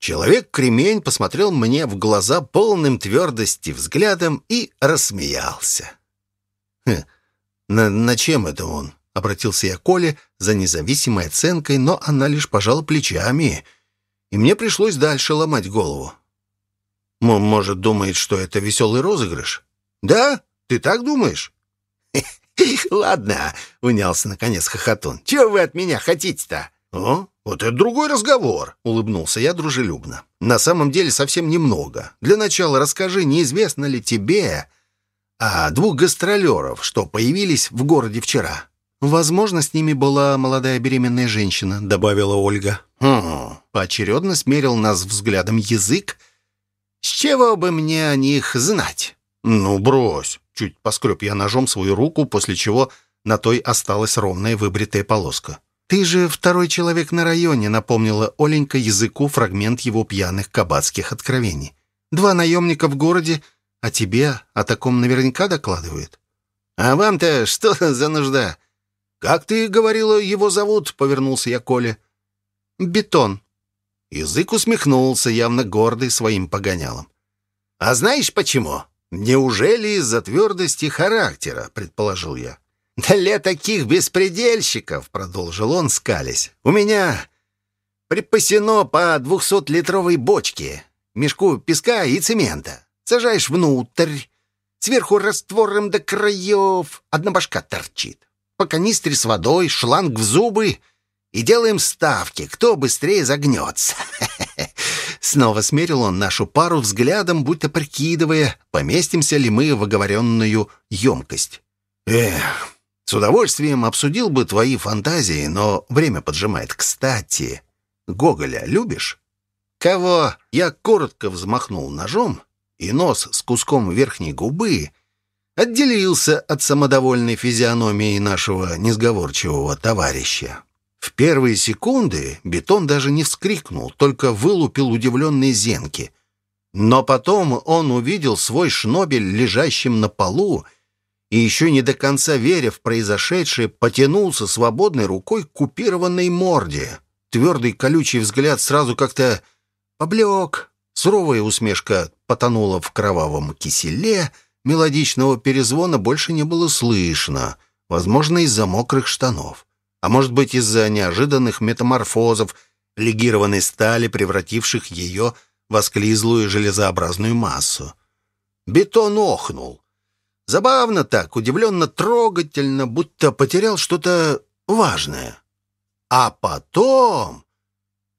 Человек-кремень посмотрел мне в глаза полным твердости взглядом и рассмеялся. «Хм, на, на чем это он?» — обратился я к Коле за независимой оценкой, но она лишь пожала плечами, и мне пришлось дальше ломать голову. «Может, думает, что это веселый розыгрыш?» «Да? Ты так думаешь?» «Ладно», — унялся наконец хохотун. «Чего вы от меня хотите-то?» «О, вот это другой разговор», — улыбнулся я дружелюбно. «На самом деле совсем немного. Для начала расскажи, неизвестно ли тебе о двух гастролеров, что появились в городе вчера?» «Возможно, с ними была молодая беременная женщина», — добавила Ольга. «Хм...» — поочередно смерил нас взглядом язык. «С чего бы мне о них знать?» «Ну, брось!» Чуть поскреб я ножом свою руку, после чего на той осталась ровная выбритая полоска. «Ты же второй человек на районе», — напомнила Оленька языку фрагмент его пьяных кабацких откровений. «Два наемника в городе, а тебе о таком наверняка докладывают». «А вам-то что за нужда?» «Как ты говорила, его зовут?» — повернулся я Коле. «Бетон». Язык усмехнулся, явно гордый своим погонялом. «А знаешь почему?» «Неужели из-за твердости характера?» — предположил я. «Для таких беспредельщиков», — продолжил он, скались, — «у меня припасено по двухсотлитровой бочке, мешку песка и цемента. Сажаешь внутрь, Сверху раствором до краев. Одна башка торчит. По канистре с водой, шланг в зубы. И делаем ставки, кто быстрее загнется. Снова смерил он нашу пару взглядом, будто прикидывая, поместимся ли мы в оговоренную емкость. Эх, с удовольствием обсудил бы твои фантазии, но время поджимает. Кстати, Гоголя любишь? Кого? Я коротко взмахнул ножом, и нос с куском верхней губы отделился от самодовольной физиономии нашего несговорчивого товарища. В первые секунды бетон даже не вскрикнул, только вылупил удивленные зенки. Но потом он увидел свой шнобель лежащим на полу и еще не до конца веря в произошедшее, потянулся свободной рукой к купированной морде. Твердый колючий взгляд сразу как-то поблек. Суровая усмешка потонула в кровавом киселе, мелодичного перезвона больше не было слышно, возможно, из-за мокрых штанов. А может быть, из-за неожиданных метаморфозов легированной стали, превративших ее в осклизлую железообразную массу. Бетон охнул. Забавно так, удивленно трогательно, будто потерял что-то важное. А потом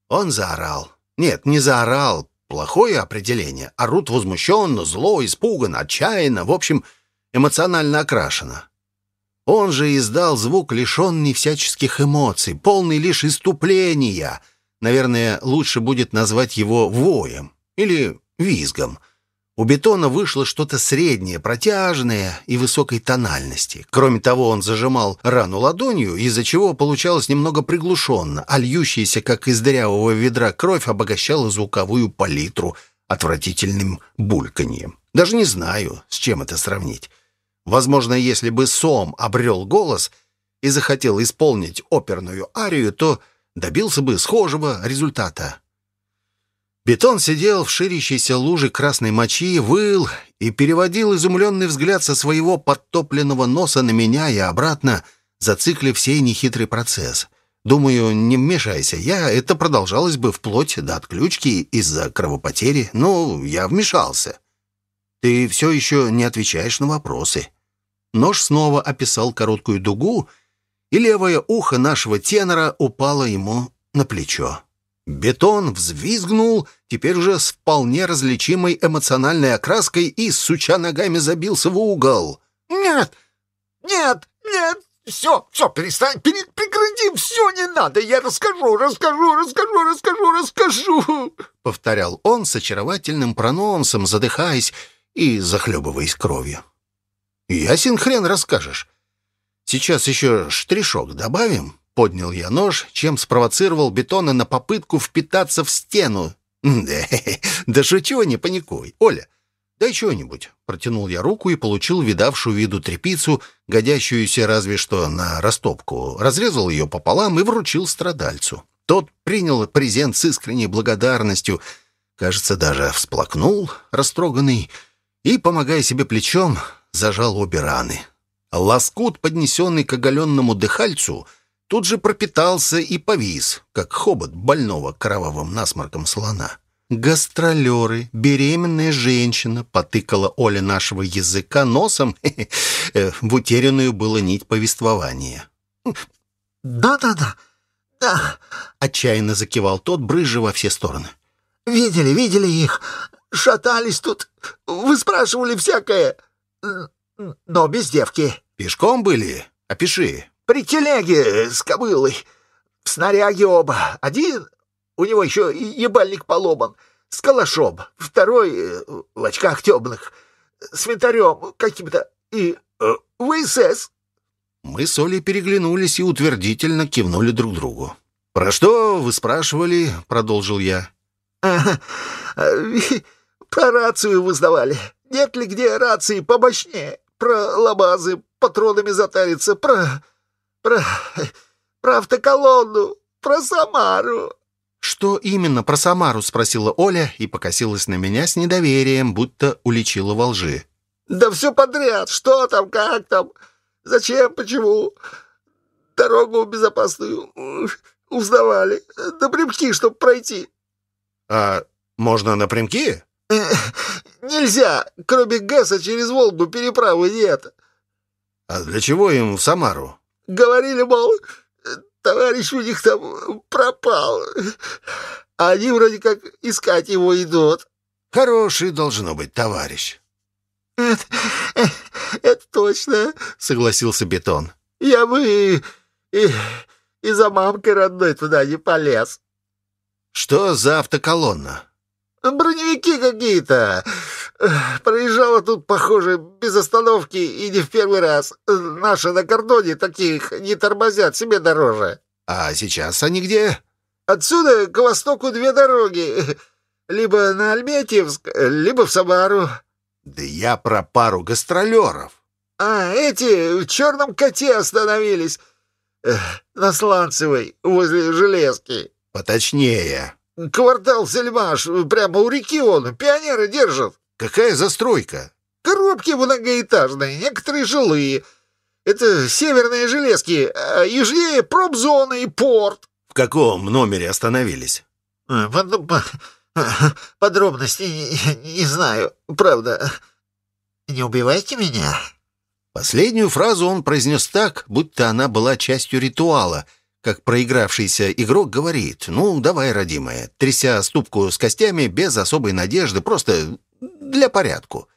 он заорал. Нет, не заорал, плохое определение. Орут возмущенно, зло, испуганно, отчаянно, в общем, эмоционально окрашено. Он же издал звук, лишенный всяческих эмоций, полный лишь иступления. Наверное, лучше будет назвать его воем или визгом — у бетона вышло что-то среднее, протяжное и высокой тональности. Кроме того, он зажимал рану ладонью, из-за чего получалось немного приглушенно, а льющаяся, как из дырявого ведра, кровь обогащала звуковую палитру отвратительным бульканьем. Даже не знаю, с чем это сравнить. Возможно, если бы Сом обрел голос и захотел исполнить оперную арию, то добился бы схожего результата. Бетон сидел в ширящейся луже красной мочи, выл и переводил изумленный взгляд со своего подтопленного носа на меня и обратно, зациклив сей нехитрый процесс. Думаю, не вмешайся я, это продолжалось бы вплоть до отключки из-за кровопотери, но я вмешался. Ты все еще не отвечаешь на вопросы. Нож снова описал короткую дугу, и левое ухо нашего тенора упало ему на плечо. Бетон взвизгнул, теперь уже с вполне различимой эмоциональной окраской и, суча ногами, забился в угол. «Нет! Нет! Нет! Все, все, перестань, пере, прекрати, все не надо, я расскажу, расскажу, расскажу, расскажу, расскажу!» Повторял он с очаровательным прононсом, задыхаясь и захлебываясь кровью. «Ясен хрен расскажешь. Сейчас еще штришок добавим, Поднял я нож, чем спровоцировал бетона на попытку впитаться в стену. «Да, да шучу, не паникуй. Оля, дай что-нибудь». Протянул я руку и получил видавшую виду трепицу, годящуюся разве что на растопку. Разрезал ее пополам и вручил страдальцу. Тот принял презент с искренней благодарностью, кажется, даже всплакнул, растроганный, и, помогая себе плечом, зажал обе раны. Лоскут, поднесенный к оголенному дыхальцу — тут же пропитался и повис, как хобот больного кровавым насморком слона. «Гастролеры, беременная женщина», — потыкала Оля нашего языка носом, э, в утерянную было нить повествования. «Да-да-да, да», — отчаянно закивал тот, брызжа во все стороны. «Видели, видели их, шатались тут, вы спрашивали всякое, но без девки». «Пешком были? Опиши». При телеге с кобылой. В снаряге оба. Один, у него еще ебальник поломан, с калашом. Второй э, в очках темных, с винтарем каким-то и э, в СС. Мы с Олей переглянулись и утвердительно кивнули друг другу. «Про что вы спрашивали?» — продолжил я. «Ага, про рацию вызнавали. Нет ли где рации помощнее? Про лабазы патронами затариться, про про... про автоколонну, про Самару». «Что именно про Самару?» — спросила Оля и покосилась на меня с недоверием, будто уличила во лжи. «Да все подряд. Что там, как там, зачем, почему. Дорогу безопасную узнавали. Напрямки, чтобы пройти». «А можно напрямки?» Нельзя, кроме ГЭСа через Волгу переправы нет. А для чего им в Самару? Говорили, мол, товарищ у них там пропал. А они вроде как искать его идут. Хороший должно быть товарищ. Это, это точно, согласился Бетон. Я бы и, и за мамкой родной туда не полез. Что за автоколонна? Броневики какие-то. Проезжала тут, похоже, без остановки и не в первый раз. Наши на кордоне таких не тормозят, себе дороже. А сейчас они где? Отсюда к востоку две дороги. Либо на Альметьевск, либо в Самару. Да я про пару гастролеров. А, эти в черном коте остановились. На Сланцевой, возле железки. Поточнее. Квартал Сельмаш, прямо у реки он. Пионеры держат. Какая застройка? Коробки многоэтажные, некоторые жилые. Это северные железки, а южнее промзона и порт. В каком номере остановились? А, подробностей не, не знаю. Правда. Не убивайте меня. Последнюю фразу он произнес так, будто она была частью ритуала, как проигравшийся игрок говорит «Ну, давай, родимая», тряся ступку с костями без особой надежды, просто для порядку.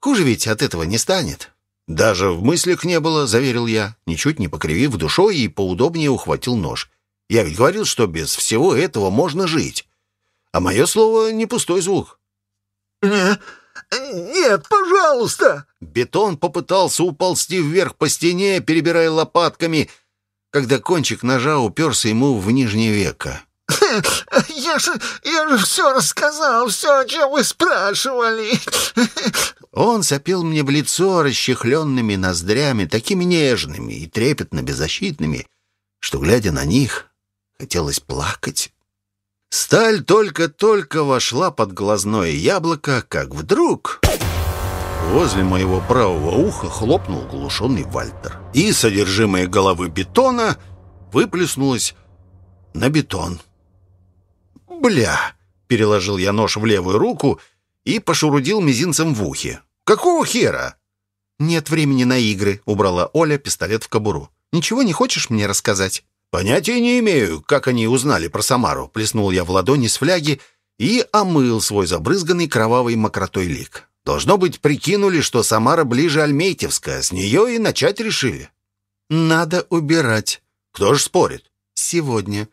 Хуже ведь от этого не станет. «Даже в мыслях не было», — заверил я, ничуть не покривив душой и поудобнее ухватил нож. «Я ведь говорил, что без всего этого можно жить. А мое слово не пустой звук». «Не, нет, пожалуйста!» Бетон попытался уползти вверх по стене, перебирая лопатками, когда кончик ножа уперся ему в нижнее веко. «Я же, я же все рассказал, все, о чем вы спрашивали!» Он сопел мне в лицо расчехленными ноздрями, такими нежными и трепетно беззащитными, что, глядя на них, хотелось плакать. Сталь только-только вошла под глазное яблоко, как вдруг... Возле моего правого уха хлопнул глушенный Вальтер, и содержимое головы бетона выплеснулось на бетон. «Бля!» — переложил я нож в левую руку и пошурудил мизинцем в ухе. «Какого хера?» «Нет времени на игры», — убрала Оля пистолет в кобуру. «Ничего не хочешь мне рассказать?» «Понятия не имею, как они узнали про Самару», — плеснул я в ладони с фляги и омыл свой забрызганный кровавой мокротой лик. «Должно быть, прикинули, что Самара ближе Альметьевска, с нее и начать решили». «Надо убирать». «Кто ж спорит?» «Сегодня».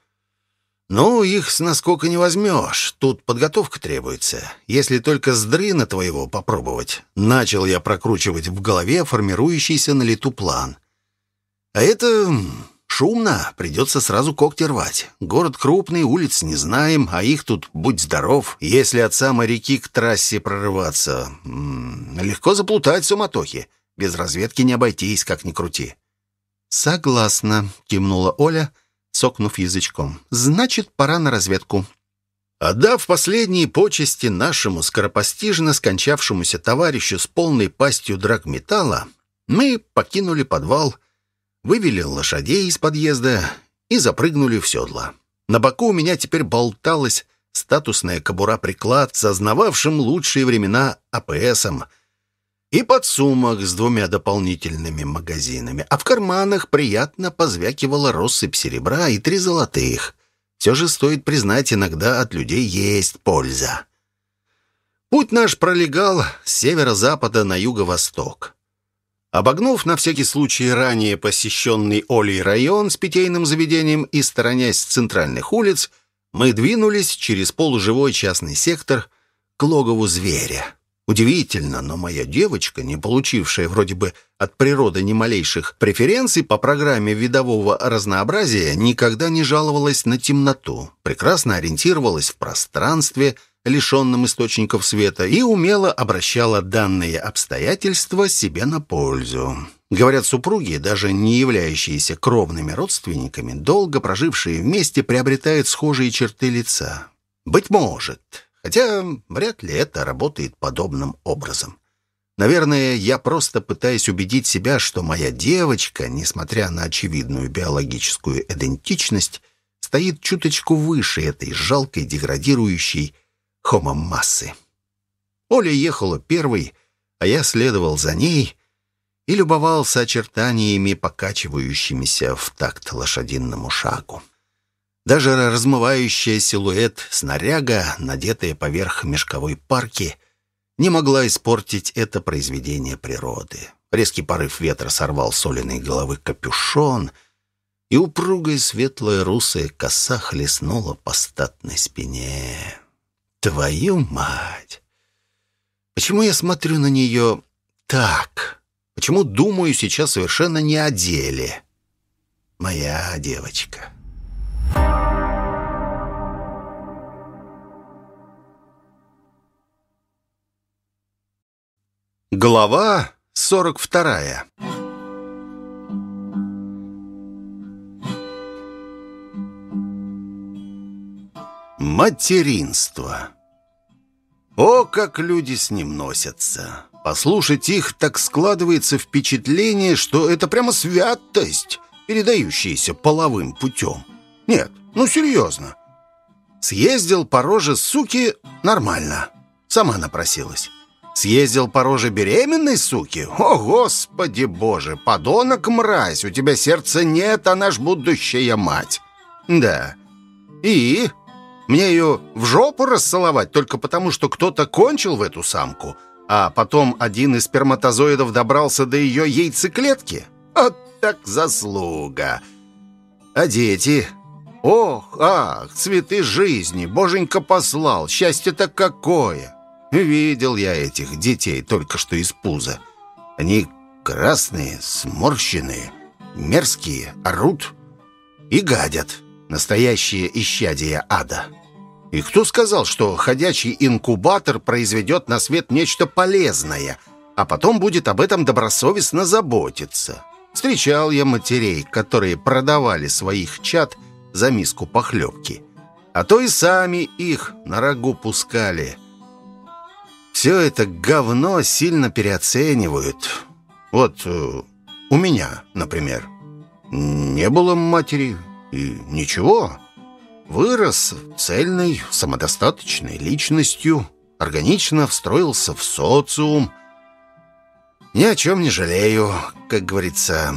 «Ну, их с наскока не возьмешь. Тут подготовка требуется. Если только с дрына твоего попробовать». Начал я прокручивать в голове формирующийся на лету план. «А это шумно. Придется сразу когти рвать. Город крупный, улиц не знаем, а их тут, будь здоров. Если от самой реки к трассе прорываться, м -м, легко заплутать в суматохе. Без разведки не обойтись, как ни крути». «Согласна», — кивнула Оля, — цокнув язычком. «Значит, пора на разведку». Отдав последние почести нашему скоропостижно скончавшемуся товарищу с полной пастью драгметалла, мы покинули подвал, вывели лошадей из подъезда и запрыгнули в седло. На боку у меня теперь болталась статусная кобура-приклад, сознававшим лучшие времена АПСом — и подсумок с двумя дополнительными магазинами, а в карманах приятно позвякивала россыпь серебра и три золотых. Все же стоит признать, иногда от людей есть польза. Путь наш пролегал с северо-запада на юго-восток. Обогнув на всякий случай ранее посещенный Олей район с питейным заведением и сторонясь центральных улиц, мы двинулись через полуживой частный сектор к логову зверя. Удивительно, но моя девочка, не получившая вроде бы от природы ни малейших преференций по программе видового разнообразия, никогда не жаловалась на темноту, прекрасно ориентировалась в пространстве, лишенном источников света, и умело обращала данные обстоятельства себе на пользу. Говорят, супруги, даже не являющиеся кровными родственниками, долго прожившие вместе, приобретают схожие черты лица. Быть может, Хотя вряд ли это работает подобным образом. Наверное, я просто пытаюсь убедить себя, что моя девочка, несмотря на очевидную биологическую идентичность, стоит чуточку выше этой жалкой деградирующей хомомассы. Оля ехала первой, а я следовал за ней и любовался очертаниями, покачивающимися в такт лошадиному шагу. Даже размывающая силуэт снаряга, надетая поверх мешковой парки, не могла испортить это произведение природы. Резкий порыв ветра сорвал соленой головы капюшон, и упругая светлая русая коса хлестнула по статной спине. Твою мать! Почему я смотрю на нее так? Почему думаю сейчас совершенно не о деле? Моя девочка. Глава 42 Материнство О, как люди с ним носятся! Послушать их, так складывается впечатление, что это прямо святость, передающаяся половым путем. Нет, ну серьезно. Съездил по роже суки нормально. Сама напросилась. Съездил по роже беременной суки? О, господи боже, подонок мразь, у тебя сердца нет, а наш будущая мать. Да. И? Мне ее в жопу расцеловать только потому, что кто-то кончил в эту самку, а потом один из сперматозоидов добрался до ее яйцеклетки? Вот так заслуга. А дети? Ох, ах, цветы жизни, боженька послал, счастье-то какое! Видел я этих детей только что из пуза. Они красные, сморщенные, мерзкие, орут и гадят. Настоящее исчадие ада. И кто сказал, что ходячий инкубатор произведет на свет нечто полезное, а потом будет об этом добросовестно заботиться? Встречал я матерей, которые продавали своих чад за миску похлебки. А то и сами их на рагу пускали – все это говно сильно переоценивают. Вот э, у меня, например, не было матери и ничего. Вырос цельной, самодостаточной личностью, органично встроился в социум. Ни о чем не жалею, как говорится,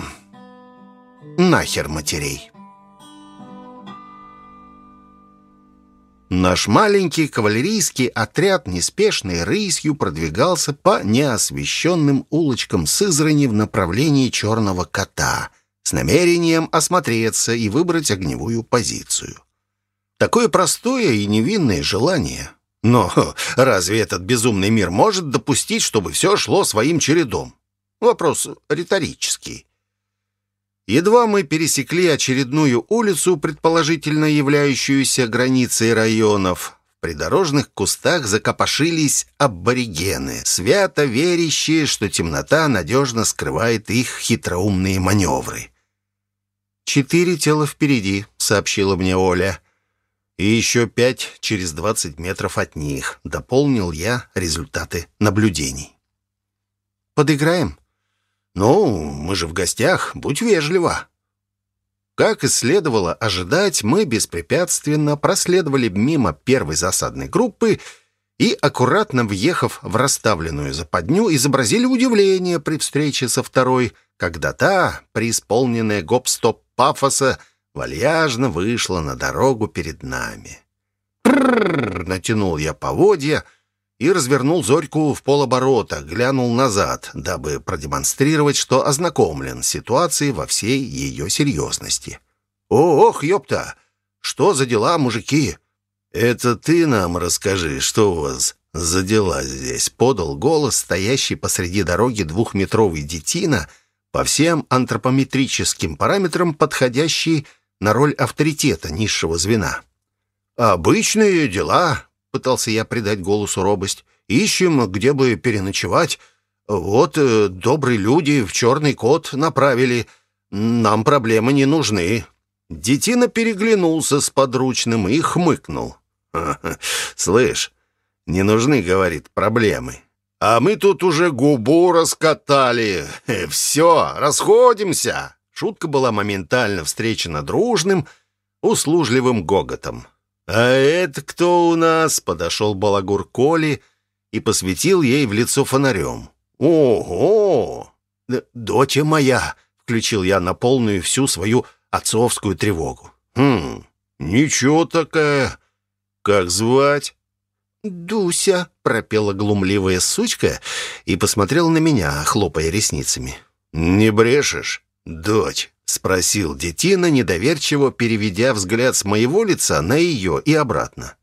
нахер матерей. Наш маленький кавалерийский отряд неспешной рысью продвигался по неосвещенным улочкам Сызрани в направлении Черного Кота с намерением осмотреться и выбрать огневую позицию. Такое простое и невинное желание. Но разве этот безумный мир может допустить, чтобы все шло своим чередом? Вопрос риторический. Едва мы пересекли очередную улицу, предположительно являющуюся границей районов, в придорожных кустах закопошились аборигены, свято верящие, что темнота надежно скрывает их хитроумные маневры. «Четыре тела впереди», — сообщила мне Оля. «И еще пять через двадцать метров от них», — дополнил я результаты наблюдений. «Подыграем?» «Ну, мы же в гостях, будь вежлива». Как и следовало ожидать, мы беспрепятственно проследовали мимо первой засадной группы и, аккуратно въехав в расставленную западню, изобразили удивление при встрече со второй, когда та, преисполненная гоп-стоп пафоса, вальяжно вышла на дорогу перед нами. «Пррррр!» — натянул я поводья — и развернул Зорьку в полоборота, глянул назад, дабы продемонстрировать, что ознакомлен с ситуацией во всей ее серьезности. «Ох, ёпта! Что за дела, мужики?» «Это ты нам расскажи, что у вас за дела здесь?» — подал голос, стоящий посреди дороги двухметровый детина, по всем антропометрическим параметрам подходящий на роль авторитета низшего звена. «Обычные дела», Пытался я придать голосу робость. «Ищем, где бы переночевать. Вот э, добрые люди в черный кот направили. Нам проблемы не нужны». Детина переглянулся с подручным и хмыкнул. «Слышь, не нужны, — говорит, — проблемы. А мы тут уже губу раскатали. Все, расходимся!» Шутка была моментально встречена дружным, услужливым гоготом. «А это кто у нас?» — подошел балагур Коли и посветил ей в лицо фонарем. «Ого! Доча моя!» — включил я на полную всю свою отцовскую тревогу. «Хм, ничего такая. Как звать?» «Дуся», — пропела глумливая сучка и посмотрела на меня, хлопая ресницами. «Не брешешь, дочь?» — спросил детина, недоверчиво переведя взгляд с моего лица на ее и обратно.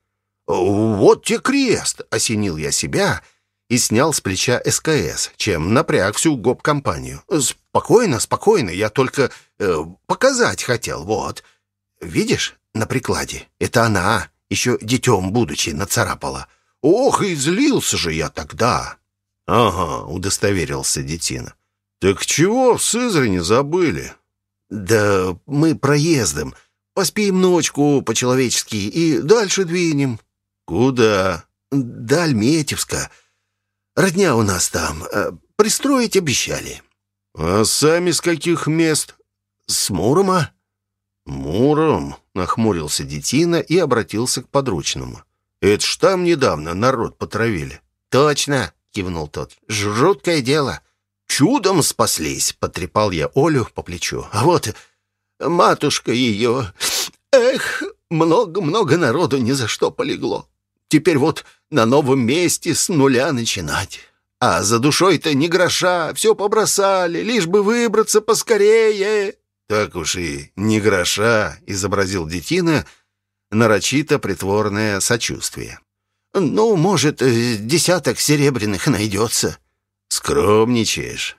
«Вот те крест!» — осенил я себя и снял с плеча СКС, чем напряг всю гоп-компанию. «Спокойно, спокойно, я только э, показать хотел, вот. Видишь, на прикладе, это она, еще детем будучи, нацарапала. Ох, и злился же я тогда!» «Ага», — удостоверился детина. «Так чего в Сызрани забыли?» «Да мы проездом. Поспим ночку по-человечески и дальше двинем». «Куда?» «До Альметьевска. Родня у нас там. Э, пристроить обещали». «А сами с каких мест?» «С Мурома». «Муром?» — нахмурился детина и обратился к подручному. «Это ж там недавно народ потравили». «Точно!» — кивнул тот. «Жуткое дело». «Чудом спаслись!» — потрепал я Олю по плечу. «А вот матушка ее... Эх, много-много народу ни за что полегло. Теперь вот на новом месте с нуля начинать. А за душой-то ни гроша, все побросали, лишь бы выбраться поскорее». «Так уж и ни гроша», — изобразил детина, нарочито притворное сочувствие. «Ну, может, десяток серебряных найдется». «Скромничаешь».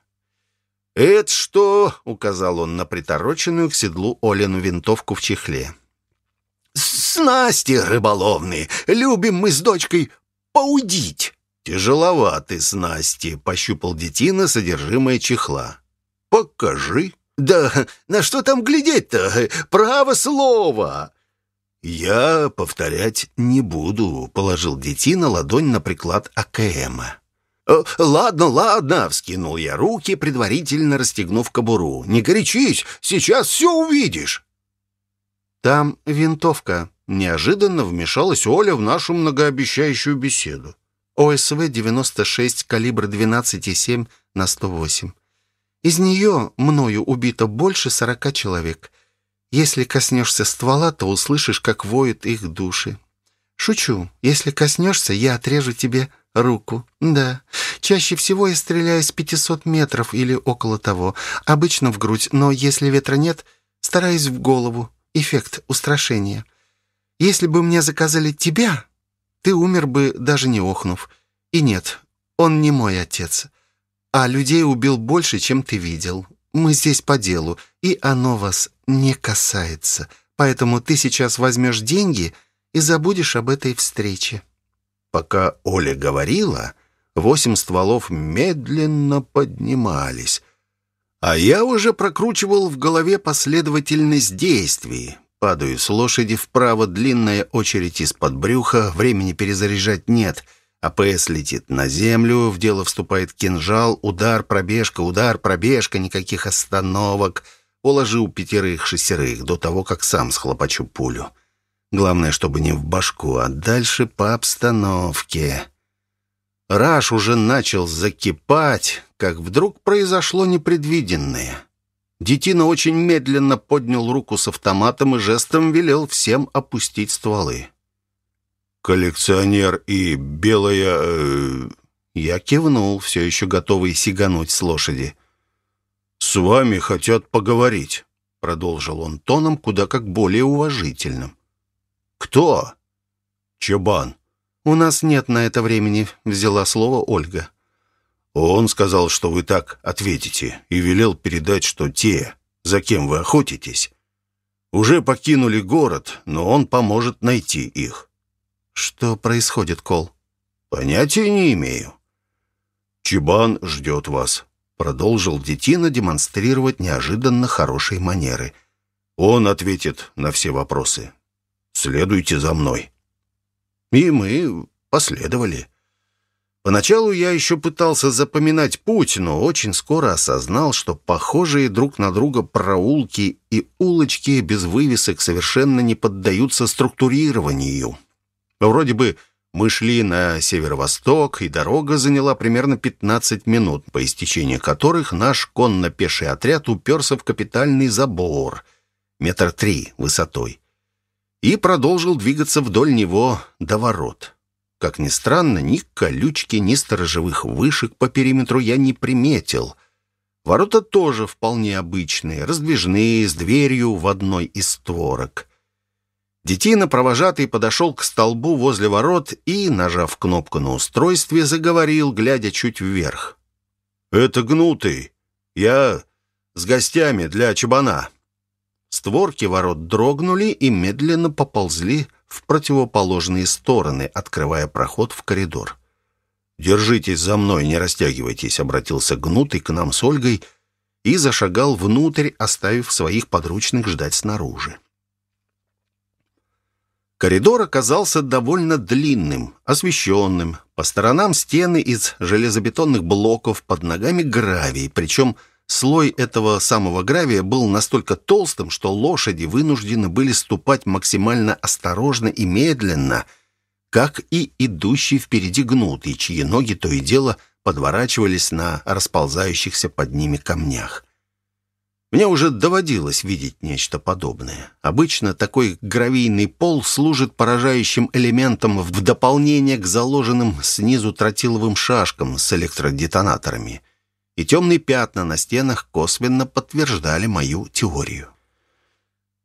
«Это что?» — указал он на притороченную к седлу Олину винтовку в чехле. «Снасти рыболовные! Любим мы с дочкой поудить!» «Тяжеловаты снасти», — пощупал детина содержимое чехла. «Покажи». «Да на что там глядеть-то? Право слово!» «Я повторять не буду», — положил детина ладонь на приклад АКМа. «Э, «Ладно, ладно», — вскинул я руки, предварительно расстегнув кобуру. «Не горячись, сейчас все увидишь». «Там винтовка», — неожиданно вмешалась Оля в нашу многообещающую беседу. ОСВ-96 калибра 12,7 на 108. Из нее мною убито больше сорока человек. Если коснешься ствола, то услышишь, как воют их души. Шучу. Если коснешься, я отрежу тебе руку. Да. Чаще всего я стреляю с 500 метров или около того. Обычно в грудь, но если ветра нет, стараюсь в голову. Эффект устрашения. Если бы мне заказали тебя, ты умер бы, даже не охнув. И нет, он не мой отец а людей убил больше, чем ты видел. Мы здесь по делу, и оно вас не касается. Поэтому ты сейчас возьмешь деньги и забудешь об этой встрече». Пока Оля говорила, восемь стволов медленно поднимались, а я уже прокручивал в голове последовательность действий. Падаю с лошади вправо, длинная очередь из-под брюха, времени перезаряжать нет — АПС летит на землю, в дело вступает кинжал, удар, пробежка, удар, пробежка, никаких остановок. Уложил пятерых-шестерых до того, как сам схлопочу пулю. Главное, чтобы не в башку, а дальше по обстановке. Раш уже начал закипать, как вдруг произошло непредвиденное. Детина очень медленно поднял руку с автоматом и жестом велел всем опустить стволы коллекционер и белая...» э, Я кивнул, все еще готовый сигануть с лошади. «С вами хотят поговорить», — продолжил он тоном куда как более уважительным. «Кто?» «Чабан». «У нас нет на это времени», — взяла слово Ольга. «Он сказал, что вы так ответите, и велел передать, что те, за кем вы охотитесь, уже покинули город, но он поможет найти их». «Что происходит, Кол?» «Понятия не имею». «Чебан ждет вас», — продолжил Детина демонстрировать неожиданно хорошие манеры. «Он ответит на все вопросы. Следуйте за мной». И мы последовали. Поначалу я еще пытался запоминать путь, но очень скоро осознал, что похожие друг на друга проулки и улочки без вывесок совершенно не поддаются структурированию. Вроде бы Мы шли на северо-восток, и дорога заняла примерно 15 минут, по истечении которых наш конно-пеший отряд уперся в капитальный забор, метр три высотой, и продолжил двигаться вдоль него до ворот. Как ни странно, ни колючки, ни сторожевых вышек по периметру я не приметил. Ворота тоже вполне обычные, раздвижные, с дверью в одной из створок — Детина провожатый подошел к столбу возле ворот и, нажав кнопку на устройстве, заговорил, глядя чуть вверх. «Это гнутый. Я с гостями для чабана». Створки ворот дрогнули и медленно поползли в противоположные стороны, открывая проход в коридор. «Держитесь за мной, не растягивайтесь», — обратился гнутый к нам с Ольгой и зашагал внутрь, оставив своих подручных ждать снаружи. Коридор оказался довольно длинным, освещенным. По сторонам стены из железобетонных блоков, под ногами гравий, причем слой этого самого гравия был настолько толстым, что лошади вынуждены были ступать максимально осторожно и медленно, как и идущий впереди гнутый, чьи ноги то и дело подворачивались на расползающихся под ними камнях. Мне уже доводилось видеть нечто подобное. Обычно такой гравийный пол служит поражающим элементом в дополнение к заложенным снизу тротиловым шашкам с электродетонаторами. И темные пятна на стенах косвенно подтверждали мою теорию.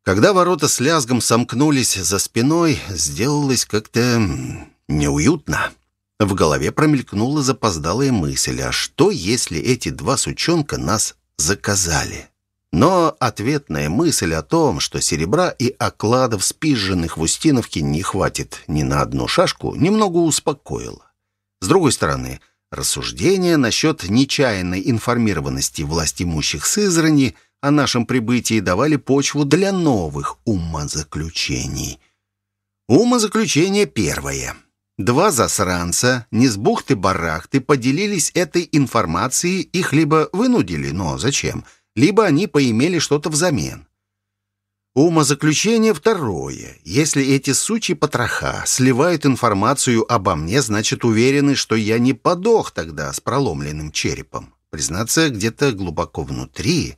Когда ворота с лязгом сомкнулись за спиной, сделалось как-то неуютно. В голове промелькнула запоздалая мысль, а что, если эти два сучонка нас заказали? Но ответная мысль о том, что серебра и окладов, спизженных в Устиновке, не хватит ни на одну шашку, немного успокоила. С другой стороны, рассуждения насчет нечаянной информированности власть имущих Сызрани о нашем прибытии давали почву для новых умозаключений. Умозаключение первое. Два засранца, не с бухты-барахты, поделились этой информацией, их либо вынудили, но зачем – либо они поимели что-то взамен. Умозаключение второе. Если эти сучьи потроха сливают информацию обо мне, значит, уверены, что я не подох тогда с проломленным черепом. Признаться, где-то глубоко внутри,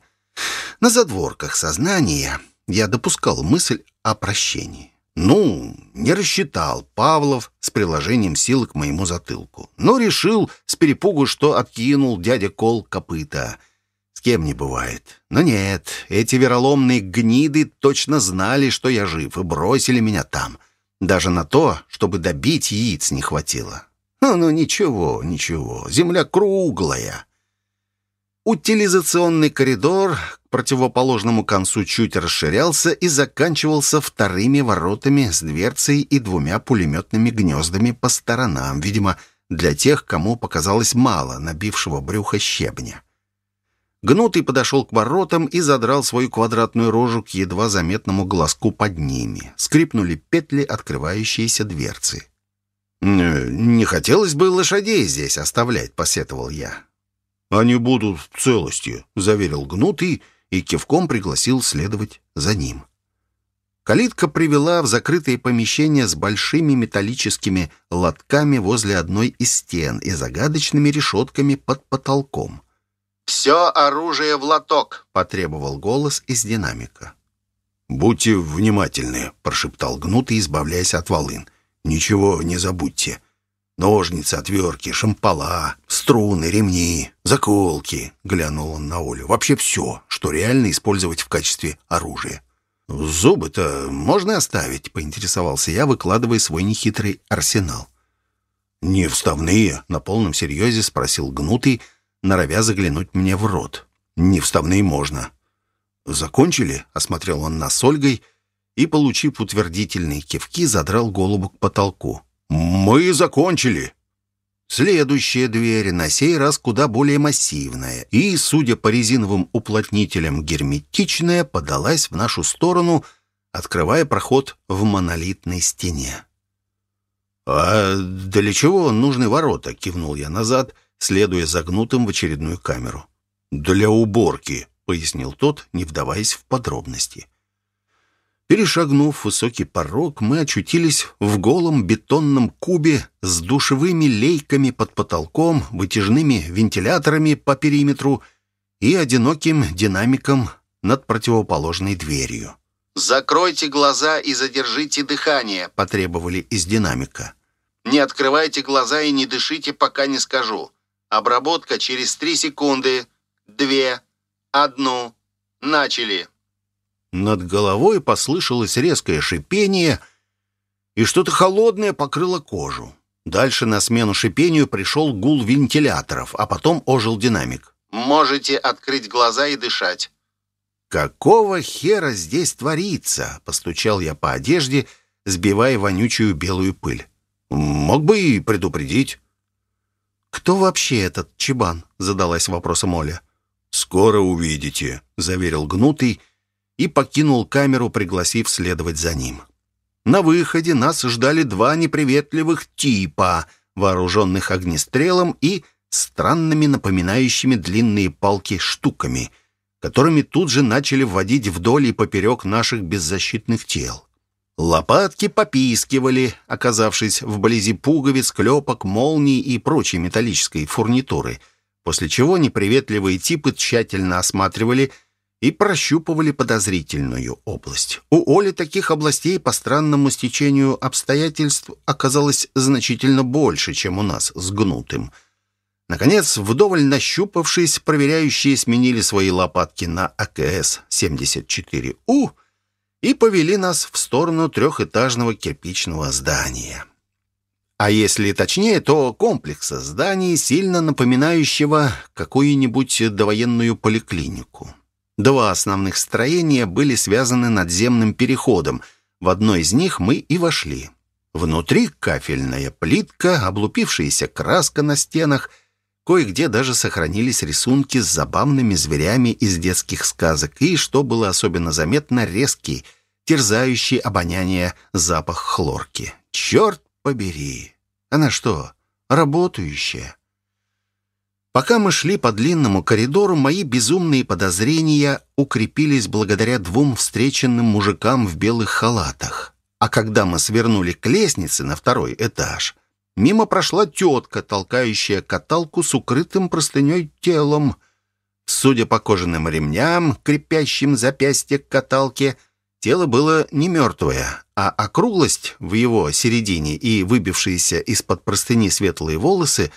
на задворках сознания, я допускал мысль о прощении. Ну, не рассчитал Павлов с приложением силы к моему затылку, но решил с перепугу, что откинул дядя Кол копыта — кем не бывает. Но нет, эти вероломные гниды точно знали, что я жив, и бросили меня там. Даже на то, чтобы добить яиц не хватило. Ну, ну ничего, ничего, земля круглая. Утилизационный коридор к противоположному концу чуть расширялся и заканчивался вторыми воротами с дверцей и двумя пулеметными гнездами по сторонам, видимо, для тех, кому показалось мало набившего брюха щебня. Гнутый подошел к воротам и задрал свою квадратную рожу к едва заметному глазку под ними. Скрипнули петли открывающиеся дверцы. «Не хотелось бы лошадей здесь оставлять», — посетовал я. «Они будут в целости», — заверил Гнутый и кивком пригласил следовать за ним. Калитка привела в закрытое помещение с большими металлическими лотками возле одной из стен и загадочными решетками под потолком. «Все оружие в лоток», — потребовал голос из динамика. «Будьте внимательны», — прошептал Гнутый, избавляясь от волын. «Ничего не забудьте. Ножницы, отвертки, шампала, струны, ремни, заколки», — глянул он на Олю. «Вообще все, что реально использовать в качестве оружия». «Зубы-то можно оставить?» — поинтересовался я, выкладывая свой нехитрый арсенал. «Не вставные?» — на полном серьезе спросил Гнутый, — норовя заглянуть мне в рот. «Не вставные можно». «Закончили?» — осмотрел он нас с Ольгой и, получив утвердительные кивки, задрал голову к потолку. «Мы закончили!» Следующая дверь, на сей раз куда более массивная и, судя по резиновым уплотнителям, герметичная, подалась в нашу сторону, открывая проход в монолитной стене. «А для чего нужны ворота?» — кивнул я назад следуя загнутым в очередную камеру. «Для уборки», — пояснил тот, не вдаваясь в подробности. Перешагнув высокий порог, мы очутились в голом бетонном кубе с душевыми лейками под потолком, вытяжными вентиляторами по периметру и одиноким динамиком над противоположной дверью. «Закройте глаза и задержите дыхание», — потребовали из динамика. «Не открывайте глаза и не дышите, пока не скажу. Обработка через три секунды. Две. Одну. Начали». Над головой послышалось резкое шипение, и что-то холодное покрыло кожу. Дальше на смену шипению пришел гул вентиляторов, а потом ожил динамик. «Можете открыть глаза и дышать». «Какого хера здесь творится?» — постучал я по одежде, сбивая вонючую белую пыль. «Мог бы и предупредить». «Кто вообще этот чебан?» — задалась вопросом Оля. «Скоро увидите», — заверил Гнутый и покинул камеру, пригласив следовать за ним. На выходе нас ждали два неприветливых типа, вооруженных огнестрелом и странными напоминающими длинные палки штуками — которыми тут же начали вводить вдоль и поперек наших беззащитных тел. Лопатки попискивали, оказавшись вблизи пуговиц, клепок, молний и прочей металлической фурнитуры, после чего неприветливые типы тщательно осматривали и прощупывали подозрительную область. У Оли таких областей по странному стечению обстоятельств оказалось значительно больше, чем у нас с гнутым – Наконец, вдоволь нащупавшись, проверяющие сменили свои лопатки на АКС-74У и повели нас в сторону трехэтажного кирпичного здания. А если точнее, то комплекса зданий, сильно напоминающего какую-нибудь довоенную поликлинику. Два основных строения были связаны надземным переходом. В одно из них мы и вошли. Внутри кафельная плитка, облупившаяся краска на стенах — Кое-где даже сохранились рисунки с забавными зверями из детских сказок, и, что было особенно заметно, резкий, терзающий обоняние запах хлорки. Черт побери! Она что, работающая? Пока мы шли по длинному коридору, мои безумные подозрения укрепились благодаря двум встреченным мужикам в белых халатах. А когда мы свернули к лестнице на второй этаж, Мимо прошла тетка, толкающая каталку с укрытым простыней телом. Судя по кожаным ремням, крепящим запястье к каталке, тело было не мертвое, а округлость в его середине и выбившиеся из-под простыни светлые волосы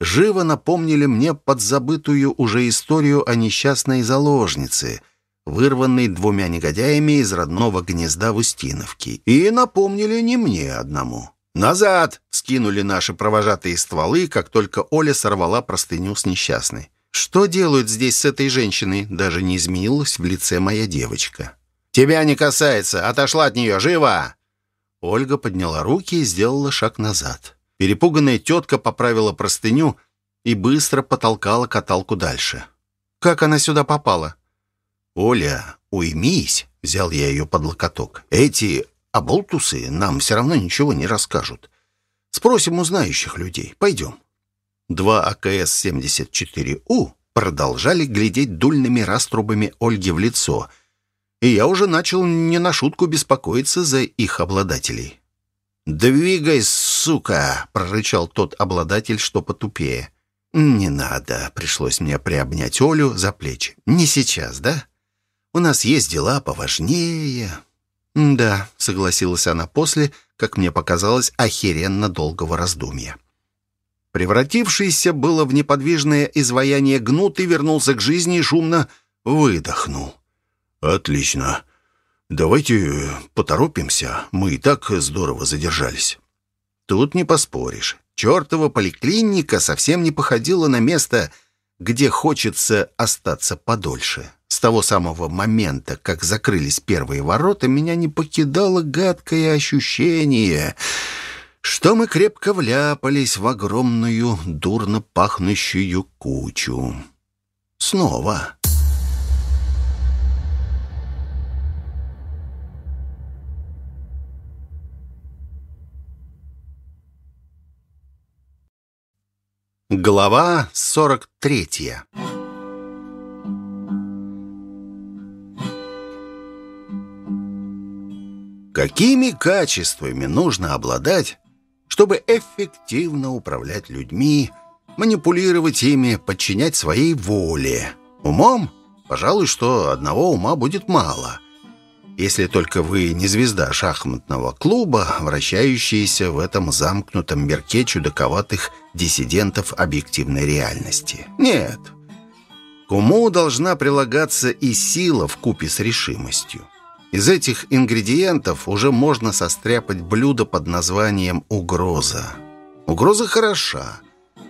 живо напомнили мне подзабытую уже историю о несчастной заложнице, вырванной двумя негодяями из родного гнезда в Устиновке, и напомнили не мне одному. «Назад!» — скинули наши провожатые стволы, как только Оля сорвала простыню с несчастной. «Что делают здесь с этой женщиной?» Даже не изменилась в лице моя девочка. «Тебя не касается! Отошла от нее! Живо!» Ольга подняла руки и сделала шаг назад. Перепуганная тетка поправила простыню и быстро потолкала каталку дальше. «Как она сюда попала?» «Оля, уймись!» — взял я ее под локоток. «Эти а болтусы нам все равно ничего не расскажут. Спросим у знающих людей. Пойдем. Два АКС-74У продолжали глядеть дульными раструбами Ольги в лицо, и я уже начал не на шутку беспокоиться за их обладателей. «Двигай, сука!» — прорычал тот обладатель, что потупее. «Не надо», — пришлось мне приобнять Олю за плечи. «Не сейчас, да? У нас есть дела поважнее». «Да», — согласилась она после, как мне показалось, охеренно долгого раздумья. Превратившийся было в неподвижное изваяние гнут и вернулся к жизни и шумно выдохнул. «Отлично. Давайте поторопимся. Мы и так здорово задержались». Тут не поспоришь. Чертова поликлиника совсем не походила на место, где хочется остаться подольше. С того самого момента, как закрылись первые ворота, меня не покидало гадкое ощущение, что мы крепко вляпались в огромную, дурно пахнущую кучу. Снова. Глава 43 Какими качествами нужно обладать, чтобы эффективно управлять людьми, манипулировать ими, подчинять своей воле? Умом? Пожалуй, что одного ума будет мало. Если только вы не звезда шахматного клуба, вращающаяся в этом замкнутом мирке чудаковатых диссидентов объективной реальности. Нет. К уму должна прилагаться и сила в купе с решимостью. Из этих ингредиентов уже можно состряпать блюдо под названием «угроза». Угроза хороша.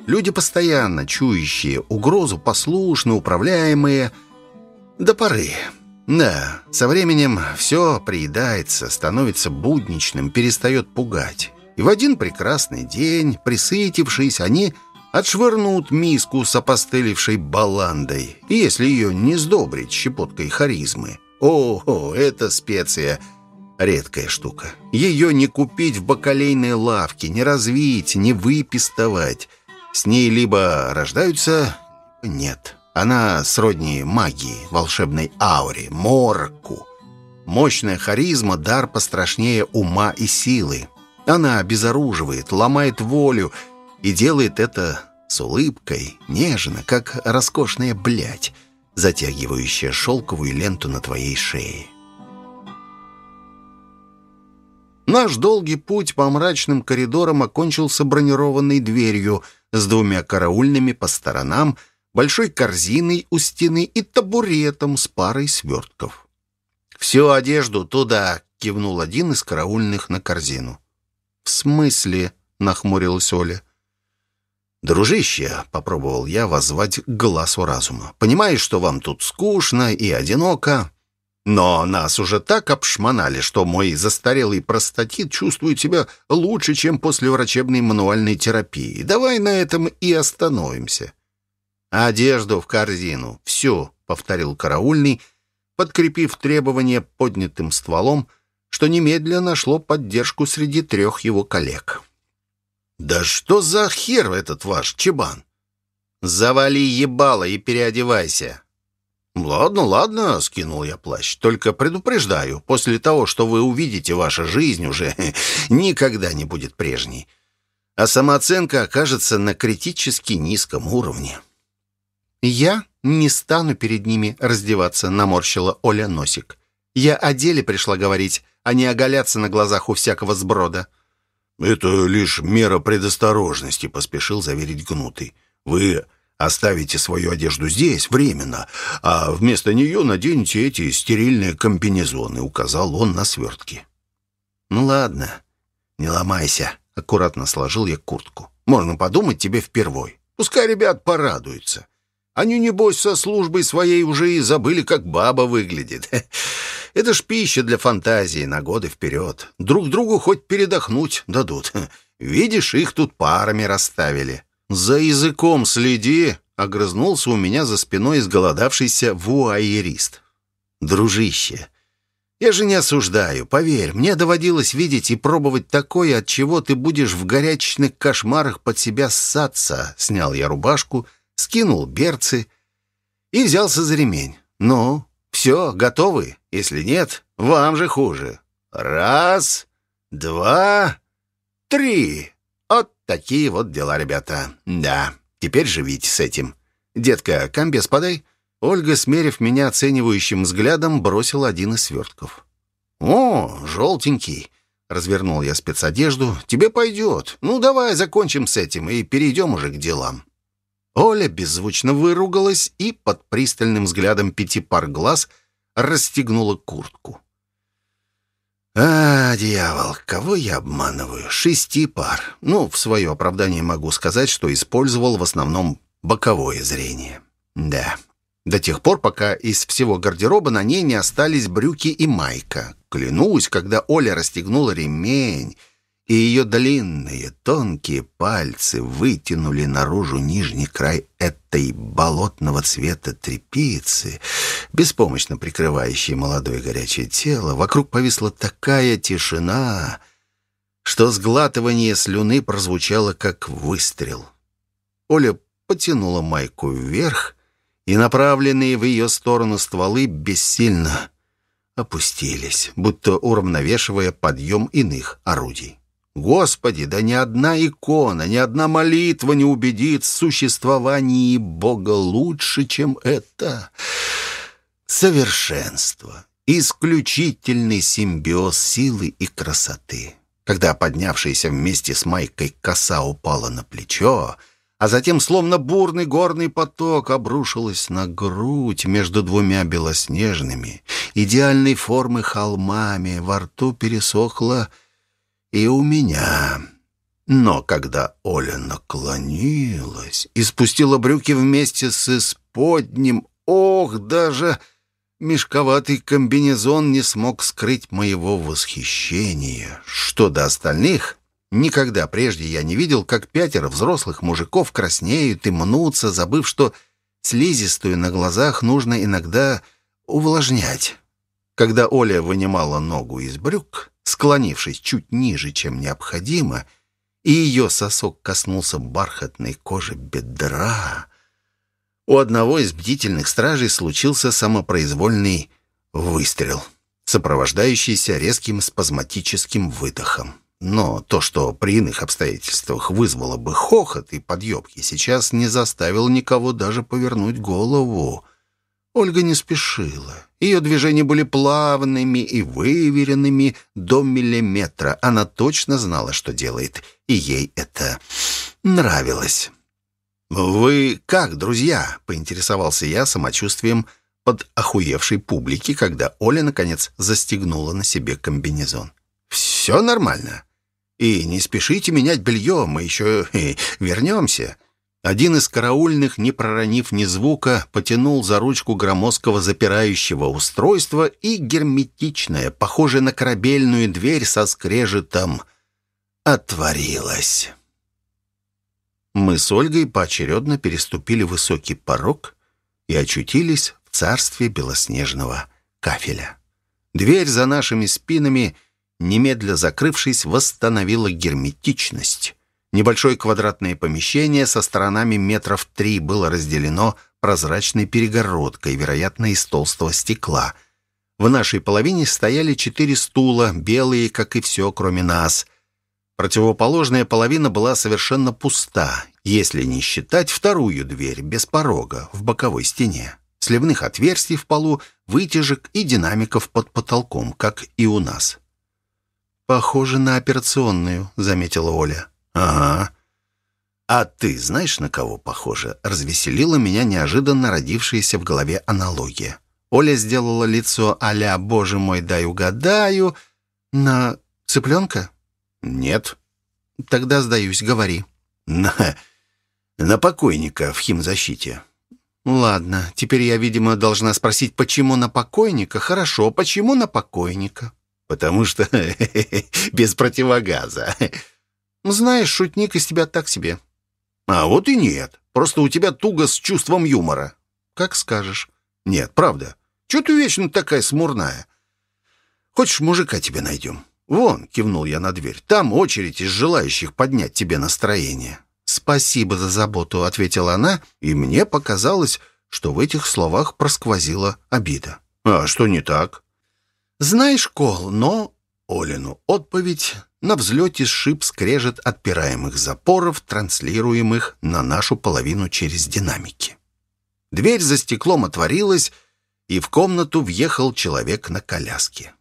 Люди, постоянно чующие угрозу, послушны, управляемые – до поры. Да, со временем все приедается, становится будничным, перестает пугать. И в один прекрасный день, присытившись, они отшвырнут миску с опостылевшей баландой, если ее не сдобрить щепоткой харизмы. О, это специя, редкая штука. Ее не купить в бакалейной лавке, не развить, не выпистовать. С ней либо рождаются, нет. Она сродни магии, волшебной ауре, морку. Мощная харизма — дар пострашнее ума и силы. Она обезоруживает, ломает волю и делает это с улыбкой, нежно, как роскошная блядь, затягивающая шелковую ленту на твоей шее. Наш долгий путь по мрачным коридорам окончился бронированной дверью с двумя караульными по сторонам — большой корзиной у стены и табуретом с парой свертков. «Всю одежду туда!» — кивнул один из караульных на корзину. «В смысле?» — нахмурилась Оля. «Дружище», — попробовал я воззвать к глазу разума, «понимаешь, что вам тут скучно и одиноко, но нас уже так обшмонали, что мой застарелый простатит чувствует себя лучше, чем после врачебной мануальной терапии. Давай на этом и остановимся». «Одежду в корзину. Всю», — повторил караульный, подкрепив требование поднятым стволом, что немедленно нашло поддержку среди трех его коллег. «Да что за хер этот ваш чебан?» «Завали ебало и переодевайся». «Ладно, ладно», — скинул я плащ. «Только предупреждаю, после того, что вы увидите, ваша жизнь уже никогда не будет прежней, а самооценка окажется на критически низком уровне». «Я не стану перед ними раздеваться», — наморщила Оля носик. «Я о деле пришла говорить, а не оголяться на глазах у всякого сброда». «Это лишь мера предосторожности», — поспешил заверить Гнутый. «Вы оставите свою одежду здесь временно, а вместо нее наденете эти стерильные комбинезоны», — указал он на свертки. «Ну ладно, не ломайся», — аккуратно сложил я куртку. «Можно подумать тебе впервой. Пускай ребят порадуются». Они, небось, со службой своей уже и забыли, как баба выглядит. Это ж пища для фантазии на годы вперед. Друг другу хоть передохнуть дадут. Видишь, их тут парами расставили. За языком следи, огрызнулся у меня за спиной изголодавшийся вуайерист. Дружище, я же не осуждаю, поверь, мне доводилось видеть и пробовать такое, от чего ты будешь в горячечных кошмарах под себя ссаться. Снял я рубашку, — скинул берцы и взялся за ремень. «Ну, все, готовы? Если нет, вам же хуже. Раз, два, три. Вот такие вот дела, ребята. Да, теперь живите с этим. Детка, комбез подай». Ольга, смерив меня оценивающим взглядом, бросила один из свертков. «О, желтенький!» — развернул я спецодежду. «Тебе пойдет. Ну, давай закончим с этим и перейдем уже к делам». Оля беззвучно выругалась и под пристальным взглядом пяти пар глаз расстегнула куртку. «А, дьявол, кого я обманываю? Шести пар. Ну, в свое оправдание могу сказать, что использовал в основном боковое зрение. Да, до тех пор, пока из всего гардероба на ней не остались брюки и майка. Клянусь, когда Оля расстегнула ремень и ее длинные тонкие пальцы вытянули наружу нижний край этой болотного цвета тряпицы, беспомощно прикрывающей молодое горячее тело. Вокруг повисла такая тишина, что сглатывание слюны прозвучало как выстрел. Оля потянула майку вверх, и направленные в ее сторону стволы бессильно опустились, будто уравновешивая подъем иных орудий. Господи, да ни одна икона, ни одна молитва не убедит в существовании Бога лучше, чем это. Совершенство, исключительный симбиоз силы и красоты. Когда поднявшаяся вместе с Майкой коса упала на плечо, а затем, словно бурный горный поток, обрушилась на грудь между двумя белоснежными, идеальной формы холмами, во рту пересохло и у меня. Но когда Оля наклонилась и спустила брюки вместе с исподним, ох, даже мешковатый комбинезон не смог скрыть моего восхищения. Что до остальных, никогда прежде я не видел, как пятеро взрослых мужиков краснеют и мнутся, забыв, что слизистую на глазах нужно иногда увлажнять. Когда Оля вынимала ногу из брюк, склонившись чуть ниже, чем необходимо, и ее сосок коснулся бархатной кожи бедра, у одного из бдительных стражей случился самопроизвольный выстрел, сопровождающийся резким спазматическим выдохом. Но то, что при иных обстоятельствах вызвало бы хохот и подъебки, сейчас не заставило никого даже повернуть голову. Ольга не спешила. Ее движения были плавными и выверенными до миллиметра. Она точно знала, что делает, и ей это нравилось. «Вы как, друзья?» — поинтересовался я самочувствием под охуевшей публики, когда Оля, наконец, застегнула на себе комбинезон. «Все нормально. И не спешите менять белье, мы еще вернемся». Один из караульных, не проронив ни звука, потянул за ручку громоздкого запирающего устройства, и герметичная, похожая на корабельную дверь со скрежетом, отворилась. Мы с Ольгой поочередно переступили высокий порог и очутились в царстве белоснежного кафеля. Дверь за нашими спинами, немедля закрывшись, восстановила герметичность. Небольшое квадратное помещение со сторонами метров три было разделено прозрачной перегородкой, вероятно, из толстого стекла. В нашей половине стояли четыре стула, белые, как и все, кроме нас. Противоположная половина была совершенно пуста, если не считать вторую дверь без порога в боковой стене. Сливных отверстий в полу, вытяжек и динамиков под потолком, как и у нас. «Похоже на операционную», — заметила Оля. «Ага. А ты знаешь, на кого похоже?» Развеселила меня неожиданно родившаяся в голове аналогия. Оля сделала лицо а «Боже мой, дай угадаю». «На цыпленка?» «Нет». «Тогда сдаюсь, говори». «На... на покойника в химзащите». «Ладно, теперь я, видимо, должна спросить, почему на покойника? Хорошо, почему на покойника?» «Потому что без противогаза». Знаешь, шутник из тебя так себе. А вот и нет. Просто у тебя туго с чувством юмора. Как скажешь. Нет, правда. Чего ты вечно такая смурная? Хочешь, мужика тебе найдем? Вон, кивнул я на дверь. Там очередь из желающих поднять тебе настроение. Спасибо за заботу, ответила она, и мне показалось, что в этих словах просквозила обида. А что не так? Знаешь, Кол, но Олину отповедь на взлете сшиб скрежет отпираемых запоров, транслируемых на нашу половину через динамики. Дверь за стеклом отворилась, и в комнату въехал человек на коляске.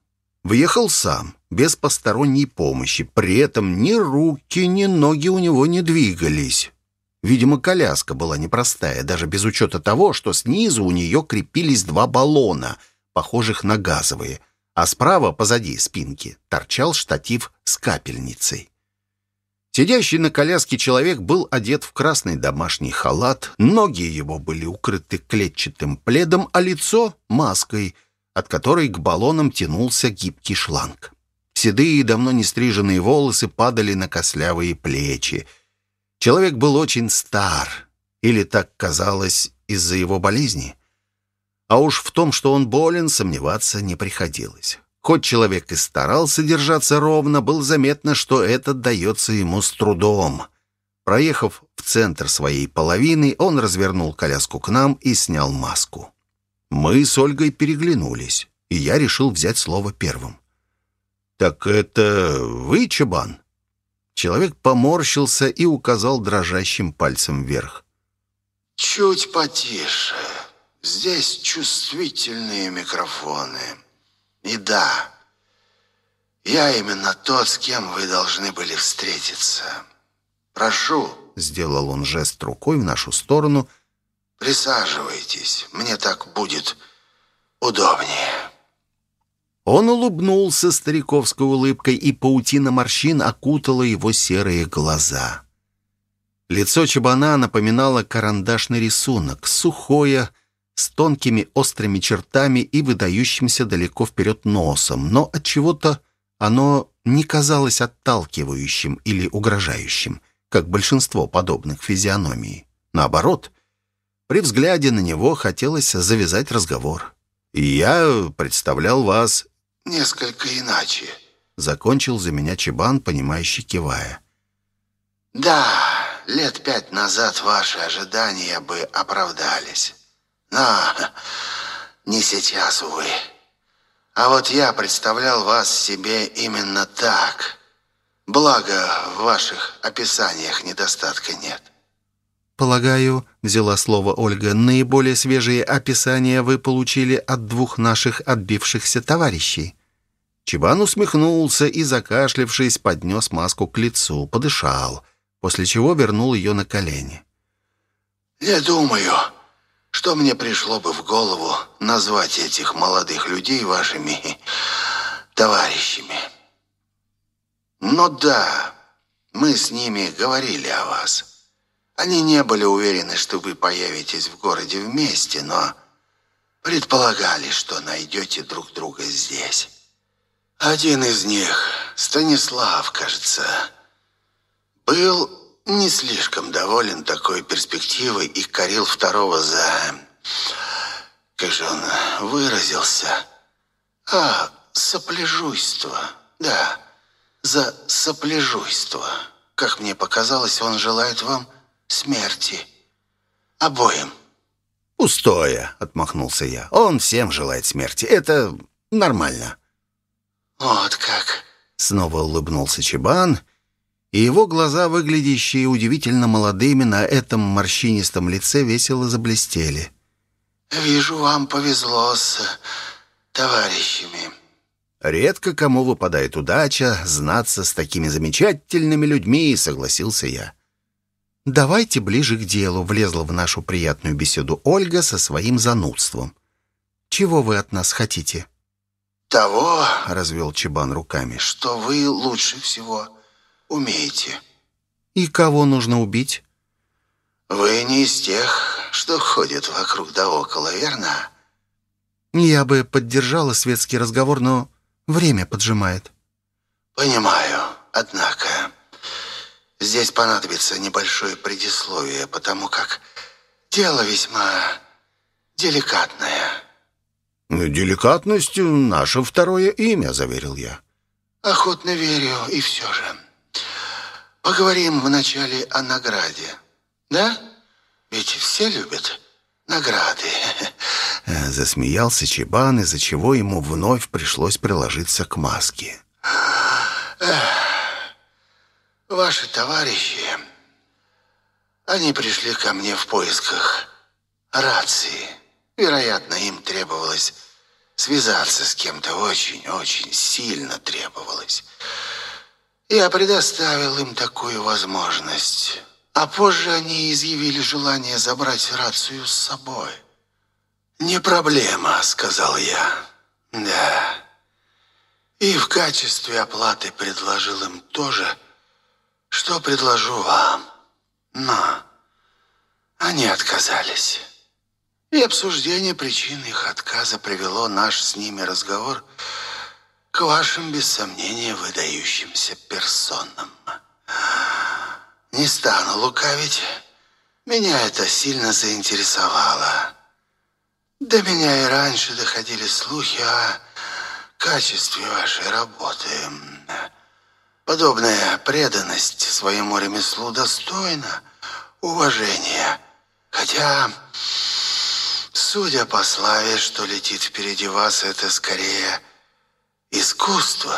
Въехал сам, без посторонней помощи, при этом ни руки, ни ноги у него не двигались. Видимо, коляска была непростая, даже без учета того, что снизу у нее крепились два баллона, похожих на газовые – а справа, позади спинки, торчал штатив с капельницей. Сидящий на коляске человек был одет в красный домашний халат, ноги его были укрыты клетчатым пледом, а лицо — маской, от которой к баллонам тянулся гибкий шланг. Седые, давно не стриженные волосы падали на кослявые плечи. Человек был очень стар, или так казалось из-за его болезни. А уж в том, что он болен, сомневаться не приходилось. Хоть человек и старался держаться ровно, было заметно, что это дается ему с трудом. Проехав в центр своей половины, он развернул коляску к нам и снял маску. Мы с Ольгой переглянулись. и я решил взять слово первым. «Так это вы, Чабан?» Человек поморщился и указал дрожащим пальцем вверх. «Чуть потише. Здесь чувствительные микрофоны. И да, я именно тот, с кем вы должны были встретиться. Прошу». Сделал он жест рукой в нашу сторону. «Присаживайтесь. Мне так будет удобнее». Он улыбнулся стариковской улыбкой, и паутина морщин окутала его серые глаза. Лицо чабана напоминало карандашный рисунок, сухое, с тонкими острыми чертами и выдающимся далеко вперед носом, но от чего то оно не казалось отталкивающим или угрожающим, как большинство подобных физиономий. Наоборот, при взгляде на него хотелось завязать разговор. «Я представлял вас несколько иначе», — закончил за меня Чебан, понимающий кивая. «Да, лет пять назад ваши ожидания бы оправдались. Но не сейчас, увы. А вот я представлял вас себе именно так. Благо, в ваших описаниях недостатка нет». «Полагаю, — взяла слово Ольга, — наиболее свежие описания вы получили от двух наших отбившихся товарищей». Чебан усмехнулся и, закашлившись, поднес маску к лицу, подышал, после чего вернул ее на колени. «Не думаю, что мне пришло бы в голову назвать этих молодых людей вашими товарищами. Но да, мы с ними говорили о вас». Они не были уверены, что вы появитесь в городе вместе, но предполагали, что найдете друг друга здесь. Один из них, Станислав, кажется, был не слишком доволен такой перспективой и корил второго за... Как же он выразился? А, сопляжуйство. Да, за сопляжуйство. Как мне показалось, он желает вам смерти. Обоим». «Пустое», — отмахнулся я. «Он всем желает смерти. Это нормально». «Вот как?» — снова улыбнулся Чебан, и его глаза, выглядящие удивительно молодыми, на этом морщинистом лице весело заблестели. «Вижу, вам повезло с товарищами». «Редко кому выпадает удача знаться с такими замечательными людьми», — согласился я. «Давайте ближе к делу», — влезла в нашу приятную беседу Ольга со своим занудством. «Чего вы от нас хотите?» «Того», — развел Чебан руками, — «что вы лучше всего умеете». «И кого нужно убить?» «Вы не из тех, что ходят вокруг да около, верно?» «Я бы поддержала светский разговор, но время поджимает». «Понимаю, однако...» Здесь понадобится небольшое предисловие, потому как дело весьма деликатное». Ну, «Деликатность — наше второе имя», — заверил я. «Охотно верю, и все же. Поговорим вначале о награде. Да? Ведь все любят награды». Засмеялся Чебан, из-за чего ему вновь пришлось приложиться к маске. Ваши товарищи, они пришли ко мне в поисках рации. Вероятно, им требовалось связаться с кем-то очень-очень сильно требовалось. Я предоставил им такую возможность. А позже они изъявили желание забрать рацию с собой. «Не проблема», — сказал я. «Да». И в качестве оплаты предложил им тоже что предложу вам. Но они отказались. И обсуждение причин их отказа привело наш с ними разговор вашим, без сомнения, выдающимся персонам. Не стану лукавить, меня это сильно заинтересовало. До меня и раньше доходили слухи о качестве вашей работы. Подобная преданность своему ремеслу достойна уважения. Хотя, Судя по славе, что летит впереди вас, это скорее искусство.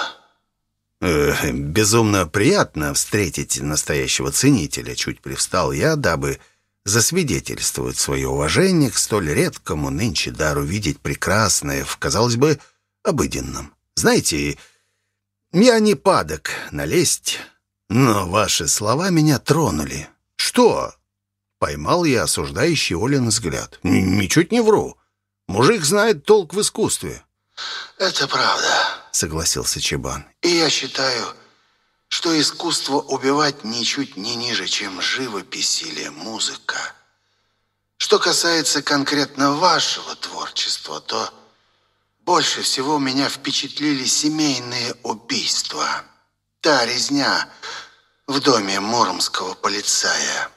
Э, безумно приятно встретить настоящего ценителя. Чуть привстал я, дабы засвидетельствовать свое уважение к столь редкому нынче дару видеть прекрасное в, казалось бы, обыденном. Знаете, я не падок налезть, но ваши слова меня тронули. Что? Поймал я осуждающий Олин взгляд. Ничуть не вру. Мужик знает толк в искусстве. Это правда, согласился Чебан. И я считаю, что искусство убивать ничуть не ниже, чем живопись или музыка. Что касается конкретно вашего творчества, то больше всего меня впечатлили семейные убийства. Та резня в доме муромского полицая.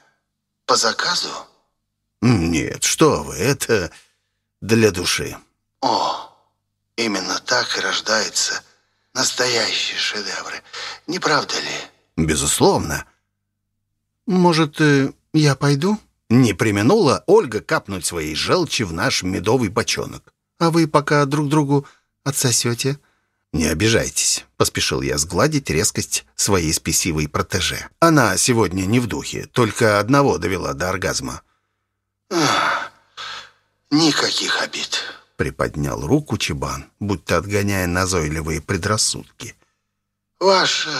По заказу? Нет, что вы, это для души. О, именно так и рождаются настоящие шедевры. Не правда ли? Безусловно. Может, э, я пойду? Не применула Ольга капнуть своей желчи в наш медовый бочонок. А вы пока друг другу отсосете? «Не обижайтесь», — поспешил я сгладить резкость своей спесивой протеже. «Она сегодня не в духе, только одного довела до оргазма». Ах, «Никаких обид», — приподнял руку Чебан, будто отгоняя назойливые предрассудки. «Ваша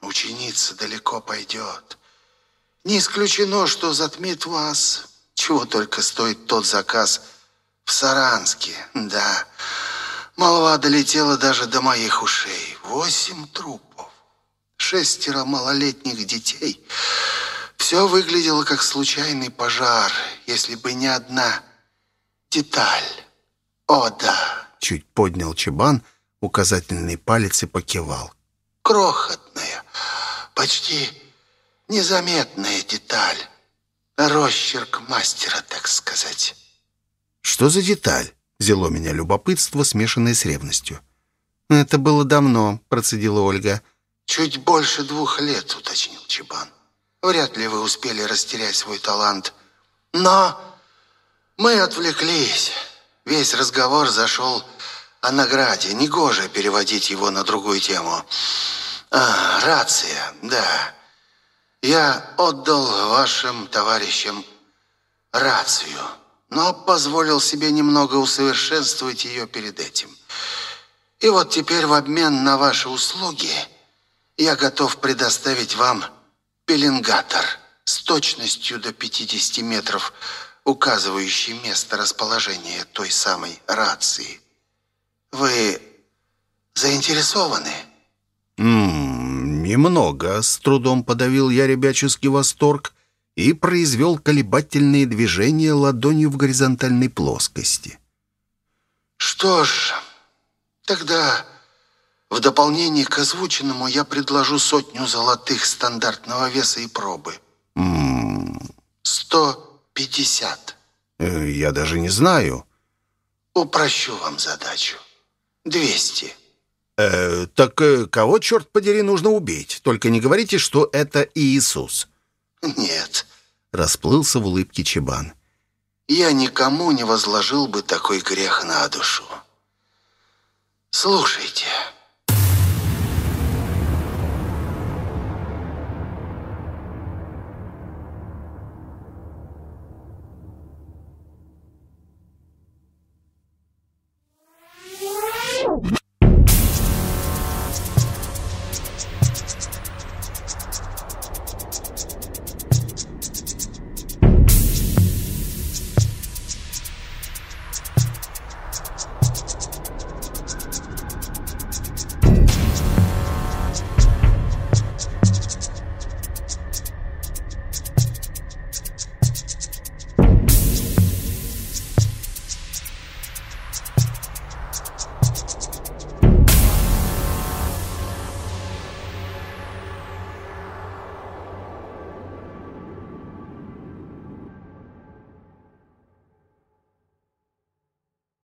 ученица далеко пойдет. Не исключено, что затмит вас, чего только стоит тот заказ в Саранске, да». Молва долетела даже до моих ушей. Восемь трупов, шестеро малолетних детей. Все выглядело как случайный пожар, если бы не одна деталь. О, да. Чуть поднял Чебан, указательный палец и покивал. Крохотная, почти незаметная деталь. Росчерк мастера, так сказать. Что за деталь? Взяло меня любопытство, смешанное с ревностью. «Это было давно», — процедила Ольга. «Чуть больше двух лет», — уточнил Чебан. «Вряд ли вы успели растерять свой талант. Но мы отвлеклись. Весь разговор зашел о награде. Негоже переводить его на другую тему. А, рация, да. Я отдал вашим товарищам рацию» но позволил себе немного усовершенствовать ее перед этим. И вот теперь в обмен на ваши услуги я готов предоставить вам пеленгатор с точностью до 50 метров, указывающий место расположения той самой рации. Вы заинтересованы? Ммм, немного. С трудом подавил я ребяческий восторг и произвел колебательные движения ладонью в горизонтальной плоскости. «Что ж, тогда в дополнение к озвученному я предложу сотню золотых стандартного веса и пробы». «Сто пятьдесят». Э, «Я даже не знаю». «Упрощу вам задачу. Двести». Э, «Так э, кого, черт подери, нужно убить? Только не говорите, что это Иисус». «Нет», — расплылся в улыбке Чебан. «Я никому не возложил бы такой грех на душу. Слушайте».